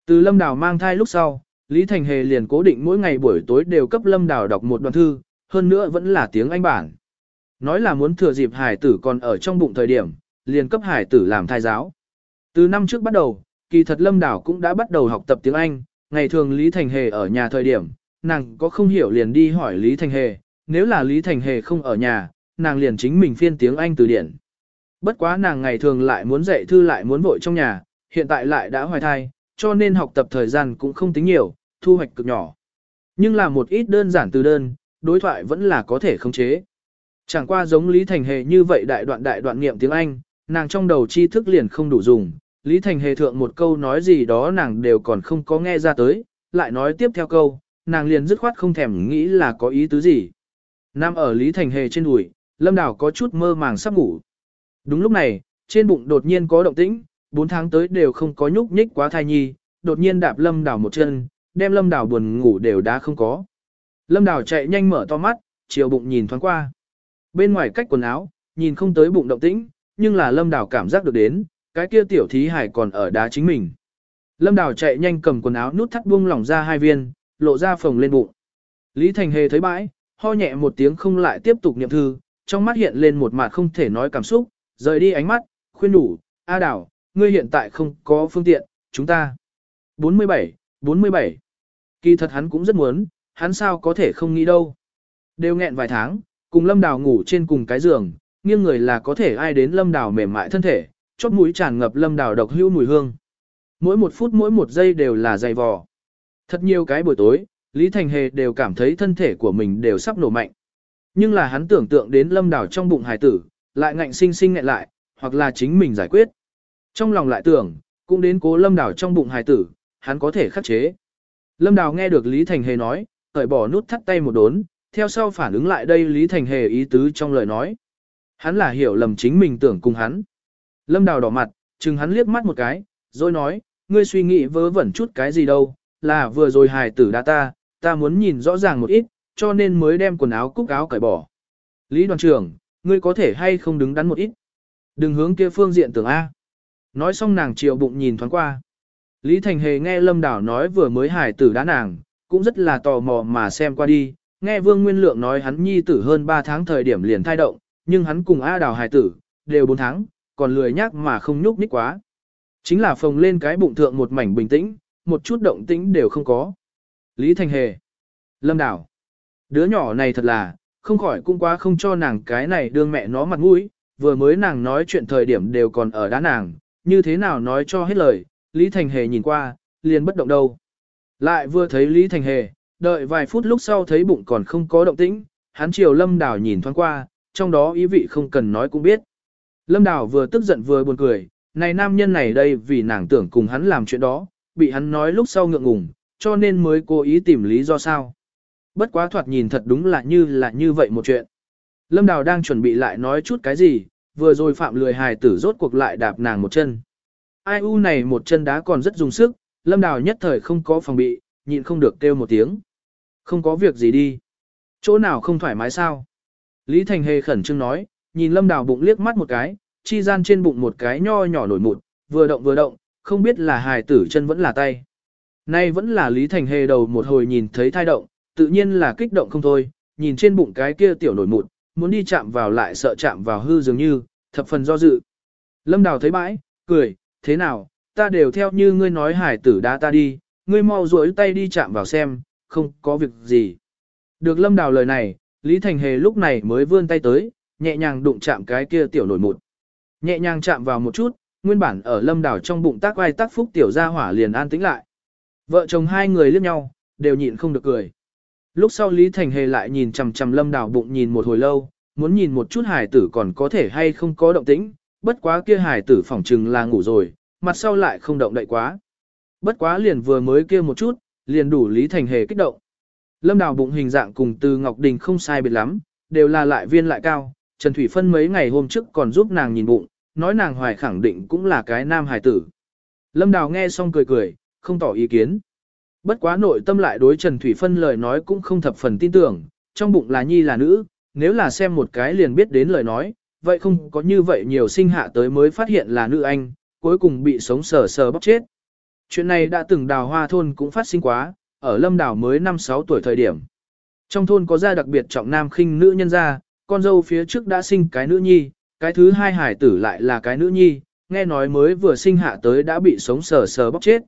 Từ lâm đảo mang thai lúc sau, Lý Thành Hề liền cố định mỗi ngày buổi tối đều cấp lâm Đào đọc một đoạn thư, hơn nữa vẫn là tiếng Anh bản. Nói là muốn thừa dịp hải tử còn ở trong bụng thời điểm, liền cấp hải tử làm thai giáo. Từ năm trước bắt đầu, kỳ thật lâm Đào cũng đã bắt đầu học tập tiếng Anh, ngày thường Lý Thành Hề ở nhà thời điểm, nàng có không hiểu liền đi hỏi Lý Thành Hề, nếu là Lý Thành Hề không ở nhà, nàng liền chính mình phiên tiếng Anh từ điển. Bất quá nàng ngày thường lại muốn dạy thư lại muốn vội trong nhà, hiện tại lại đã hoài thai, cho nên học tập thời gian cũng không tính nhiều, thu hoạch cực nhỏ. Nhưng là một ít đơn giản từ đơn, đối thoại vẫn là có thể khống chế. Chẳng qua giống Lý Thành Hề như vậy đại đoạn đại đoạn niệm tiếng Anh, nàng trong đầu tri thức liền không đủ dùng. Lý Thành Hề thượng một câu nói gì đó nàng đều còn không có nghe ra tới, lại nói tiếp theo câu, nàng liền dứt khoát không thèm nghĩ là có ý tứ gì. Nam ở Lý Thành Hề trên đùi, Lâm Đào có chút mơ màng sắp ngủ. Đúng lúc này, trên bụng đột nhiên có động tĩnh, 4 tháng tới đều không có nhúc nhích quá thai nhi, đột nhiên đạp Lâm Đào một chân, đem lâm đảo buồn ngủ đều đã không có. Lâm đảo chạy nhanh mở to mắt, chiều bụng nhìn thoáng qua. Bên ngoài cách quần áo, nhìn không tới bụng động tĩnh, nhưng là lâm đảo cảm giác được đến, cái kia tiểu thí hải còn ở đá chính mình. Lâm đảo chạy nhanh cầm quần áo nút thắt buông lỏng ra hai viên, lộ ra phồng lên bụng. Lý Thành Hề thấy bãi, ho nhẹ một tiếng không lại tiếp tục niệm thư, trong mắt hiện lên một mặt không thể nói cảm xúc, rời đi ánh mắt, khuyên đủ, A đảo, ngươi hiện tại không có phương tiện, chúng ta. 47, 47. Kỳ thật hắn cũng rất muốn, hắn sao có thể không nghĩ đâu. Đều nghẹn vài tháng, cùng lâm đào ngủ trên cùng cái giường, nghiêng người là có thể ai đến lâm đào mềm mại thân thể, chóp mũi tràn ngập lâm đào độc hữu mùi hương. Mỗi một phút mỗi một giây đều là dày vò. Thật nhiều cái buổi tối, Lý Thành Hề đều cảm thấy thân thể của mình đều sắp nổ mạnh. Nhưng là hắn tưởng tượng đến lâm đào trong bụng hải tử, lại ngạnh sinh sinh nghẹn lại, hoặc là chính mình giải quyết. Trong lòng lại tưởng, cũng đến cố lâm đào trong bụng hải tử, hắn có thể khắc chế. Lâm đào nghe được Lý Thành Hề nói, cởi bỏ nút thắt tay một đốn, theo sau phản ứng lại đây Lý Thành Hề ý tứ trong lời nói. Hắn là hiểu lầm chính mình tưởng cùng hắn. Lâm đào đỏ mặt, chừng hắn liếc mắt một cái, rồi nói, ngươi suy nghĩ vớ vẩn chút cái gì đâu, là vừa rồi hài tử đã ta, ta muốn nhìn rõ ràng một ít, cho nên mới đem quần áo cúc áo cởi bỏ. Lý đoàn trưởng, ngươi có thể hay không đứng đắn một ít. Đừng hướng kia phương diện tưởng A. Nói xong nàng chiều bụng nhìn thoáng qua. Lý Thành Hề nghe Lâm Đảo nói vừa mới hài tử đá nàng, cũng rất là tò mò mà xem qua đi. Nghe Vương Nguyên Lượng nói hắn nhi tử hơn 3 tháng thời điểm liền thai động, nhưng hắn cùng A Đào hài tử, đều 4 tháng, còn lười nhác mà không nhúc nhích quá. Chính là phồng lên cái bụng thượng một mảnh bình tĩnh, một chút động tĩnh đều không có. Lý Thành Hề. Lâm Đảo. Đứa nhỏ này thật là, không khỏi cũng quá không cho nàng cái này đương mẹ nó mặt mũi, vừa mới nàng nói chuyện thời điểm đều còn ở đá nàng, như thế nào nói cho hết lời, Lý Thành Hề nhìn qua, liền bất động đâu. Lại vừa thấy Lý Thành Hề, đợi vài phút lúc sau thấy bụng còn không có động tĩnh, hắn chiều Lâm Đào nhìn thoáng qua, trong đó ý vị không cần nói cũng biết. Lâm Đào vừa tức giận vừa buồn cười, này nam nhân này đây vì nàng tưởng cùng hắn làm chuyện đó, bị hắn nói lúc sau ngượng ngùng, cho nên mới cố ý tìm lý do sao. Bất quá thoạt nhìn thật đúng là như là như vậy một chuyện. Lâm Đào đang chuẩn bị lại nói chút cái gì, vừa rồi phạm lười hài tử rốt cuộc lại đạp nàng một chân. Ai u này một chân đá còn rất dùng sức, Lâm Đào nhất thời không có phòng bị, nhịn không được kêu một tiếng. Không có việc gì đi. Chỗ nào không thoải mái sao? Lý Thành Hề khẩn trương nói, nhìn Lâm Đào bụng liếc mắt một cái, chi gian trên bụng một cái nho nhỏ nổi mụn, vừa động vừa động, không biết là hài tử chân vẫn là tay. Nay vẫn là Lý Thành Hề đầu một hồi nhìn thấy thai động, tự nhiên là kích động không thôi, nhìn trên bụng cái kia tiểu nổi mụn, muốn đi chạm vào lại sợ chạm vào hư dường như, thập phần do dự. Lâm Đào thấy bãi, cười, thế nào, ta đều theo như ngươi nói hải tử đá ta đi, ngươi mau duỗi tay đi chạm vào xem, không có việc gì. Được Lâm Đào lời này, Lý Thành Hề lúc này mới vươn tay tới, nhẹ nhàng đụng chạm cái kia tiểu nổi mụn. Nhẹ nhàng chạm vào một chút, nguyên bản ở Lâm Đào trong bụng tác vai tác phúc tiểu gia hỏa liền an tĩnh lại. Vợ chồng hai người liếc nhau, đều nhịn không được cười. Lúc sau Lý Thành Hề lại nhìn chằm chằm Lâm Đào bụng nhìn một hồi lâu, muốn nhìn một chút hải tử còn có thể hay không có động tĩnh, bất quá kia hải tử phỏng chừng là ngủ rồi, mặt sau lại không động đậy quá. Bất quá liền vừa mới kia một chút, liền đủ Lý Thành Hề kích động. Lâm Đào bụng hình dạng cùng Từ Ngọc Đình không sai biệt lắm, đều là lại viên lại cao, Trần Thủy Phân mấy ngày hôm trước còn giúp nàng nhìn bụng, nói nàng hoài khẳng định cũng là cái nam hải tử. Lâm Đào nghe xong cười cười, không tỏ ý kiến. Bất quá nội tâm lại đối Trần Thủy Phân lời nói cũng không thập phần tin tưởng, trong bụng là nhi là nữ, nếu là xem một cái liền biết đến lời nói, vậy không có như vậy nhiều sinh hạ tới mới phát hiện là nữ anh, cuối cùng bị sống sờ sờ bóc chết. Chuyện này đã từng đào hoa thôn cũng phát sinh quá, ở lâm đảo mới 5-6 tuổi thời điểm. Trong thôn có gia đặc biệt trọng nam khinh nữ nhân gia, con dâu phía trước đã sinh cái nữ nhi, cái thứ hai hải tử lại là cái nữ nhi, nghe nói mới vừa sinh hạ tới đã bị sống sờ sờ bóc chết.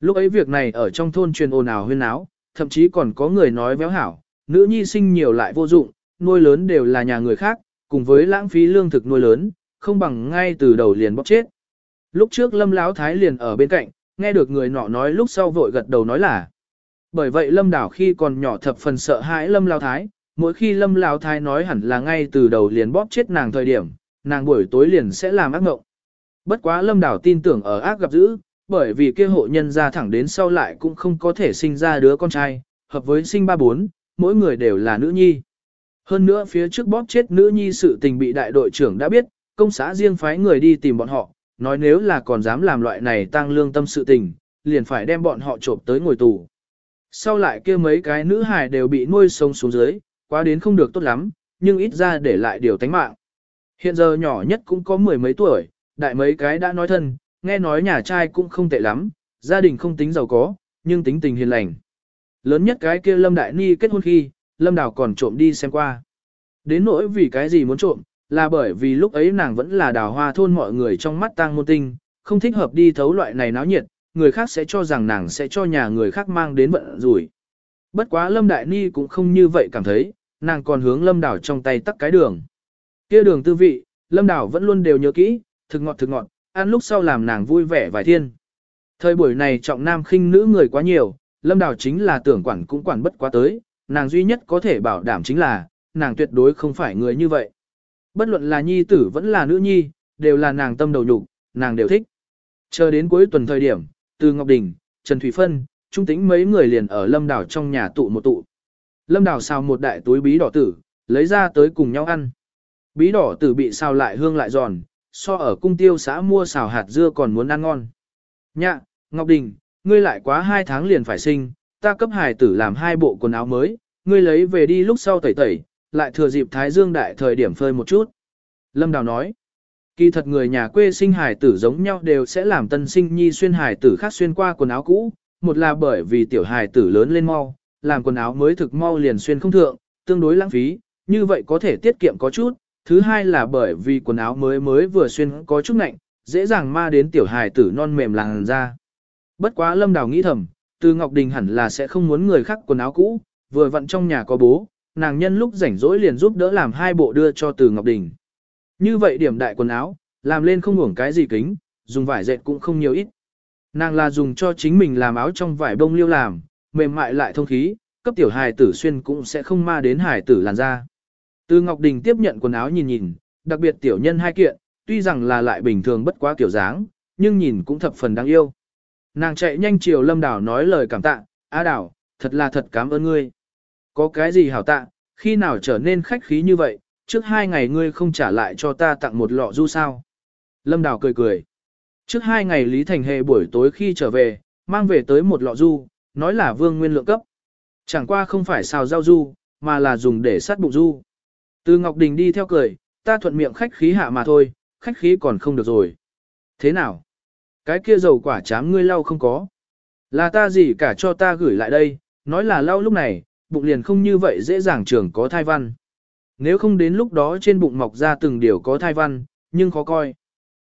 Lúc ấy việc này ở trong thôn truyền ồn ào huyên áo, thậm chí còn có người nói véo hảo, nữ nhi sinh nhiều lại vô dụng, nuôi lớn đều là nhà người khác, cùng với lãng phí lương thực nuôi lớn, không bằng ngay từ đầu liền bóc chết. Lúc trước Lâm Lão Thái liền ở bên cạnh, nghe được người nọ nói lúc sau vội gật đầu nói là. Bởi vậy Lâm Đảo khi còn nhỏ thập phần sợ hãi Lâm Lão Thái, mỗi khi Lâm Lão Thái nói hẳn là ngay từ đầu liền bóp chết nàng thời điểm, nàng buổi tối liền sẽ làm ác mộng. Bất quá Lâm Đảo tin tưởng ở ác gặp dữ, bởi vì kia hộ nhân ra thẳng đến sau lại cũng không có thể sinh ra đứa con trai, hợp với sinh ba bốn, mỗi người đều là nữ nhi. Hơn nữa phía trước bóp chết nữ nhi sự tình bị đại đội trưởng đã biết, công xã riêng phái người đi tìm bọn họ, nói nếu là còn dám làm loại này tăng lương tâm sự tình, liền phải đem bọn họ trộm tới ngồi tù. sau lại kia mấy cái nữ hài đều bị nuôi sống xuống dưới, quá đến không được tốt lắm, nhưng ít ra để lại điều tánh mạng. Hiện giờ nhỏ nhất cũng có mười mấy tuổi, đại mấy cái đã nói thân, nghe nói nhà trai cũng không tệ lắm, gia đình không tính giàu có, nhưng tính tình hiền lành. Lớn nhất cái kia Lâm Đại Ni kết hôn khi, Lâm Đào còn trộm đi xem qua. Đến nỗi vì cái gì muốn trộm, là bởi vì lúc ấy nàng vẫn là đào hoa thôn mọi người trong mắt tang môn tinh, không thích hợp đi thấu loại này náo nhiệt, người khác sẽ cho rằng nàng sẽ cho nhà người khác mang đến vận rủi. Bất quá Lâm Đại Ni cũng không như vậy cảm thấy, nàng còn hướng Lâm Đào trong tay tắt cái đường. kia đường tư vị, Lâm Đào vẫn luôn đều nhớ kỹ, thực ngọt thực ngọt, ăn lúc sau làm nàng vui vẻ vài thiên. Thời buổi này trọng nam khinh nữ người quá nhiều, Lâm Đào chính là tưởng quản cũng quản bất quá tới, nàng duy nhất có thể bảo đảm chính là, nàng tuyệt đối không phải người như vậy. Bất luận là nhi tử vẫn là nữ nhi, đều là nàng tâm đầu nhục, nàng đều thích. Chờ đến cuối tuần thời điểm, từ Ngọc Đình, Trần Thủy Phân, Trung Tĩnh mấy người liền ở Lâm Đảo trong nhà tụ một tụ. Lâm Đảo xào một đại túi bí đỏ tử, lấy ra tới cùng nhau ăn. Bí đỏ tử bị xào lại hương lại giòn, so ở cung tiêu xã mua xào hạt dưa còn muốn ăn ngon. Nhạ, Ngọc Đình, ngươi lại quá hai tháng liền phải sinh, ta cấp hài tử làm hai bộ quần áo mới, ngươi lấy về đi lúc sau tẩy tẩy, lại thừa dịp Thái Dương đại thời điểm phơi một chút. Lâm Đào nói, kỳ thật người nhà quê sinh hài tử giống nhau đều sẽ làm tân sinh nhi xuyên hài tử khác xuyên qua quần áo cũ, một là bởi vì tiểu hài tử lớn lên mau, làm quần áo mới thực mau liền xuyên không thượng, tương đối lãng phí, như vậy có thể tiết kiệm có chút, thứ hai là bởi vì quần áo mới mới vừa xuyên có chút nạnh, dễ dàng ma đến tiểu hài tử non mềm làn da. Bất quá Lâm Đào nghĩ thầm, từ Ngọc Đình hẳn là sẽ không muốn người khác quần áo cũ, vừa vặn trong nhà có bố, nàng nhân lúc rảnh rỗi liền giúp đỡ làm hai bộ đưa cho từ Ngọc Đình. Như vậy điểm đại quần áo, làm lên không hưởng cái gì kính, dùng vải dệt cũng không nhiều ít. Nàng là dùng cho chính mình làm áo trong vải bông liêu làm, mềm mại lại thông khí, cấp tiểu hài tử xuyên cũng sẽ không ma đến hài tử làn da. Từ Ngọc Đình tiếp nhận quần áo nhìn nhìn, đặc biệt tiểu nhân hai kiện, tuy rằng là lại bình thường bất quá kiểu dáng, nhưng nhìn cũng thập phần đáng yêu. Nàng chạy nhanh chiều Lâm Đảo nói lời cảm tạ, a Đảo, thật là thật cảm ơn ngươi. Có cái gì hảo tạ, khi nào trở nên khách khí như vậy, trước hai ngày ngươi không trả lại cho ta tặng một lọ du sao. Lâm Đảo cười cười. Trước hai ngày Lý Thành Hề buổi tối khi trở về, mang về tới một lọ du, nói là vương nguyên lượng cấp. Chẳng qua không phải xào rau du, mà là dùng để sát bụng du. Từ Ngọc Đình đi theo cười, ta thuận miệng khách khí hạ mà thôi, khách khí còn không được rồi. Thế nào? Cái kia dầu quả chám ngươi lau không có. Là ta gì cả cho ta gửi lại đây, nói là lau lúc này, bụng liền không như vậy dễ dàng trưởng có thai văn. Nếu không đến lúc đó trên bụng mọc ra từng điều có thai văn, nhưng khó coi.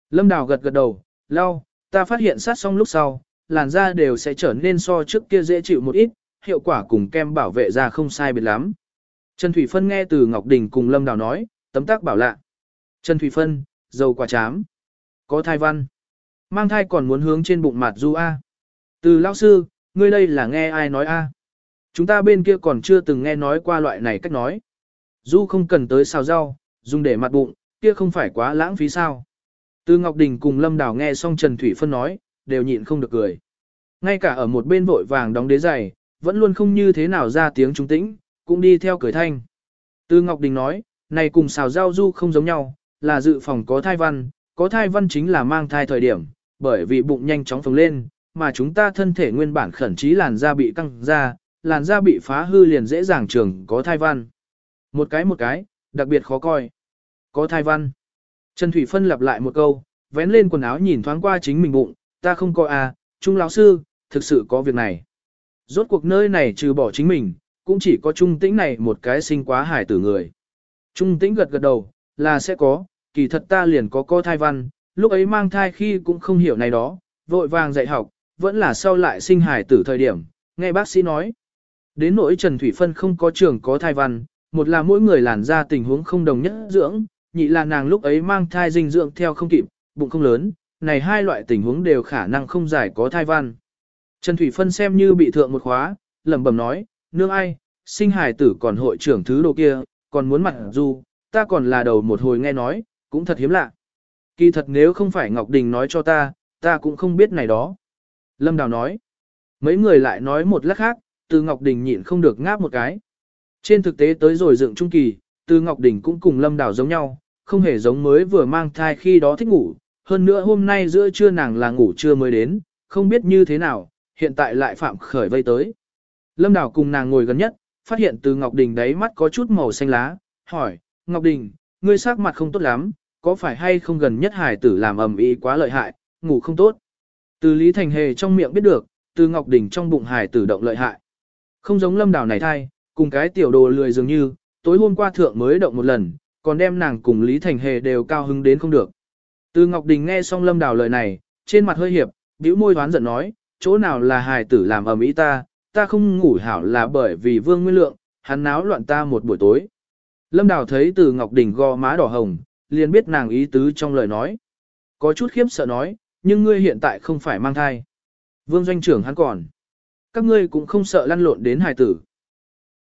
Lâm Đào gật gật đầu, lau, ta phát hiện sát xong lúc sau, làn da đều sẽ trở nên so trước kia dễ chịu một ít, hiệu quả cùng kem bảo vệ da không sai biệt lắm. Trần Thủy Phân nghe từ Ngọc Đình cùng Lâm Đào nói, tấm tác bảo lạ. Trần Thủy Phân, dầu quả chám, có thai văn. Mang thai còn muốn hướng trên bụng mặt du A. Từ lão sư, ngươi đây là nghe ai nói A. Chúng ta bên kia còn chưa từng nghe nói qua loại này cách nói. Du không cần tới xào rau, dùng để mặt bụng, kia không phải quá lãng phí sao. Từ Ngọc Đình cùng Lâm Đào nghe xong Trần Thủy Phân nói, đều nhịn không được cười. Ngay cả ở một bên vội vàng đóng đế giày, vẫn luôn không như thế nào ra tiếng trung tĩnh, cũng đi theo cười thanh. Từ Ngọc Đình nói, này cùng xào rau du không giống nhau, là dự phòng có thai văn, có thai văn chính là mang thai thời điểm, bởi vì bụng nhanh chóng phồng lên, mà chúng ta thân thể nguyên bản khẩn trí làn da bị căng ra, làn da bị phá hư liền dễ dàng trường có thai văn. Một cái một cái, đặc biệt khó coi. Có thai văn. Trần Thủy Phân lặp lại một câu, vén lên quần áo nhìn thoáng qua chính mình bụng, ta không coi à, Trung lão sư, thực sự có việc này. Rốt cuộc nơi này trừ bỏ chính mình, cũng chỉ có Trung Tĩnh này một cái sinh quá hải tử người. Trung Tĩnh gật gật đầu, là sẽ có, kỳ thật ta liền có co thai văn, lúc ấy mang thai khi cũng không hiểu này đó, vội vàng dạy học, vẫn là sau lại sinh hài tử thời điểm, nghe bác sĩ nói. Đến nỗi Trần Thủy Phân không có trường có thai văn, một là mỗi người làn ra tình huống không đồng nhất dưỡng, nhị là nàng lúc ấy mang thai dinh dưỡng theo không kịp, bụng không lớn, này hai loại tình huống đều khả năng không giải có thai văn. Trần Thủy Phân xem như bị thượng một khóa, lẩm bẩm nói, nương ai, sinh hài tử còn hội trưởng thứ đồ kia, còn muốn mặt du, ta còn là đầu một hồi nghe nói, cũng thật hiếm lạ. Kỳ thật nếu không phải Ngọc Đình nói cho ta, ta cũng không biết này đó. Lâm Đào nói. Mấy người lại nói một lát khác, từ Ngọc Đình nhịn không được ngáp một cái. Trên thực tế tới rồi dựng trung kỳ, từ Ngọc Đình cũng cùng Lâm Đào giống nhau, không hề giống mới vừa mang thai khi đó thích ngủ. Hơn nữa hôm nay giữa trưa nàng là ngủ trưa mới đến, không biết như thế nào, hiện tại lại phạm khởi vây tới. Lâm Đào cùng nàng ngồi gần nhất, phát hiện từ Ngọc Đình đáy mắt có chút màu xanh lá, hỏi, Ngọc Đình, ngươi sắc mặt không tốt lắm, có phải hay không gần nhất hải tử làm ầm ĩ quá lợi hại, ngủ không tốt. Từ Lý Thành Hề trong miệng biết được, từ Ngọc Đình trong bụng hải tử động lợi hại. Không giống Lâm Đào này thai, cùng cái tiểu đồ lười dường như, tối hôm qua thượng mới động một lần, còn đem nàng cùng Lý Thành Hề đều cao hứng đến không được. Từ Ngọc Đình nghe xong Lâm Đào lời này, trên mặt hơi hiệp, bĩu môi đoán giận nói, chỗ nào là hài tử làm ầm ĩ ta, ta không ngủ hảo là bởi vì Vương Nguyên Lượng, hắn náo loạn ta một buổi tối. Lâm Đào thấy từ Ngọc Đình gò má đỏ hồng, liền biết nàng ý tứ trong lời nói. Có chút khiếp sợ nói, nhưng ngươi hiện tại không phải mang thai. Vương doanh trưởng hắn còn. Các ngươi cũng không sợ lăn lộn đến hài tử.